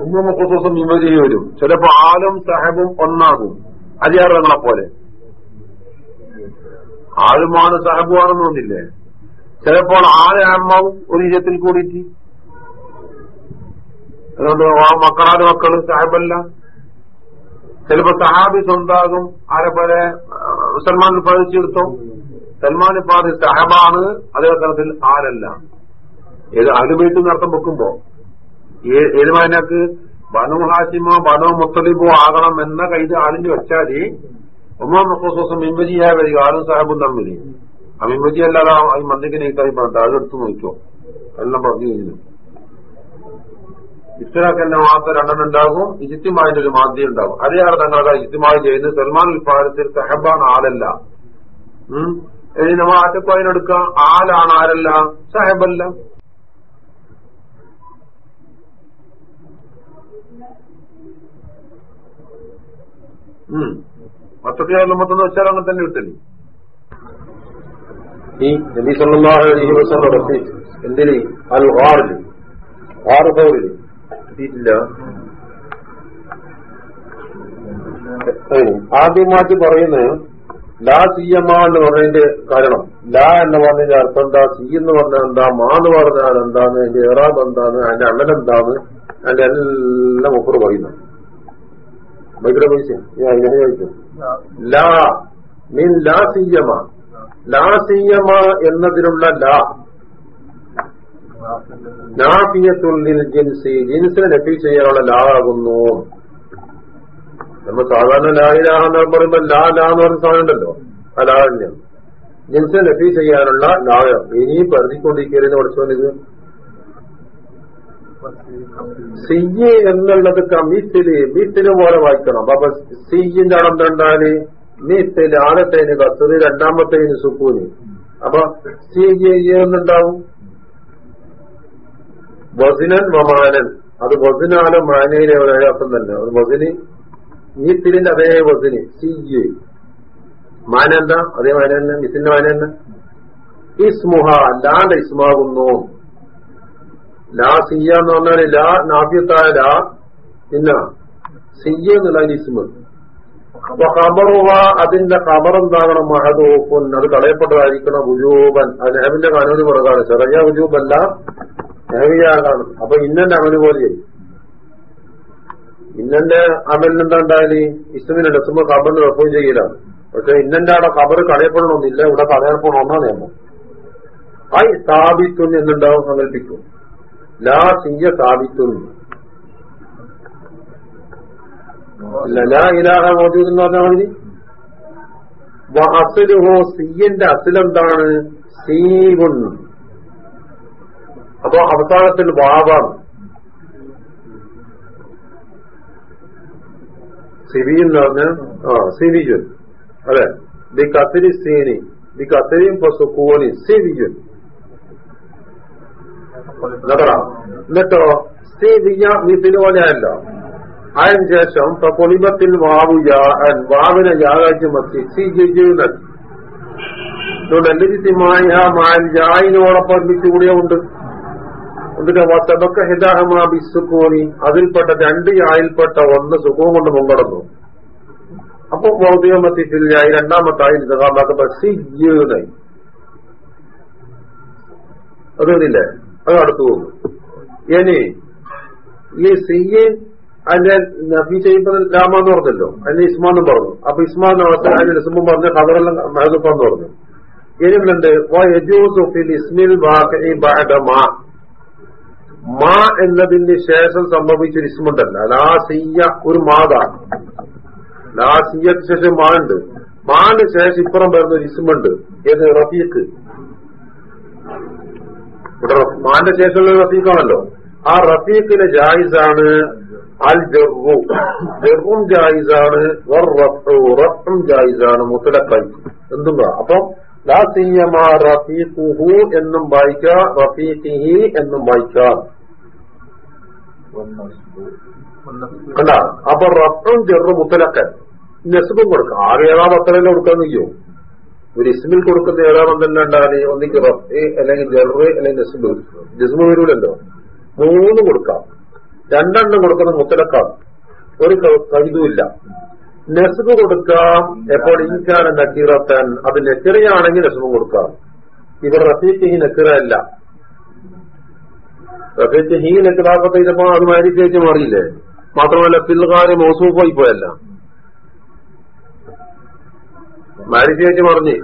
ഉമ്മുഖുസം വിമതി വരും. ചിലപ്പോ ആലും സഹബും ഒന്നാകും. അരിയാറങ്ങളെ പോലെ. ആലുമാണ് സഹബുമാണെന്ന് തോന്നില്ലേ? ചിലപ്പോൾ ആൽ ആത്മാവും ഒരു വിജയത്തിൽ കൂടിയിട്ട്. അതുകൊണ്ട് ആ മക്കളാട് മക്കൾ സാഹിബല്ല. ചിലപ്പോ സഹാബി സ്വന്താകും ആരെ പോലെ സൽമാൻ പതിച്ചെടുത്തോ. സൽമാൻ പാതി സഹബാണ് അതേ തരത്തിൽ ആരല്ല. ഏത് അലുബൈത്ത് നടത്തം വെക്കുമ്പോ ഏത് വായനക്ക് ബനു ഹാസിമോ ബനു മുത്തലിബോ ആകണം എന്ന കൈത് ആളിന് വെച്ചാൽ ഒമ്മ മുഖോസം മിമ്പജിയായ വരിക ആളും സാഹബും തമ്മിൽ മിമ്പജി അല്ലാതെ ഈ മന്ദിക്കിനെ കൈ പറഞ്ഞിട്ട് അതെടുത്ത് നോക്കിയോ എല്ലാം പറഞ്ഞു കഴിഞ്ഞു. ഇസ്ലാഖന്റെ മാത്രം രണ്ടെണ്ണം ഉണ്ടാകും ഇജിത്തിമായിന്റെ ഒരു മാധ്യം ഉണ്ടാകും. അതെയാണ് തങ്ങളുടെ ഇജിത്യമായി ചെയ്യുന്നത് സൽമാൻ വിഭാഗത്തിൽ സഹബാണ് ആളല്ല. ഇനി നമ്മൾ ആറ്റക്കോയിനെടുക്കാം ആലാണ് ആരല്ല? സഹബല്ല. മൊത്തത്തിൽ മൊത്തം വെച്ചാൽ അങ്ങനെ തന്നെ കിട്ടില്ലേ ഈ നബി അലൈഹി റസീ എന്തിന്? അൽ ഗാറിൽ ഗാർ ഫൗറിൽ കിട്ടിയിട്ടില്ല ആദ്യമായിട്ട് പറയുന്നത് ലാ സിയമ്മ എന്ന് പറഞ്ഞതിന്റെ കാരണം. ലാ എന്ന് പറഞ്ഞതിന്റെ അർത്ഥം എന്താ? സി എന്ന് പറഞ്ഞാൽ എന്താ? മാ എന്ന് പറഞ്ഞാൽ എന്താന്ന്? അതിന്റെ ഏറാബ് എന്താന്ന്? അതിന്റെ അണ്ണൻ എന്താന്ന്? അതിന്റെ എല്ലാം മുപ്പർ പറയുന്നു. മൈക്രോ പൈസ ഞാൻ ചോദിക്കും ലാ. മീൻ ലാ സിയമ്മ. ലാ എന്നതിലുള്ള ലാ. നാഫിയത്തുള്ളിൽ ജിൻസി. ജിൻസിനെ നഫി ചെയ്യാനുള്ള ലാ ആകുന്നു. നമ്മൾ സാധാരണ ലായിലാഹ എന്ന് പറയുമ്പോൾ ലാ ലാ എന്ന് പറഞ്ഞ സാധനം ഉണ്ടല്ലോ. ആ ലാഹന്യം ജിൻസിനെ നഫി ചെയ്യാനുള്ള ലായ ഇനി പരതിക്കൊണ്ടിരിക്കരുന്ന് പഠിച്ചോനിത് സിയ്യ് എന്നുള്ളത് മിത്തിൽ മിത്തിൽ പോലെ വായിക്കണം. അപ്പൊ സിയ്യിന്റെ അളം എന്താണ്ടാൽ മിത്തിൽ ആദ്യത്തേന് കസറ് രണ്ടാമത്തേന് സുക്കൂന് അപ്പൊ സിയ്യ് എന്നുണ്ടാവും വസിനൻ വമാനൻ. അത് വസിനാണ് മാനയിലെ ഒരർത്ഥം തന്നെ. അത് വസിന് നീത്തിലിന്റെ അതേ വസിന് സിയ് മാന എന്താ? അതേ മാന തന്നെ മിസിന്റെ മാന തന്നെ. ഇസ്മുഹ അല്ലാണ്ട് ഇസ്മാകുന്നു. ലാ സിയ എന്ന് പറഞ്ഞാൽ ലാ നാഫ്യത്തായ ലാ പിന്നെ സിയ എന്നുള്ള ഇസ്മ. അപ്പൊ ഖബറുവ അതിന്റെ ഖബർ എന്താകണം മഹദൂഫുൻ? അത് കളയപ്പെട്ടതായിരിക്കണം ഉജൂബൻ അത് നെഹബിന്റെ കാനൂന് പുറകാണ് ചെറിയ ഉജൂബല്ല നെഹവിയാകാണ് അപ്പൊ ഇന്നന്റെ അമൽ പോലെ ഇന്നന്റെ അമലിന് എന്താ ഉണ്ടായാൽ ഇസ്മിന്റെ ഡെസുമ്പോ ഖബറിന് റെഫോം ചെയ്യലാണ് പക്ഷെ ഇന്നന്റെ അവിടെ ഖബർ കളയപ്പെടണമെന്നില്ല ഇവിടെ കളയപ്പെടണമെന്നാ നിയമം. ഐ സ്ഥാപിത്തുൻ എന്നുണ്ടാവും സങ്കല്പിക്കും. ലാ സിയ സ്ഥാപിത്തുൻ ഇല്ല ലാ ഇലാഹ മോജൂദ് എന്ന് പറഞ്ഞാൽ മതി. അസുലുഹോ സിയന്റെ അസിലെന്താണ്? സീവുൻ. അപ്പൊ അവസാനത്തിൽ വാവാണ് സിബി എന്ന് പറഞ്ഞ ആ സിബിജുൻ അതെ ദി കത്തിരി സീനി. ദി കത്തിരിയും സുക്കൂനി. സിബിജുൻ എന്നിട്ടോ? സിബിയ മിസിന് പോലെയല്ല അതിന് ശേഷം പൊളിമത്തിൽ വാവു വാവിനെ യാതാക്കി മത്തി. സി ജിജുനൻ നെല്ലിജിത്യമായ മാൻ ജായിനോടൊപ്പം ഒരുമിച്ചുകൂടിയുണ്ട് എന്നിട്ട് വത്തബക്ക ഹിതാഹമാ ബിസുക്കോണി അതിൽപ്പെട്ട രണ്ട് യായിൽപ്പെട്ട ഒന്ന് സുഖവും കൊണ്ട് മുൻകടന്നു അപ്പൊ ഭൗതികമത്തിയായി രണ്ടാമത്തായി നിതാമാക്കുമ്പോ സിയ്യൂനായി അതൊന്നില്ലേ അത് അടുത്തു പോകുന്നു. ഇനി ഈ സിയ്യൻ അതിന്റെ നബി ചെയ്യുമ്പോൾ ലാമെന്ന് പറഞ്ഞല്ലോ. അതിന് ഇസ്മാന്നും പറഞ്ഞു. അപ്പൊ ഇസ്മാൻ അതിന്റെ ഇസ്മും പറഞ്ഞ ഖബറെല്ലാം മഹദുപ്പെന്ന് പറഞ്ഞു. ഇനിയുണ്ട് മാ. എന്നതിന് ശേഷം സംഭവിച്ച ഒരു ഇസ്മുണ്ടല്ല ലാസിയ ഒരു മാതാണ് ലാസിയക്ക് ശേഷം മാ ഉണ്ട്. മാന് ശേഷം ഇപ്പുറം വരുന്ന ഒരു ഇസ്മുണ്ട് ഏത്? റഫീഖ്. ഇവിടെ മാന്റെ ശേഷമുള്ള റഫീഖാണല്ലോ. ആ റഫീഖിന് ജായിസാണ് അൽ ജായിസാണ്. റഫും ജായിസാണ് മുത്തലക്കായി എന്തും അപ്പം ലാസിയമാ റഫീഖുഹു എന്നും വായിക്കാം റഫീഖിഹി എന്നും വായിക്കാം. കണ്ട? അപ്പൊ റഫും ജെറും മുത്തലക്കൻ നെസുബും കൊടുക്കാം. ആറ് ഏതാ അത്രയല്ലേ കൊടുക്കാൻ ചെയ്യോ ഒരു ഇസ്മിൽ കൊടുക്കുന്ന ഏതാണെന്നല്ല ഉണ്ടാൽ ഒന്നിക്ക് റഫ് അല്ലെങ്കിൽ ജെറ് അല്ലെങ്കിൽ നെസുബ്. ജിസ്മു വരൂലല്ലോ. മൂന്ന് കൊടുക്കാം. രണ്ടെണ്ണം കൊടുക്കുന്ന മുത്തലക്കാം ഒരു കവിതുമില്ല നെസുബ് കൊടുക്കാം എപ്പോൾ ഇൻകാന നക്കീറത്താൻ അത് നെക്കിറയാണെങ്കിൽ നെസുബും കൊടുക്കാം. ഇവിടെ റഫീഖ് ഹി നെക്കിറ അല്ല. റഫീഖ് ഹി നെക്കിറാപ്പത്തെ ഇതപ്പോ അത് മാരിച്ചേച്ച് മാറിയില്ലേ? മാത്രമല്ല പിൽകാര് മോസൂഫായി പോയല്ല. മാരിച്ചേച്ച് മറിഞ്ഞ്.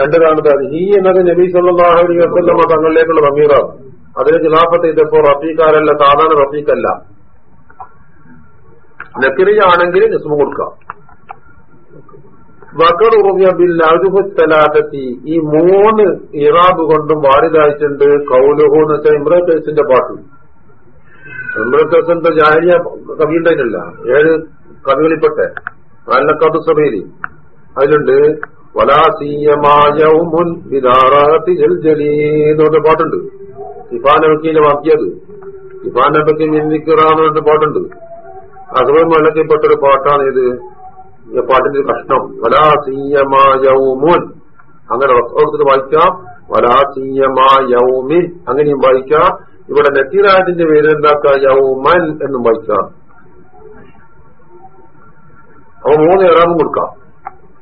രണ്ട് കാണുന്നത് ഹി എന്നത് നബീസ് അലൈഹി വസ്ലമ തങ്ങളിലേക്കുള്ള സമീറാണ്. അതിന് ഖിലാഫത്ത് ഇതിപ്പോ റഫീഖാരല്ല സാധാരണ റഫീഖല്ല. നക്കിറിയാണെങ്കിൽ നിസ്മ കൊടുക്കാം. വക്കർ ഉറങ്ങിയ ബിൽ അജുബുത്തലാത്തി ഈ മൂന്ന് ഇറാബ് കൊണ്ടും വാരിതായിട്ടുണ്ട് കൗലുഹു എന്ന് വെച്ചാൽ ഇമ്രത്തേസിന്റെ പാട്ട്. ഇമ്രത്തേസിന്റെ ജാരിയ കവി ഉണ്ടായിട്ടില്ല ഏഴ് കവികളിൽപ്പെട്ടെ കഥ സഭയിൽ അതിലുണ്ട് വലാസീയമായ പാട്ടുണ്ട്. നബക്കീന്റെ വാക്കിയത്. ഇഫാൻ നബക്കി മിന്നിക്കറാന്ന് പറഞ്ഞ പാട്ടുണ്ട്. അസുഖം മലക്കിൽപ്പെട്ടൊരു പാട്ടാണ് ഇത് പാട്ടിന്റെ കഷ്ണം. വലാസീയമായൗമുൻ അങ്ങനെ റസോളത്തിൽ വായിക്കാം. വലാസീയമായൗമിൻ അങ്ങനെയും വായിക്കാം. ഇവിടെ നെറ്റിരാജിന്റെ പേര് എന്താക്കുക യൗമൻ എന്നും വായിക്കാം. അപ്പൊ മൂന്ന് ഇറാമും കൊടുക്കാം.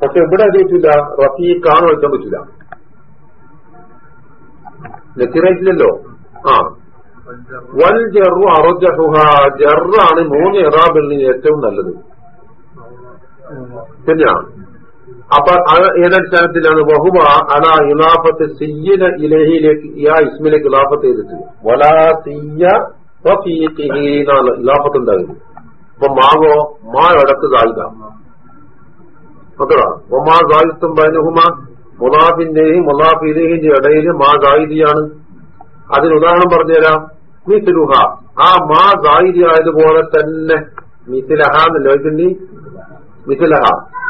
പക്ഷെ ഇവിടെ അത് റഫീഖാന്ന് വായിക്കാൻ പറ്റില്ല. നക്കീറായിട്ടില്ലല്ലോ ആ. വൽ ജറു അറുജഹുഹ ജറാണ് മൂന്ന് ഇറാബിൽ നിന്ന് ഏറ്റവും നല്ലത്. ശരിയാ? അപ്പൊ ഏതടിസ്ഥാനത്തിലാണ് ബഹുബ അല ഇലാഫത്ത് സിയ്യന ഇലഹിയിലേക്ക് ആ ഇസ്മിലേക്ക് ഇലാഫത്ത് ചെയ്തിട്ട്. വലാ സിയ്യ എന്നാണ് ഇലാഫത്ത് ഉണ്ടാകുന്നത് അപ്പൊ മാവോ? മാ ഇടത്ത് നോക്കടാ ഒമാ സായിത്തും ബൈനഹുമ മുലാഫിന്റെയും മുലാഫിന്റെയും ഇടയിൽ മാ സായിദിയാണ്. അതിന് ഉദാഹരണം പറഞ്ഞുതരാം. മിസിലുഹ. ആ മാ സായിദി ആയതുപോലെ തന്നെ മിസിലഹ എന്നല്ല വയ്ക്കണ്ടി മിസിലഹ.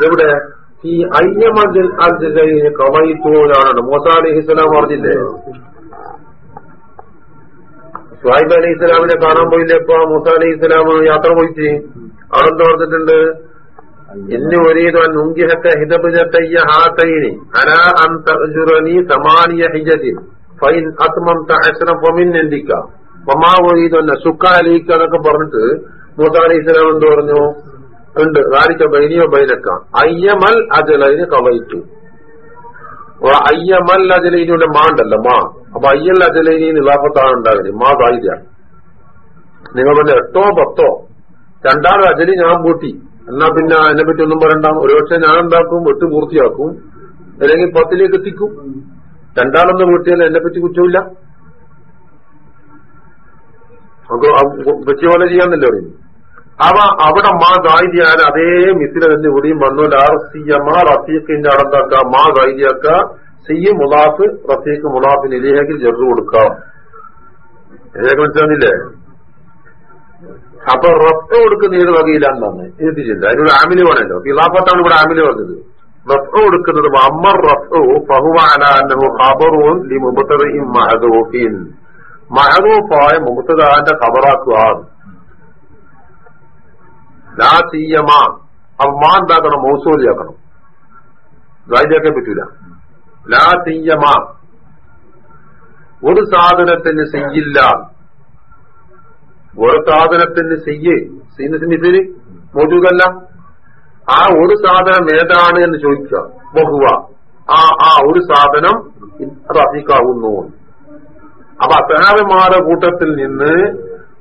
എവിടെ? ഈ അർജുനെ കവയിത്തോലാണ് മൂസ അലഹി ഇസ്ലാം പറഞ്ഞില്ലേ? ഷുഹൈബ് അലൈഹി ഇസ്ലാമിനെ കാണാൻ പോയില്ലേ ഇപ്പൊ? മൂസ അലൈഹി ഇസ്ലാം യാത്ര പോയിട്ട്. അവിടെ എന്താ പറഞ്ഞിട്ടുണ്ട്? എന്നെ ഒരീത് നുങ്കിഹക്ക ഹാ ഹാത്തൈനി അനാ അൻ തഅജുറനി സമാനിയ ഹിജതിൻ. ഫൈൻ അത്മം അലൈക്ക എന്നൊക്കെ പറഞ്ഞിട്ട് മൂസ ഇസ്ലാം എന്ത് പറഞ്ഞു? ഉണ്ട്. റാലിക്ക ബൈനിയോ ബൈനക്ക അയ്യമൽ അജലൈന് കവയിച്ചു അയ്യമൽ അജലൈനിയുടെ മാ ഉണ്ടല്ലോ മാ. അപ്പൊ അയ്യൽ അജലൈനി നിലാഫത്താണ് ഉണ്ടാകുന്നത് മാ സായിദ്യ നിങ്ങൾ പറഞ്ഞ എട്ടോ പത്തോ? രണ്ടാമത് അജലി ഞാൻ പൂട്ടി. എന്നാ പിന്നെ അതിനെ പറ്റി ഒന്നും പറയണ്ട. ഒരുപക്ഷെ ഞാൻ ഉണ്ടാക്കും വെട്ട് പൂർത്തിയാക്കും അല്ലെങ്കിൽ പത്തിലേക്ക് എത്തിക്കും. രണ്ടാളൊന്ന് വീട്ടിയാൽ എന്നെ പറ്റി കുറ്റമില്ല പോലെ ചെയ്യാന്നല്ലേ പറയുന്നു അവ അവിടെ മാ ഗായിദിയാൽ അതേ മിസിലെ തന്നെ ഇവിടെയും വന്നു ലാർസിയമ്മ റഫീഖിന്റെ അടന്താക്ക മാ ഗായിദിയാക്ക സിയ മുലാഫ് റഫീഖ് മുലാഫിന് ഇലേഹക്കിൽ ചെറു കൊടുക്കാം. ഇതിലേക്ക് മനസ്സിലാകുന്നില്ലേ അപ്പൊ റഫ് കൊടുക്കുന്ന ഏത് വകയിലാണെന്നാണ്? ഇത് ചിന്ത അതിനൊരു ആമിൽ വേണമല്ലോ. ഇലാഫത്താണ് ഇവിടെ ആമിൽ പറഞ്ഞത്. റഫ് എടുക്കുന്നത് അമ്മർ റഫ് ഫഹുവാനു ഖബറുൻ ലി മുബത്തറിയും മഹദൂഫിൻ മഹദൂഫായ മുബത്തദാന്റെ ഖബറാക്കുക. ലാ തീയമ അപ്പൊ മാ എന്താക്കണം? മൗസൂലിയാക്കണം. ഗായിലാക്കാൻ പറ്റൂല. ലാ തീയമ ഒരു സാധനത്തിന് ചെയ്യില്ല ഒരു സാധനത്തിന് ചെയ്യേ സീനസിന് മോജൂദല്ല. ആ ഒരു സാധനം ഏതാണ് എന്ന് ചോദിക്കുക. ബഹുവ. ആ ആ ഒരു സാധനം റഫീഖാവുന്നു. അപ്പൊ അസഹാബിമാരുടെ കൂട്ടത്തിൽ നിന്ന്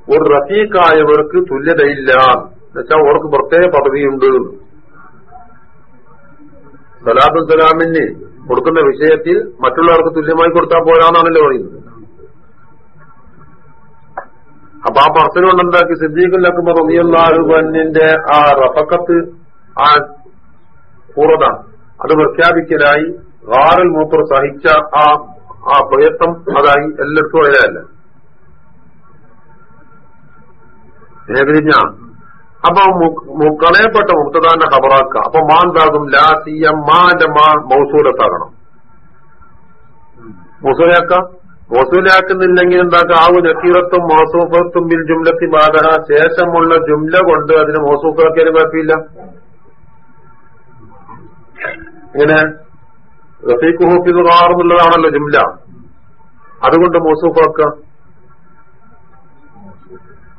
ഒരു റഫീഖായവർക്ക് തുല്യതയില്ല. എന്നുവെച്ചാൽ അവർക്ക് പ്രത്യേക പദവിയുണ്ട്. സലാത്തു സലാമിന് കൊടുക്കുന്ന വിഷയത്തിൽ മറ്റുള്ളവർക്ക് തുല്യമായി കൊടുത്താൽ പോരാന്നാണല്ലോ പറയുന്നത്. അപ്പൊ ആ പറച്ചിൽ എന്താക്കി സിദ്ദീഖുൽ റബിയുള്ള ആ റഫക്കത്ത് ആ പൂർവത അത് പ്രഖ്യാപിക്കലായി ഗാറൽ മൂപ്പർ സഹിച്ച ആ ആ പ്രയത്നം അതായി അതിലല്ല ഏകരിഞ്ഞ അപ്പൊ കളയപ്പെട്ട മുക്തദാന്റെ ഖബറാക്ക അപ്പൊ മാന്താകും ലാ സിയം മാന്റെ മാ മൗസൂലത്താകണം. മൗസൂലാക്കാം മൗസൂലാക്കുന്നില്ലെങ്കിൽ എന്താക്കാം? ആവു നക്കീറത്തും മൗസൂഫത്തും ബിൽ ജുംലത്തി ബാധ ശേഷമുള്ള ജുംല കൊണ്ട് അതിന് മൗസൂഫാക്കിയാലും കുഴപ്പമില്ല. ഇങ്ങനെ റഫീഖ് ഹോഫിദ് എന്നുള്ളതാണല്ലോ ജുംല. അതുകൊണ്ട് മോസൂഫാക്ക.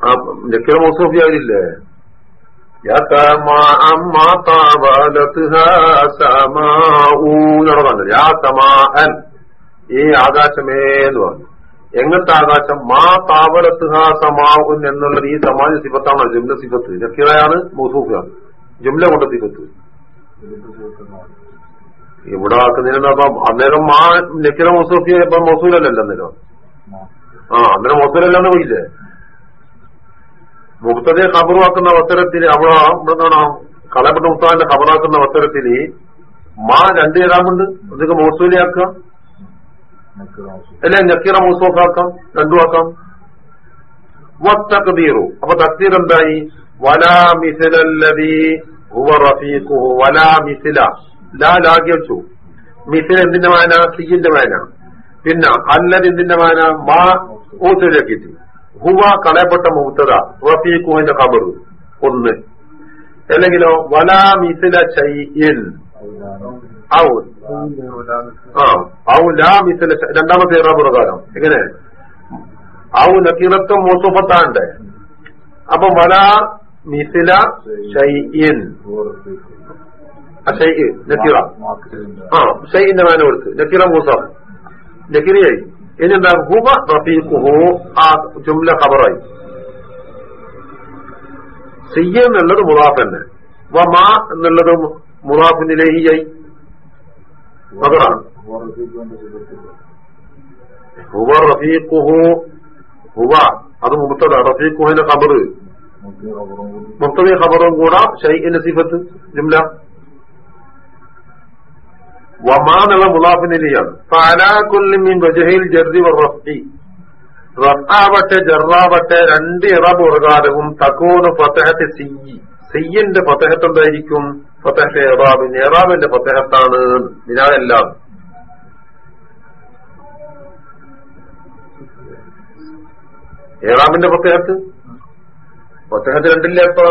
ആ നക്കീറ മൗസൂഫിയാവില്ലേ ആയില്ലേ ഈ ആകാശമേ എന്ന് പറഞ്ഞു. എങ്ങനത്തെ ആകാശം? മാ താവലത്ത് ഹാ സമാവുൻ എന്നുള്ളത് ഈ സമാജ സിഫത്താണ് ജുംല സിഫത്ത്. ജക്കിറയാണ് മൗസൂഫാണ് ജുംല കൊണ്ട് സിഫത്ത്. ഇവിടെ ആക്കുന്നതിന് അന്നേരം ആ നക്കിറ മൊസൂഫി ഇപ്പൊ മൊസൂലല്ലല്ലോ അന്നേരം? ആ അന്നേരം മൊസൂലല്ലെന്ന് പോയില്ലേ? മുക്തതയെ കബറുവാക്കുന്ന അവസരത്തിൽ അവിടെ ഇവിടെ കാണാം കലപ്പെട്ട മുസ്താന്റെ ഖബറാക്കുന്ന അവസരത്തിൽ മാ രണ്ടു ഏതാമുണ്ട്? അതൊക്കെ മൗസൂലിയാക്കാം. അല്ലെ നക്കീറ രണ്ടു ആക്കാം. വത്തഖദീറു. അപ്പൊ തക്തീർ എന്തായി? വലാ മിസിലല്ലതി ഹുവ റഫീഖുഹു വലാ മിസില ലാ ലാഗി വെച്ചു മിസിൽ എന്തിന്റെ മാന? സിന്റെ മാന. പിന്നെ അല്ലത് എന്തിന്റെ മാന? മാ ഊത്തിലേക്കിട്ട് ഹുവ കളയപ്പെട്ട മൂത്തത റഫീഖുവിന്റെ ഖബർ ഒന്ന്. അല്ലെങ്കിലോ വലാ മിസില ചൈൻ രണ്ടാമത്തെ ഇറാ പ്രകാരം. എങ്ങനെ? ഔ നക്കീറത്തും മൂത്തുപത്താണ്ട് അപ്പൊ വല മിസില ഷൈഇൻ. ഷൈഇ നക്കീറ. ആ ഷൈഇന്റെ മാന കൊടുത്ത്. നക്കീറ മൂസാഫ് നക്കീറിയായി ഇനി എന്താ ഹുബ റഫീഖുഹു. ആ ജുംല ഖബറായി. സിയ എന്നുള്ളത് മുറാഫ് തന്നെ. വ മാ എന്നുള്ളത് മുറാഫിനിലേഹിയായി അതാണ്. ഹുവ റഫീഖുഹു. ഹുവ അത് മുബത്തത റഫീഖുഹിന്റെ ഖബർ മുക്തദി ഖബറും കൂടെ ഷൈഇന്റെ സിഫത്ത് ജുംല വമാ എന്നുള്ള മുലാഫിനിലെയാണ് ഫലാക്കുല്ലിമിൻ വജഹിൽ ജർദി റഫി റഫാവട്ടെ ജറാവട്ടെ രണ്ട് ഇറബ് പ്രകാരവും തക്കൂന് ഫത്തഹത്ത് സിയ്യി സിയ്യന്റെ ഫത്തഹത്ത് എന്തായിരിക്കും ഫത്തഹത്ത് ഇറാബിന് ഇറാബിന്റെ ഫത്തഹത്താണ് ഇതിനാലെല്ലാം ഏറാമിന്റെ ഫത്തഹത്ത് ഫത്തഹത്ത് രണ്ടില്ല എപ്പോ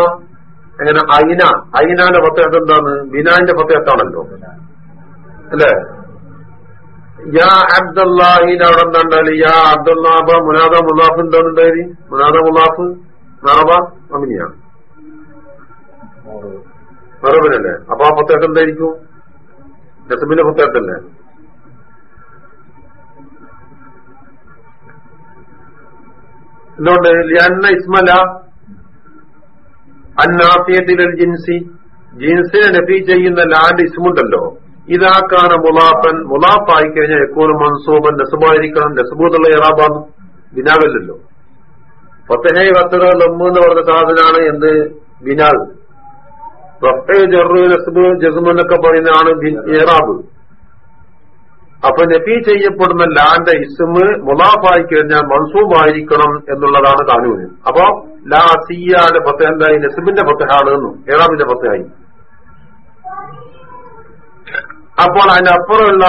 എങ്ങനെ? അയിന. അയിനാന്റെ ഫത്തഹത്ത് എന്താണ്? ബിനാന്റെ ഫത്തഹത്താണല്ലോ അല്ലേ? യാ അബ്ദുല്ലാഹിന്റെ അവിടെ എന്താണ്ടാൽ? യാ അബ്ദുല്ലാബ മുനാദ മുല്ലാഫ് എന്താണ്ടായി മുനാദ മുല്ലാഫ് നറബ അമിനിയാണ് നറബിനല്ലേ അപ്പൊ ആ പുസ്തകത്ത് എന്തായിരിക്കും? നസബിന്റെ പുസ്തകത്തല്ലേ എന്തുകൊണ്ട്? ലിയാന്ന ഇസ്മല അന്നാഫിയത്തിലൽ ജിൻസി. ജിൻസിനെ നഫി ചെയ്യുന്ന ലാൻഡ് ഇസ്മുണ്ടല്ലോ. ഇതാക്കാണ് മുലാഫൻ. മുലാഫായി കഴിഞ്ഞാൽ എക്കോനും മൻസൂബൻ നസുബായിരിക്കണം നസുബു എന്നുള്ള ബിനാവല്ലോ ഫത്തഹേ വത്തറ ലമ്മു എന്ന് പറഞ്ഞ സാധനമാണ് എന്ത്? ബിനാൽ റഫേ ജറു നസുബ് ജസുമെന്നൊക്കെ പറയുന്നതാണ് ഇറാബ്. അപ്പൊ നഫി ചെയ്യപ്പെടുന്ന ലാന്റെ ഇസ്മ് മുലാഫായി കഴിഞ്ഞാൽ മൺസൂമായിരിക്കണം എന്നുള്ളതാണ് കാനൂന്. അപ്പൊ ലാ സിയാന്റെ ഫത്തഹ എന്തായി നസുബിന്റെ ഫത്തഹാണ് എന്നും ഇറാബിന്റെ ഫത്തഹായി അപ്പോൾ അതിന്റെ അപ്പുറമുള്ള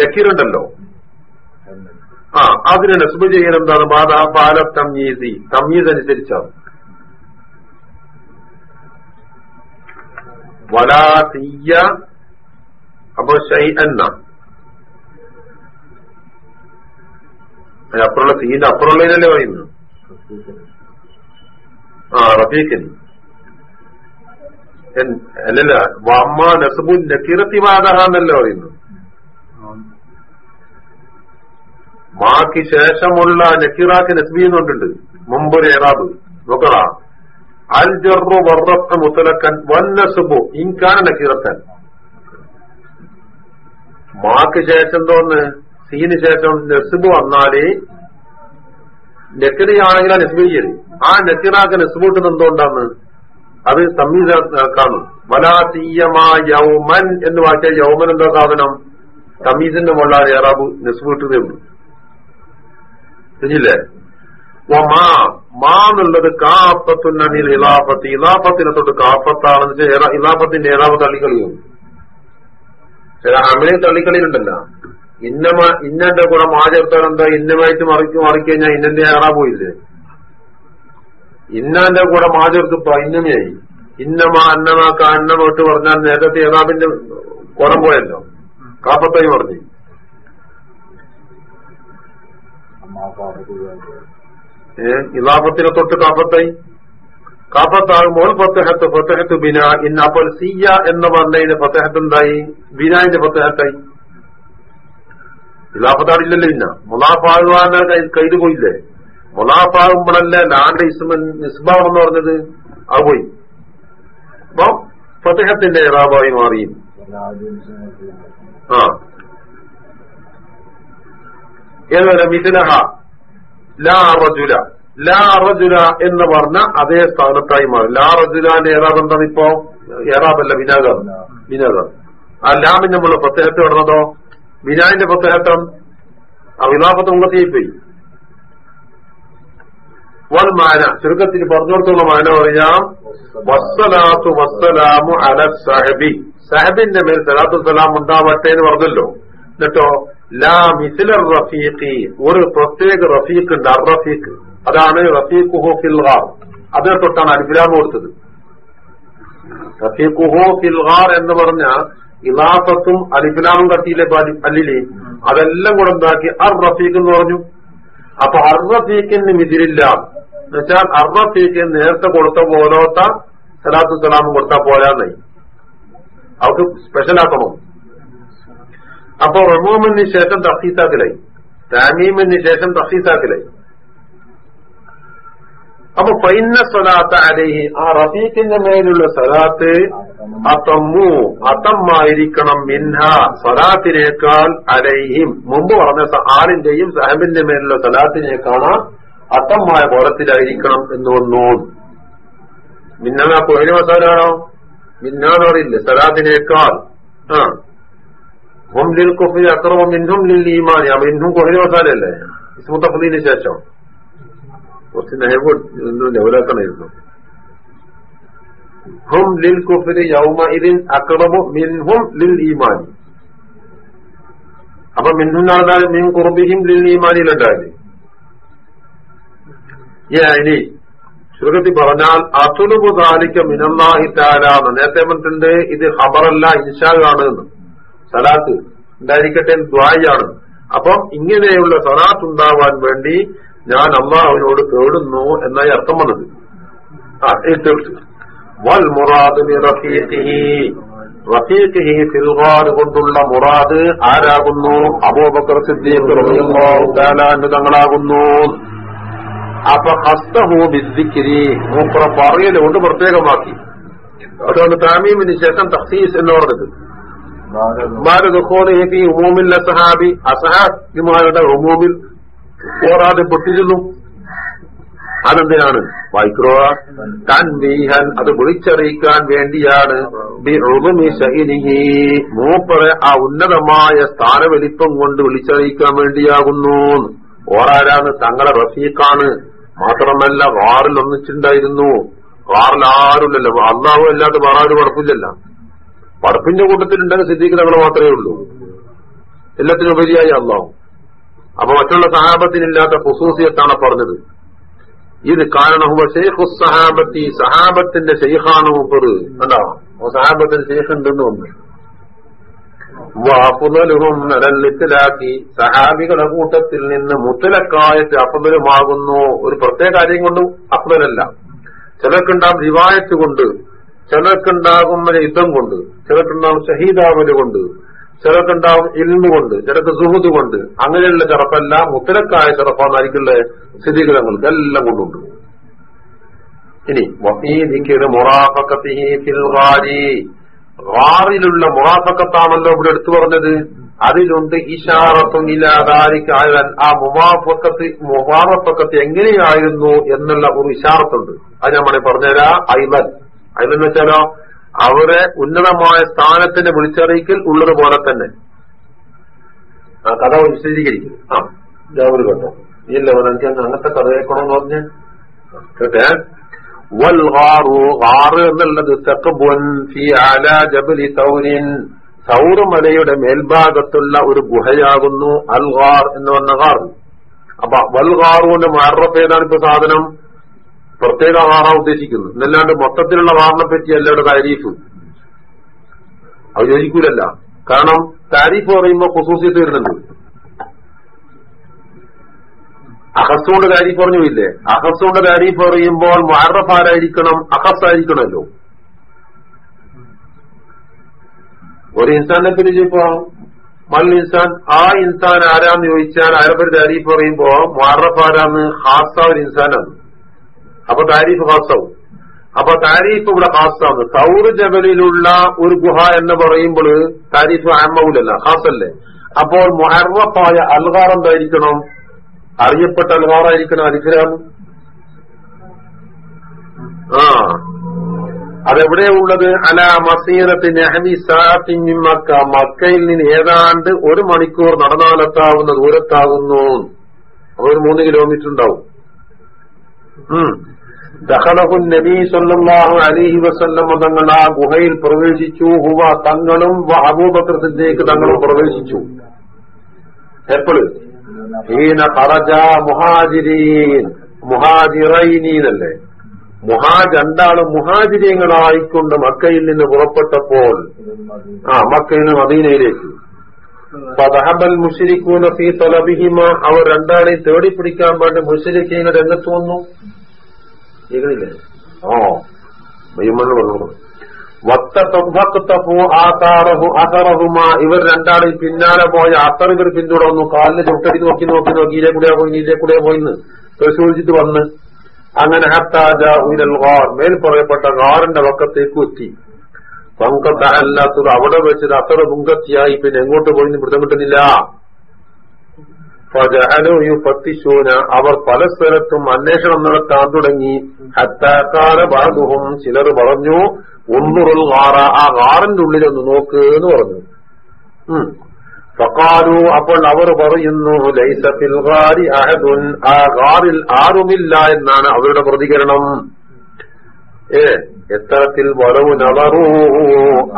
നക്കീറുണ്ടല്ലോ ആ അതിന് നസ്ബ് ചെയ്യണം എന്താണ്? ബാധ പാല തമ്മീസി തമ്മീസ് അനുസരിച്ചാണ്. വലാ സിയ അപ്പൊ ഷൈ എന്ന അപ്പുറമുള്ള സീന്റെ അപ്പുറമുള്ളതിനല്ലേ പറയുന്നു ആ റഫീഖിൻ അല്ലല്ല വമ്മ നസബു നക്കിറത്തി വാദഹ എന്നല്ല പറയുന്നു മാക്ക് ശേഷമുള്ള നക്കീറാക്ക് നസ്ബി എന്നുണ്ട്. മുമ്പൊരു ഏറാബ് നോക്കണ അൽ ജറു വർറത്ത് മുത്തലക്കൻ വൻ നസുബു. ഇൻകാന നക്കീറത്തൻ മാക്ക് ശേഷം തോന്ന് സീന് ശേഷം നെസ്ബ് വന്നാൽ നെക്കിറിയാണെങ്കിൽ ആ നെസ്ബ് ചെയ്യൽ. ആ നെക്കിറാക്ക് നെസ്ബ് കിട്ടുന്നത് എന്തുകൊണ്ടാണ് അത് സംഹിത കാണും വലാതീയമാ യൗമൻ എന്ന് വാക്കിയ യൗമൻ എന്താ സാധനം? തമീസിന്റെ മുകളിലാണ് ഏറാബ് കിട്ടുന്നേ ഉള്ളൂ. ശരിയില്ലേ മാ മാ എന്നുള്ളത് കാപ്പത്തുന്നനിൽ ഇലാഫത്ത് ഇലാഫത്തിനെ തൊട്ട് കാപ്പത്താണെന്ന് വെച്ചാൽ ഇലാഫത്തിന്റെ ഏറാവ് തള്ളിക്കളിയും ചില തള്ളിക്കളിയിലുണ്ടല്ലോ. ഇന്നമ ഇന്നന്റെ കൂടെ മാ എന്താ ഇന്നമായിട്ട് മറിക്ക് മറിക്കഴിഞ്ഞാൽ ഇന്നന്റെ ആറാ പോയില്ലേ? ഇന്നാന്റെ കൂടെ മാചേർത്തിപ്പോ ഇന്നമയായി ഇന്നമ. അന്നമാക്ക അന്നമോട്ട് പറഞ്ഞാൽ നേരത്തെ ഏതാബിന്റെ കുറം പോയല്ലോ? കാപ്പത്തായി പറഞ്ഞു. ഏ ഇലാഫത്തിനെ തൊട്ട് കാപ്പത്തായി. കാപ്പത്താകുമ്പോൾ ഫത്തഹത്ത് ഫത്തഹത്ത് ബിന. ഇന്ന അപ്പോൾ സിയ എന്ന് പറഞ്ഞതിന്റെ ഫത്തഹത്ത് എന്തായി? ബിനാന്റെ ഫത്തഹത്തായി. ഇലാഫത്താടില്ലല്ലോ ഇന്ന. മുലാഫാകുവാന്റെ കയ്യിൽ പോയില്ലേ? മുലാഫാകുമ്പോഴല്ലേ ലാന്റെ ഇസ്മൻ നിസ്ബാം എന്ന് പറഞ്ഞത്? അത് പോയി. അപ്പൊ ഫതഹത്തിന്റെ ഇറാബായി മാറി. ആ. ഏതുപോലെ മിഥിലഹ. ലാ റജുല. ലാ റജുല എന്ന് പറഞ്ഞ അതേ സ്ഥാനത്തായി മാറി. ലാ റജുലാന്റെ ഏറാബ് ഇപ്പോ? ഏറാബല്ല വിനാഗർ. വിനാഗർ. ആ ലാമിന് നമ്മൾ പ്രത്യേകത്തെ ഇടുന്നതോ ബിനാന്റെ പ്രത്യേകത്വം ആ വിലാപത്ത് മുമ്പത്തേയി വൽ മാന ചുരുക്കത്തിൽ പറഞ്ഞോടത്തുള്ള മാന പറയാം വസ്സലാത്തു വസ്സലാമു അല സഹബി. സഹബിന്റെ മേൽ സലാത്തു സലാം ഉണ്ടാവട്ടെ എന്ന് പറഞ്ഞല്ലോ. എന്നിട്ടോ ലാ മിസിലർ റഫീഖി ഒരു പ്രത്യേക റഫീഖ് ഉണ്ട് അർ റഫീഖ്. അതാണ് റഫീഖുഹു ഫിൽ ഗാർ അതിനെ തൊട്ടാണ് അൽഫിലാം കൊടുത്തത്. റഫീഖുഹു ഫിൽ ഗാർ എന്ന് പറഞ്ഞ ഇലാഫത്തും അലിഫിലാമും കട്ടിയിലെ അല്ലില്ലേ അതെല്ലാം കൂടെ എന്താക്കി അർ റഫീഖ് എന്ന് പറഞ്ഞു. അപ്പൊ അർ റഫീഖിന് മിതിരില്ല. എന്നുവെച്ചാൽ അർ റഫീഖ് നേരത്തെ കൊടുത്ത പോലത്തെ സലാത്തു സലാമും കൊടുത്താൽ പോരാന്നായി. അവർക്ക് സ്പെഷ്യലാക്കണം അപ്പൊ റമൂമിന് ശേഷം തഫീസാക്കിലായി താമീമിന് ശേഷം തഫീസാക്കിലായി അപ്പൊ പൈന്ന സ്വലാത്ത അലേഹി ആ റഫീഖിന്റെ മേലുള്ള സ്വലാത്ത് അതമ്മു അതമ്മായിരിക്കണം മിൻഹ സ്വലാത്തിനേക്കാൾ അലൈഹിം. മുമ്പ് പറഞ്ഞ ആളിന്റെയും സഹബിന്റെ മേലുള്ള സ്വലാത്തിനേക്കാണ് അത്തമ്മായ കോലത്തിലായിരിക്കണം എന്ന് വന്നു. മിന്നാ കൊഹരി മസാലാണോ? മിന്നാന്ന് പറയില്ലേ സ്വലാത്തിനേക്കാൾ. ആ. ഹും ലിൽ കുഫി അക്രമം മിൻഹും ലിൽ ഈമാനി. ആ ഇന്നും കൊഹരി മസാലല്ലേ ഇസ്മുത്തഫലീന് ശേഷം. കുറച്ച് നെഹബ് ലെവലാക്കണമായിരുന്നു. ഹും ലിൽ കുഫിന് യൗമ ഇതിൻ അക്രമു മിൻഹും ലിൽ ഈമാനി. അപ്പൊ മിൻഹും മിൻ കുറുബിഹിം ലിൽ ഈമാനിയിലുണ്ടായത് ഇനി ചുരുക്കത്തിൽ പറഞ്ഞാൽ അസുലുബു താലിക്ക മിനല്ലാഹി നേരത്തെ പറഞ്ഞിട്ടുണ്ട്. ഇത് ഹബറല്ല ഇൻഷാഗാണ് എന്ന്. സലാത്ത് ഉണ്ടായിരിക്കട്ടെ ദ്വായാണ്. അപ്പം ഇങ്ങനെയുള്ള സലാത്ത് ഉണ്ടാവാൻ വേണ്ടി ഞാൻ അള്ളാഹുവിനോട് തേടുന്നു എന്നായി അർത്ഥം വന്നത്. ആ തീർച്ചു വൽ മുറാദ് കൊണ്ടുള്ള മുറാദ് ആരാകുന്നു? അബൂബക്കർ സിദ്ദീഖ് തങ്ങളാകുന്നു. അപ്പൊ ഹസ്തഹു ബിദ്ദിക്കിരി മൂപ്പറ പറയൽ കൊണ്ട് പ്രത്യേകമാക്കി. അതുകൊണ്ട് താമീമിന് ശേഷം തഫീസ് എന്ന് പറഞ്ഞത്. ഭാരതഖോലി ഉമൂമിൽ അസഹാബി. അസഹാബിമാരുടെ ഉമൂമിൽ പോരാതെ പൊട്ടിരുന്നു. അതെന്തിനാണ്? മൈക്രോ തൻവീഹൻ അത് വിളിച്ചറിയിക്കാൻ വേണ്ടിയാണ്. മൂപ്പറെ ആ ഉന്നതമായ സ്ഥാനവലിപ്പം കൊണ്ട് വിളിച്ചറിയിക്കാൻ വേണ്ടിയാകുന്നു. ഓറാരാണ് തങ്ങളെ റഫീഖാണ്. മാത്രമല്ല വാറിൽ ഒന്നിച്ചിണ്ടായിരുന്നു വാറിൽ ആരുമില്ലല്ലോ അള്ളാഹു അല്ലാതെ വേറെ ആരും പടപ്പില്ലല്ല പടപ്പിന്റെ കൂട്ടത്തിലുണ്ടെങ്കിൽ സിദ്ദീഖ് തങ്ങൾ മാത്രമേ ഉള്ളൂ. എല്ലാത്തിനും ഉപരിയായി അള്ളാഹു. അപ്പൊ മറ്റുള്ള സഹാബത്തിനില്ലാത്ത ഹുസൂസിയത്താണ് പറഞ്ഞത്. ഇത് കാരണം ഷെയ്ഖു സഹാബത്തി സഹാബത്തിന്റെ ഷെയ്ഖാണ് മൂപ്പത്. കണ്ടോ? സഹാബത്തിന് ഷെയ്ഖ് ഉണ്ടെന്ന് വന്നു ും നിലനിത്തിലാക്കി സഹാബികളുടെ കൂട്ടത്തിൽ നിന്ന് മുത്തലക്കായിട്ട് അപ്പതലുമാകുന്നു ഒരു പ്രത്യേക കാര്യം കൊണ്ട് അപ്പതലല്ല ചിലർക്കുണ്ടാകും റിവായത്ത് കൊണ്ട് ചിലർക്കുണ്ടാകും യുദ്ധം കൊണ്ട് ചിലർക്കുണ്ടാകും ഷഹീദാവൽ കൊണ്ട്. ചിലർക്കുണ്ടാവും ഇൽമു കൊണ്ട് ചിലർക്ക് സുഹൃത്ത് കൊണ്ട്. അങ്ങനെയുള്ള ചെറുപ്പല്ല മുത്തരക്കായ ചെറപ്പാന്നായിരിക്കുള്ള സ്ഥിതിഗ്രഹങ്ങൾക്ക് എല്ലാം കൊണ്ടുണ്ട്. ഇനി റാറിലുള്ള മുറാഫക്കത്താണല്ലോ ഇവിടെ എടുത്തു പറഞ്ഞത്. അതിലുണ്ട് ഇഷാറത്തൊന്നില്ലാതായിരിക്കാൻ ആ മുവാഫക്കത്ത് മുവാറഫക്കത്ത് എങ്ങനെയായിരുന്നു എന്നുള്ള ഒരു ഇഷാറത്തുണ്ട് അത് ഞാൻ പറഞ്ഞുതരാ. ഐവൻ ഐലൻ വെച്ചാലോ അവരെ ഉന്നതമായ സ്ഥാനത്തിന്റെ വിളിച്ചറിയിക്കൽ ഉള്ളതുപോലെ തന്നെ. ആ കഥ വിശദീകരിക്കും. ആ ജാവൂർ കേട്ടോ ഇല്ല എനിക്ക് അങ്ങനത്തെ കഥ കേൾക്കണമെന്ന് ഹാറു ഹാറ് എന്നുള്ളത് തെക്കുബുൻ ഫി അല ജബലി തൗരിൻ സൗർ മലയുടെ മേൽഭാഗത്തുള്ള ഒരു ഗുഹയാകുന്നു അൽഗാർ എന്ന് പറഞ്ഞ ഗാർ അപ്പൊ വൽഗാറുവിന്റെ മാറപ്പേതാണ് ഇപ്പൊ സാധനം? പ്രത്യേക ആറാ ഉദ്ദേശിക്കുന്നു. എന്നല്ലാണ്ട് മൊത്തത്തിലുള്ള വാറിനെ പറ്റി അല്ലയുടെ താരീഫ്. അത് യോജിക്കൂലല്ല. കാരണം താരീഫ് പറയുമ്പോ ഖുസൂസിയത്ത് വരുന്നുണ്ട്. അഹസ്സുകൊണ്ട് താരീഫ് പറഞ്ഞു ഇല്ലേ അഹസ്സുകൊണ്ട് താരീഫ് പറയുമ്പോൾ മുഹറഫ് ആരായിരിക്കണം? അഹസ് ആയിരിക്കണമല്ലോ. ഒരു ഇൻസാനെ പിരിച്ചപ്പോ മൽ ഇൻസാൻ ആ ഇൻസാൻ ആരാന്ന് ചോദിച്ചാൽ ആരപ്പര് താരീഫ് പറയുമ്പോ മുഹറഫ് ആരാന്ന് ഹാസ ഒരു ഇൻസാനാണ്. അപ്പൊ താരീഫ് ഹാസാവും അപ്പൊ താരീഫ് ഇവിടെ ഹാസാണ് സൗർ ജബലിലുള്ള ഒരു ഗുഹ എന്ന് പറയുമ്പോൾ താരീഫ് ആമൂലല്ല ഹാസല്ലേ അപ്പോൾ മുഹറഫായ അൽഹാർ എന്തായിരിക്കണം? അറിയപ്പെട്ട അൽഹാറായിരിക്കണം അതിഗ്രഹം ആ. അതെവിടെയുള്ളത് അല മസീറത്തിന് മക്ക. മക്കയിൽ നിന്ന് ഏതാണ്ട് ഒരു മണിക്കൂർ നടന്നാലെത്താവുന്ന ദൂരത്താകുന്നു. അപ്പൊ ഒരു മൂന്ന് കിലോമീറ്റർ ഉണ്ടാവും. ദഹലഹുൻ നബി സല്ലാഹു അലിഹി വസല്ലം തങ്ങൾ ആ ഗുഹയിൽ പ്രവേശിച്ചു. ഹുവ തങ്ങളും അബൂബക്കർ തങ്ങളും പ്രവേശിച്ചു. എപ്പോഴ് ഹീന മുഹാജിരീൻ. മുഹാജ് രണ്ടാൾ മുഹാജിര്യങ്ങളായിക്കൊണ്ട് മക്കയിൽ നിന്ന് പുറപ്പെട്ടപ്പോൾ ആ മക്കയിൽ നിന്ന് മദീനയിലേക്ക്. പതഹബൽ മുഷിരിക്കൂന ഫീ തലബിഹിമ. അവർ രണ്ടാളെയും തേടിപ്പിടിക്കാൻ വേണ്ടി മുഷിരിക്കുന്ന രംഗത്ത് വന്നു. കേൾക്കണില്ലേ ഓ മയ്യമ്മണ് പറഞ്ഞു ഇവർ രണ്ടാളിൽ പിന്നാലെ പോയ അസർ ഇവർ പിന്തുടർന്നു. കാലിന് ചുട്ടടി നോക്കി നോക്കി നോക്കി ഇതേ കൂടെ പോയി ഇതേ കൂടെ പോയിന്ന് പരിശോധിച്ചിട്ട് വന്ന് അങ്ങനെ ഗാർ മേൽ പറയപ്പെട്ട ഗാറിന്റെ വക്കത്തേക്ക് എത്തി. പങ്കത്തല്ലാത്തത് അവിടെ വെച്ചത് അത്ര മുങ്കത്തിയായി പിന്നെ എങ്ങോട്ട് പോയി പിടുത്തം കിട്ടുന്നില്ല. പത്തിശൂന അവർ പല സ്ഥലത്തും അന്വേഷണം നടത്താൻ തുടങ്ങി. ഹത്താക്കാല ബാധുഹും ചിലർ പറഞ്ഞു ഒന്നുറുൽ ഗാറ ആ ഗാറിന്റെ ഉള്ളിലൊന്ന് നോക്ക് എന്ന് പറഞ്ഞു. ഫക്കാലു അപ്പോൾ അവർ പറയുന്നു ലൈസത്തിൽ ആ ഗാറിൽ ആരുമില്ല എന്നാണ് അവരുടെ പ്രതികരണം. ഏ എത്തരത്തിൽ വരവ് നളറൂ.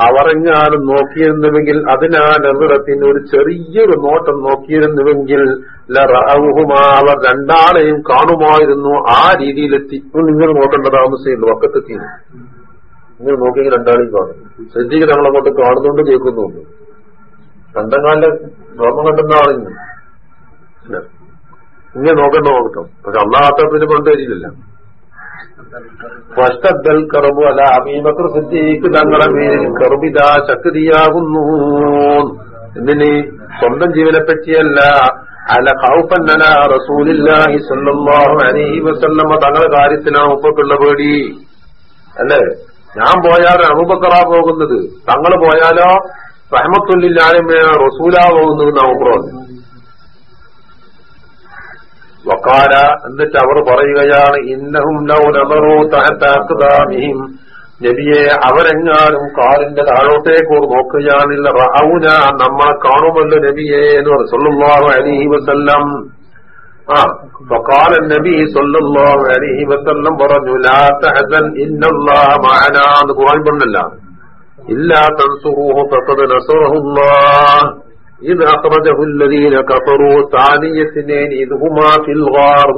അവരെങ്ങാനും നോക്കിയിരുന്നുവെങ്കിൽ അതിനാ എന്നിടത്തിന് ഒരു ചെറിയൊരു നോട്ടം നോക്കിയിരുന്നുവെങ്കിൽ അവർ രണ്ടാളെയും കാണുമായിരുന്നു. ആ രീതിയിലെത്തി. നിങ്ങൾ നോക്കേണ്ട താമസമുള്ളൂ വക്കത്തെത്തി നിങ്ങൾ നോക്കിയെങ്കിൽ രണ്ടാളെയും കാണും. ശ്രദ്ധിക്ക് അങ്ങോട്ട് കാണുന്നുണ്ട് കേൾക്കുന്നുണ്ട്. കാലിലെ രോമം കണ്ടുന്ന ആളിന്ന് ഇങ്ങനെ നോക്കേണ്ട നോക്കട്ടോ പക്ഷെ അള്ളാഹത്തിന് കൊണ്ടുവരില്ല ഫഷ്ടൽ കറബു അല്ല അബീബക്കർ സിദ്ദീഖ് തങ്ങളെ മേലിൽ കറുബിത ശക്തിയാകുന്നു. എന്തിന് സ്വന്തം ജീവനെ പറ്റിയല്ല. അല ഖൗഫന്നല റസൂലില്ലാഹി സ്വല്ലല്ലാഹു അലൈഹി വസല്ലമ്മ തങ്ങളുടെ കാര്യത്തിനാണ് ഉപ്പക്കുള്ള പേടി. അല്ലേ? ഞാൻ പോയാൽ അബൂബക്കറാ പോകുന്നത്. തങ്ങൾ പോയാലോ റഹമത്തുല്ലായ്മ റസൂലാ പോകുന്നത് നമുക്ക് പറഞ്ഞു വക്കാല എന്നിട്ട് അവർ പറയുകയാണ് ഇന്നഹും ലൗ നമറു നബിയെ അവരെങ്ങാനും കാലിന്റെ താഴോട്ടേക്ക് നോക്കുകയാണില്ല. റൗന നമ്മളെ കാണുമല്ലോ നബിയെ എന്ന് പറഞ്ഞു. സല്ലല്ലാഹു അലൈഹി വസല്ലം. ആ വക്കാല നബി സല്ലല്ലാഹു അലൈഹി വസല്ലം പറഞ്ഞു ലാ തഹസൻ ഇന്നല്ലാഹ മഅനാ എന്ന് പറഞ്ഞല്ല. ഇല്ലാ തൻസുറൂഹു ഫഖദ് ഇത് അഖ്റജഹുല്ലദീന ഫിൽ ഗാർ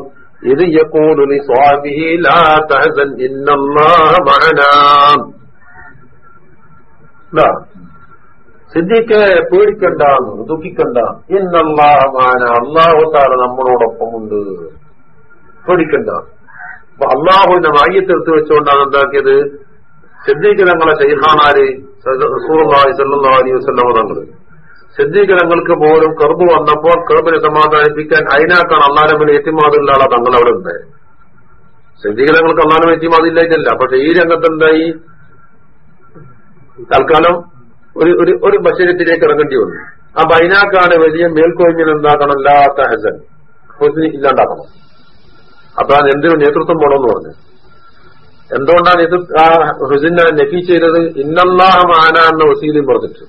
യഖൂലു ലിസ്വാബിഹി ലാ തഹസൻ ഇന്നല്ലാഹ പേടിക്കണ്ട ദുഃഖിക്കണ്ട. ഇന്നല്ലാഹ അള്ളാഹുത്താല അല്ലാഹു തആല നമ്മളോടൊപ്പമുണ്ട്. പേടിക്കണ്ട. അപ്പൊ അള്ളാഹുവിന്റെ മായ്യത്തെടുത്ത് വെച്ചുകൊണ്ടാണ് എന്താക്കിയത്? സിദ്ധിക്ക് തങ്ങളെ ചെയ്യാനാര് റസൂർ അലൈഹി വസല്ലം തങ്ങൾ. സിദ്ധീകരങ്ങൾക്ക് പോലും കർബ് വന്നപ്പോൾ കർബിനെ സമാധാനിപ്പിക്കാൻ അതിനാക്കാണ് അള്ളാനമ്മിൽ ഏറ്റുമാതിലുള്ള ആളാ തങ്ങൾ അവിടെ ഉണ്ട് സിദ്ധീകരങ്ങൾക്ക് അള്ളാനും ഏറ്റുമാതില്ലായിട്ടല്ല പക്ഷെ ഈ രംഗത്ത് എന്തായി തൽക്കാലം ഒരു ഒരു ഒരു ബഷരത്തിലേക്ക് ഇറങ്ങേണ്ടി വന്നു. ആ ബൈനാക്കാണ് വലിയ മേൽക്കൊഴിഞ്ഞിൽ എന്താക്കണം? അല്ലാത്ത ഹസൻ ഹുസിന് ഇല്ലാണ്ടാക്കണം. അപ്പൊ അത് എന്തിനു നേതൃത്വം പോണമെന്ന് പറഞ്ഞു. എന്തുകൊണ്ടാണ് ഇത് ആ ഹുസിനെ നഫി ചെയ്തത്? ഇന്നല്ലാഹ മാന എന്ന വസീലും പറഞ്ഞിട്ട്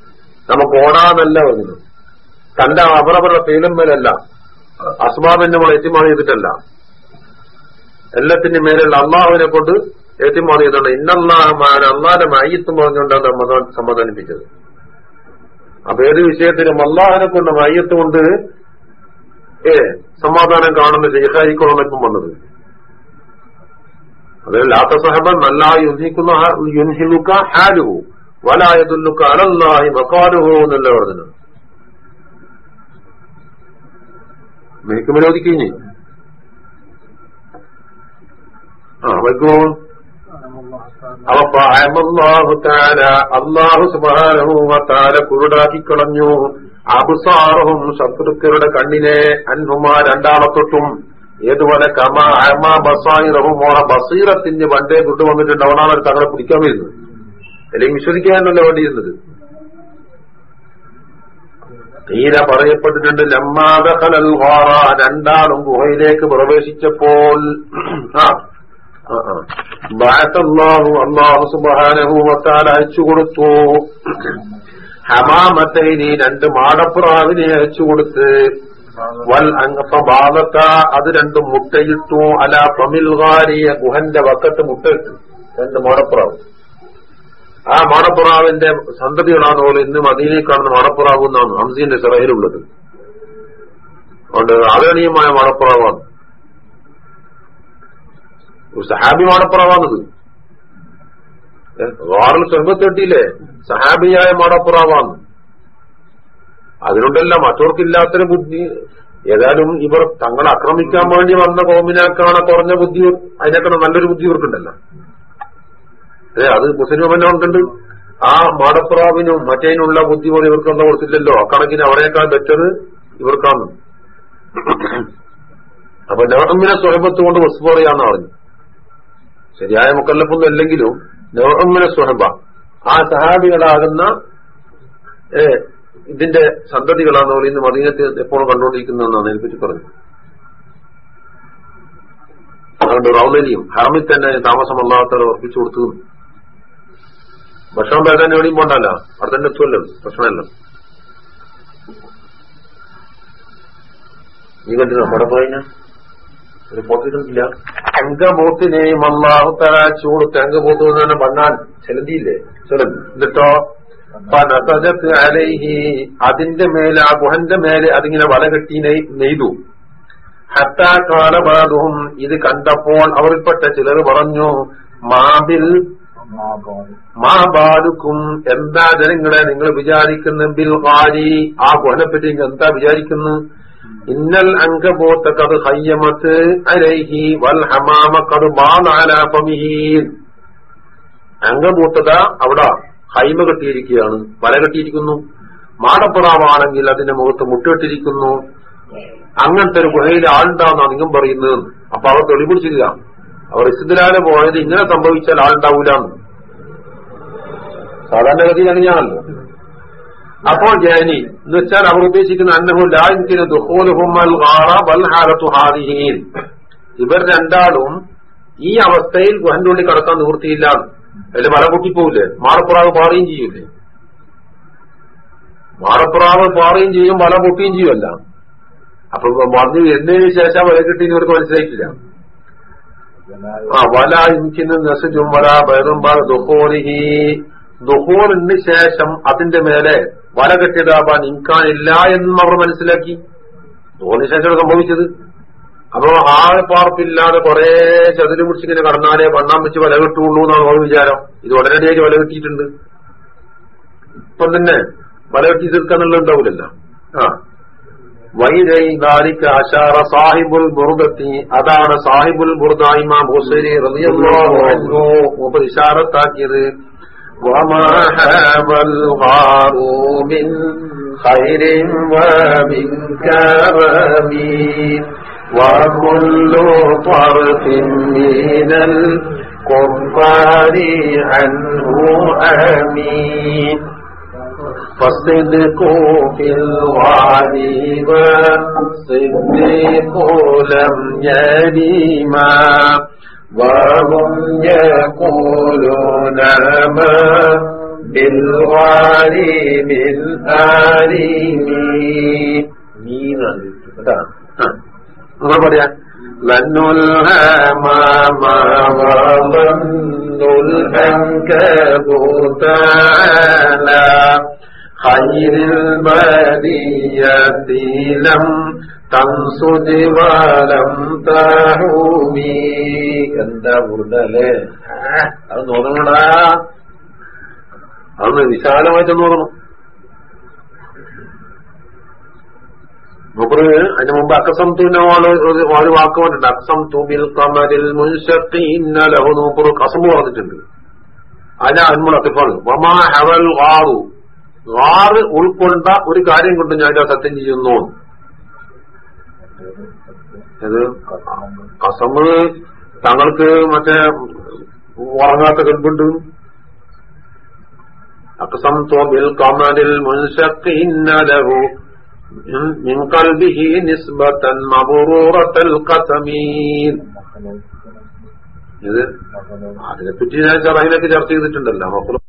നമുക്ക് ഓടാന്നല്ല വരുന്നു തന്റെ അവരവരുടെ പേരുമേലല്ല അസ്മാബിന്റെ നമ്മൾ ഏറ്റുമാറി ചെയ്തിട്ടല്ല. എല്ലാത്തിന്റെ മേലുള്ള അള്ളാഹുവിനെ കൊണ്ട് ഏറ്റുമാറി ചെയ്താണ് ഇന്നല്ലാഹമാൻ അള്ളാഹിനെ മയ്യത്തും പറഞ്ഞുകൊണ്ടാണ് നമ്മൾ സമാധാനിപ്പിച്ചത്. അപ്പൊ ഏത് വിഷയത്തിലും അള്ളാഹിനെ കൊണ്ട് മയ്യത്ത് കൊണ്ട് ഏ സമാധാനം കാണുന്ന ജയഹായിക്കോളെന്നൊപ്പം വന്നത്. അത് ലാത്ത സഹബൻ നല്ല യുദ്ധിക്കുന്ന യുൻഹിലുക്ക ഹാലുഹു. വലായതുല്ലുക്ക അലല്ലാഹി മക്കാലുഹോ എന്നല്ല പറഞ്ഞത്. മേക്ക് വിരോധിക്കഴിഞ്ഞ് ആ വയ്ക്കോ അള്ളാഹു അള്ളാഹു സുബാനഹുല കുരുടാക്കി കളഞ്ഞു അബുസാറഹും ശത്രുക്കളുടെ കണ്ണിനെ അൻഹുമാ രണ്ടാളത്തൊട്ടും ഏതുപോലെ കമ അഹമ ബസായിറഹും ഓണ ബസീറത്തിന് വണ്ടേ കൊണ്ടുവന്നിട്ടുണ്ട്. അവനാണ് തങ്ങളെ പിടിക്കാൻ വരുന്നത്. അല്ലെങ്കിൽ വിശ്വസിക്കാനല്ല വേണ്ടിയിരുന്നത്? തീര പറയപ്പെട്ടിട്ടുണ്ട് ലമ്മാദൽ രണ്ടാളും ഗുഹയിലേക്ക് പ്രവേശിച്ചപ്പോൾ ആ അയച്ചു കൊടുത്തു. ഹമാമത്തൈനി രണ്ട് മാടപ്രാവിനെ അയച്ചു കൊടുത്ത് വൽ അംഗഫബാലത്ത അത് രണ്ടും മുട്ടയിട്ടു അല പമിൽവാരിയ ഗുഹന്റെ വക്കത്ത് മുട്ടയിട്ടു രണ്ട് മോടപ്പുറാവ്. ആ മാടപ്പുറാവിന്റെ സന്തതികളാണ് പോലെ ഇന്ന് മദീനയിൽ കാണുന്ന മാടപ്പുറാവ് എന്നാണ് ഹംസീന്റെ ചിറയിലുള്ളത് അതുകൊണ്ട് ആദരണീയമായ മാടപ്പുറാവാണ്. സഹാബി മാടപ്പുറാവാണത്. വാറിൽ സ്വർഗത്തെട്ടിയില്ലേ സഹാബിയായ മാടപ്പുറാവാണ്. അതിനുണ്ടല്ല മറ്റവർക്കില്ലാത്തൊരു ബുദ്ധി. ഏതായാലും ഇവർ തങ്ങളെ ആക്രമിക്കാൻ വേണ്ടി വന്ന കോമിനാക്കാണ് കുറഞ്ഞ ബുദ്ധി. അതിനേക്കാൾ നല്ലൊരു ബുദ്ധി ഇവർക്കുണ്ടല്ലോ. അതെ അത് മുസ്ലിം ഉണ്ട് ആ മാടപ്രാവിനും മറ്റേനുള്ള ബുദ്ധി പോലെ എന്താ കൊടുത്തില്ലല്ലോ അക്കണക്കിന് അവരെക്കാൾ ബെറ്റർ ഇവർക്കാണ്. അപ്പൊ നവറമ്മിനെ സ്വഹബത്ത് കൊണ്ട് വസ്തു പറയാന്ന് പറഞ്ഞു. ശരിയായ മുക്കല്ലപ്പൊന്നും അല്ലെങ്കിലും നവറമ്മിനെ സ്വഹബ. ആ സഹാബികളാകുന്ന ഏ ഇതിന്റെ സന്തതികളാണ് അവർ മദീനത്തിൽ എപ്പോഴും കണ്ടുകൊണ്ടിരിക്കുന്നതെന്നാണ് അതിനെപ്പറ്റി പറഞ്ഞു അതുകൊണ്ട് റൗലനിയും ഹറമിൽ തന്നെ താമസമല്ലാത്തവർ ഉറപ്പിച്ചു കൊടുത്തു. ഭക്ഷണം പറയാൻ എവിടെയും പോണ്ടല്ല. അവിടെ തന്നെ എത്തുമല്ലോ ഭക്ഷണമല്ലോ. നീ കണ്ടില്ല അവിടെ പോയിഞ്ഞ ഒരു പോത്തിട്ടില്ല തെങ്കബോത്തിനെയും അള്ളാഹു തല ചൂട് തെങ്കബോത്ത് എന്ന് തന്നെ വന്നാൽ ചെലന്തിയില്ലേ? ചെലന്തി. എന്നിട്ടോ? അലൈഹി. അതിന്റെ മേലെ ആ ഗുഹന്റെ മേലെ അതിങ്ങനെ വല കെട്ടി നെയ്- നെയ്തു. ഹത്താ കാലബാദും ഇത് കണ്ടപ്പോൾ അവർപ്പെട്ട ചിലർ പറഞ്ഞു മാബിൽ മാ ബാലുക്കും എന്താ ജനങ്ങളെ നിങ്ങൾ വിചാരിക്കുന്ന? ബിൽ ഹാരി ആ ഗുഹനെപ്പറ്റി നിങ്ങൾ എന്താ വിചാരിക്കുന്നു? ഇന്നൽ അങ്കബോത്ത കത് ഹയ്യമത്ത് അലൈഹി വൽ ഹമാമ കത് ബാലാഫമീൻ അങ്കബൂത്തത അവിടെ ഹൈമ കെട്ടിയിരിക്കുകയാണ്. വല കെട്ടിയിരിക്കുന്നു. മാടപ്പുറാവാണെങ്കിൽ അതിന്റെ മുഖത്ത് മുട്ടിട്ടിരിക്കുന്നു അങ്ങനത്തെ ഒരു ഗുഹയിലെ ആളുണ്ടാവുന്ന നിങ്ങൾ പറയുന്നത്? അപ്പൊ അവർ തെളിപിടിച്ചില്ല അവർ ഇസ്തിലാൽ പോയത് ഇങ്ങനെ സംഭവിച്ചാൽ ആളുണ്ടാവൂല. സാധാരണഗതിയിൽ അങ്ങനെയാണല്ലോ അപ്പോൾ ജാനി എന്ന് വെച്ചാൽ അവർ ഉദ്ദേശിക്കുന്ന അന്നഹു വൽഹാലത്തു ഹാദിഹീൻ ഇവർ രണ്ടാളും ഈ അവസ്ഥയിൽ ഗുഹന്റെ ഉള്ളിൽ കടക്കാൻ നിവൃത്തിയില്ല. അതിൽ വല പൊട്ടിപ്പോവില്ലേ? മാറപ്പുറാവ് പാറുകയും ചെയ്യൂലേ? മാറപ്പുറാവ് പാറുകയും ചെയ്യും വല പൊട്ടുകയും ചെയ്യുമല്ല അപ്പൊ വന്നു വരുന്നതിന് ശേഷം വില കിട്ടി ഇവർക്ക് മനസ്സിലായിട്ടില്ല. ആ വല ഇൻകിന് നസുജും വല ബൈറുംബാ ദുഹോലിഹി ദുഹോലിന് ശേഷം അതിന്റെ മേലെ വല കെട്ടിടാൻ ഇൻകാനില്ല എന്നും അവർ മനസ്സിലാക്കി. ദുഹോലിന് ശേഷം സംഭവിച്ചത്. അപ്പൊ ആൾ പാർപ്പില്ലാതെ കുറെ ചതുരി പിടിച്ചിങ്ങനെ കടന്നാലേ വണ്ണാൻ വെച്ച് വല കിട്ടുള്ളൂ എന്നാണ് അവർ വിചാരം. ഇത് ഉടനടിയായിട്ട് വല കിട്ടിയിട്ടുണ്ട്. ഇപ്പം തന്നെ വല കെട്ടി തീർക്കാന്നുള്ള ഉണ്ടാവില്ലല്ലോ. ആ. അതാണ് സാഹിബുൽ ബുർദായിമ ബുസരി റളിയല്ലാഹു അൻഹു മൂപ്പർ ഇശാറത്താക്കിയത് وما هاب الغار من خير ومن كرم وكل طرف من الكفار عنه أمين فالصدق في الوعد والصديق لم يرما وهم يقولون ما بالغالي بالآلم مين എന്താ പറയാ لنلهمام وظن الأنكبوت على خير البرية لم تنصد ولم تحومي എന്താ ബുർദല്ലേ അത് നോക്കണടാ അതൊന്ന് വിശാലമായിട്ട് നോക്കണം മൂപ്പറ് അതിന് മുമ്പ് അക്കസം തൂന്നോള് ഒരു വാക്ക് പറഞ്ഞിട്ടുണ്ട് അക്സം തൂബിൽ കമരിൽ മുൻഷീന്ന ലഹു മൂപ്പറ് കസം പറഞ്ഞിട്ടുണ്ട് അതിനാ അന്മുൾ അത്തിഫാണ് വമാ ഹവൽ ഗാറു ഗാറ് ഉൾക്കൊണ്ട ഒരു കാര്യം കൊണ്ട് ഞാൻ ഇതാ സത്യം ചെയ്യുന്നു ഇത് കസമ് തങ്ങൾക്ക് മറ്റേ ഉറങ്ങാത്ത കൽബുണ്ട് അക്സം തോബിൽ കമരിൽ മുൻഷീന്ന ലഹു من قلبه نسبة مبرورة القسمين ഇത് അതിനെപ്പറ്റി ഞാൻ ചറയിലൊക്കെ ചർച്ച ചെയ്തിട്ടുണ്ടല്ലോ മക്കളും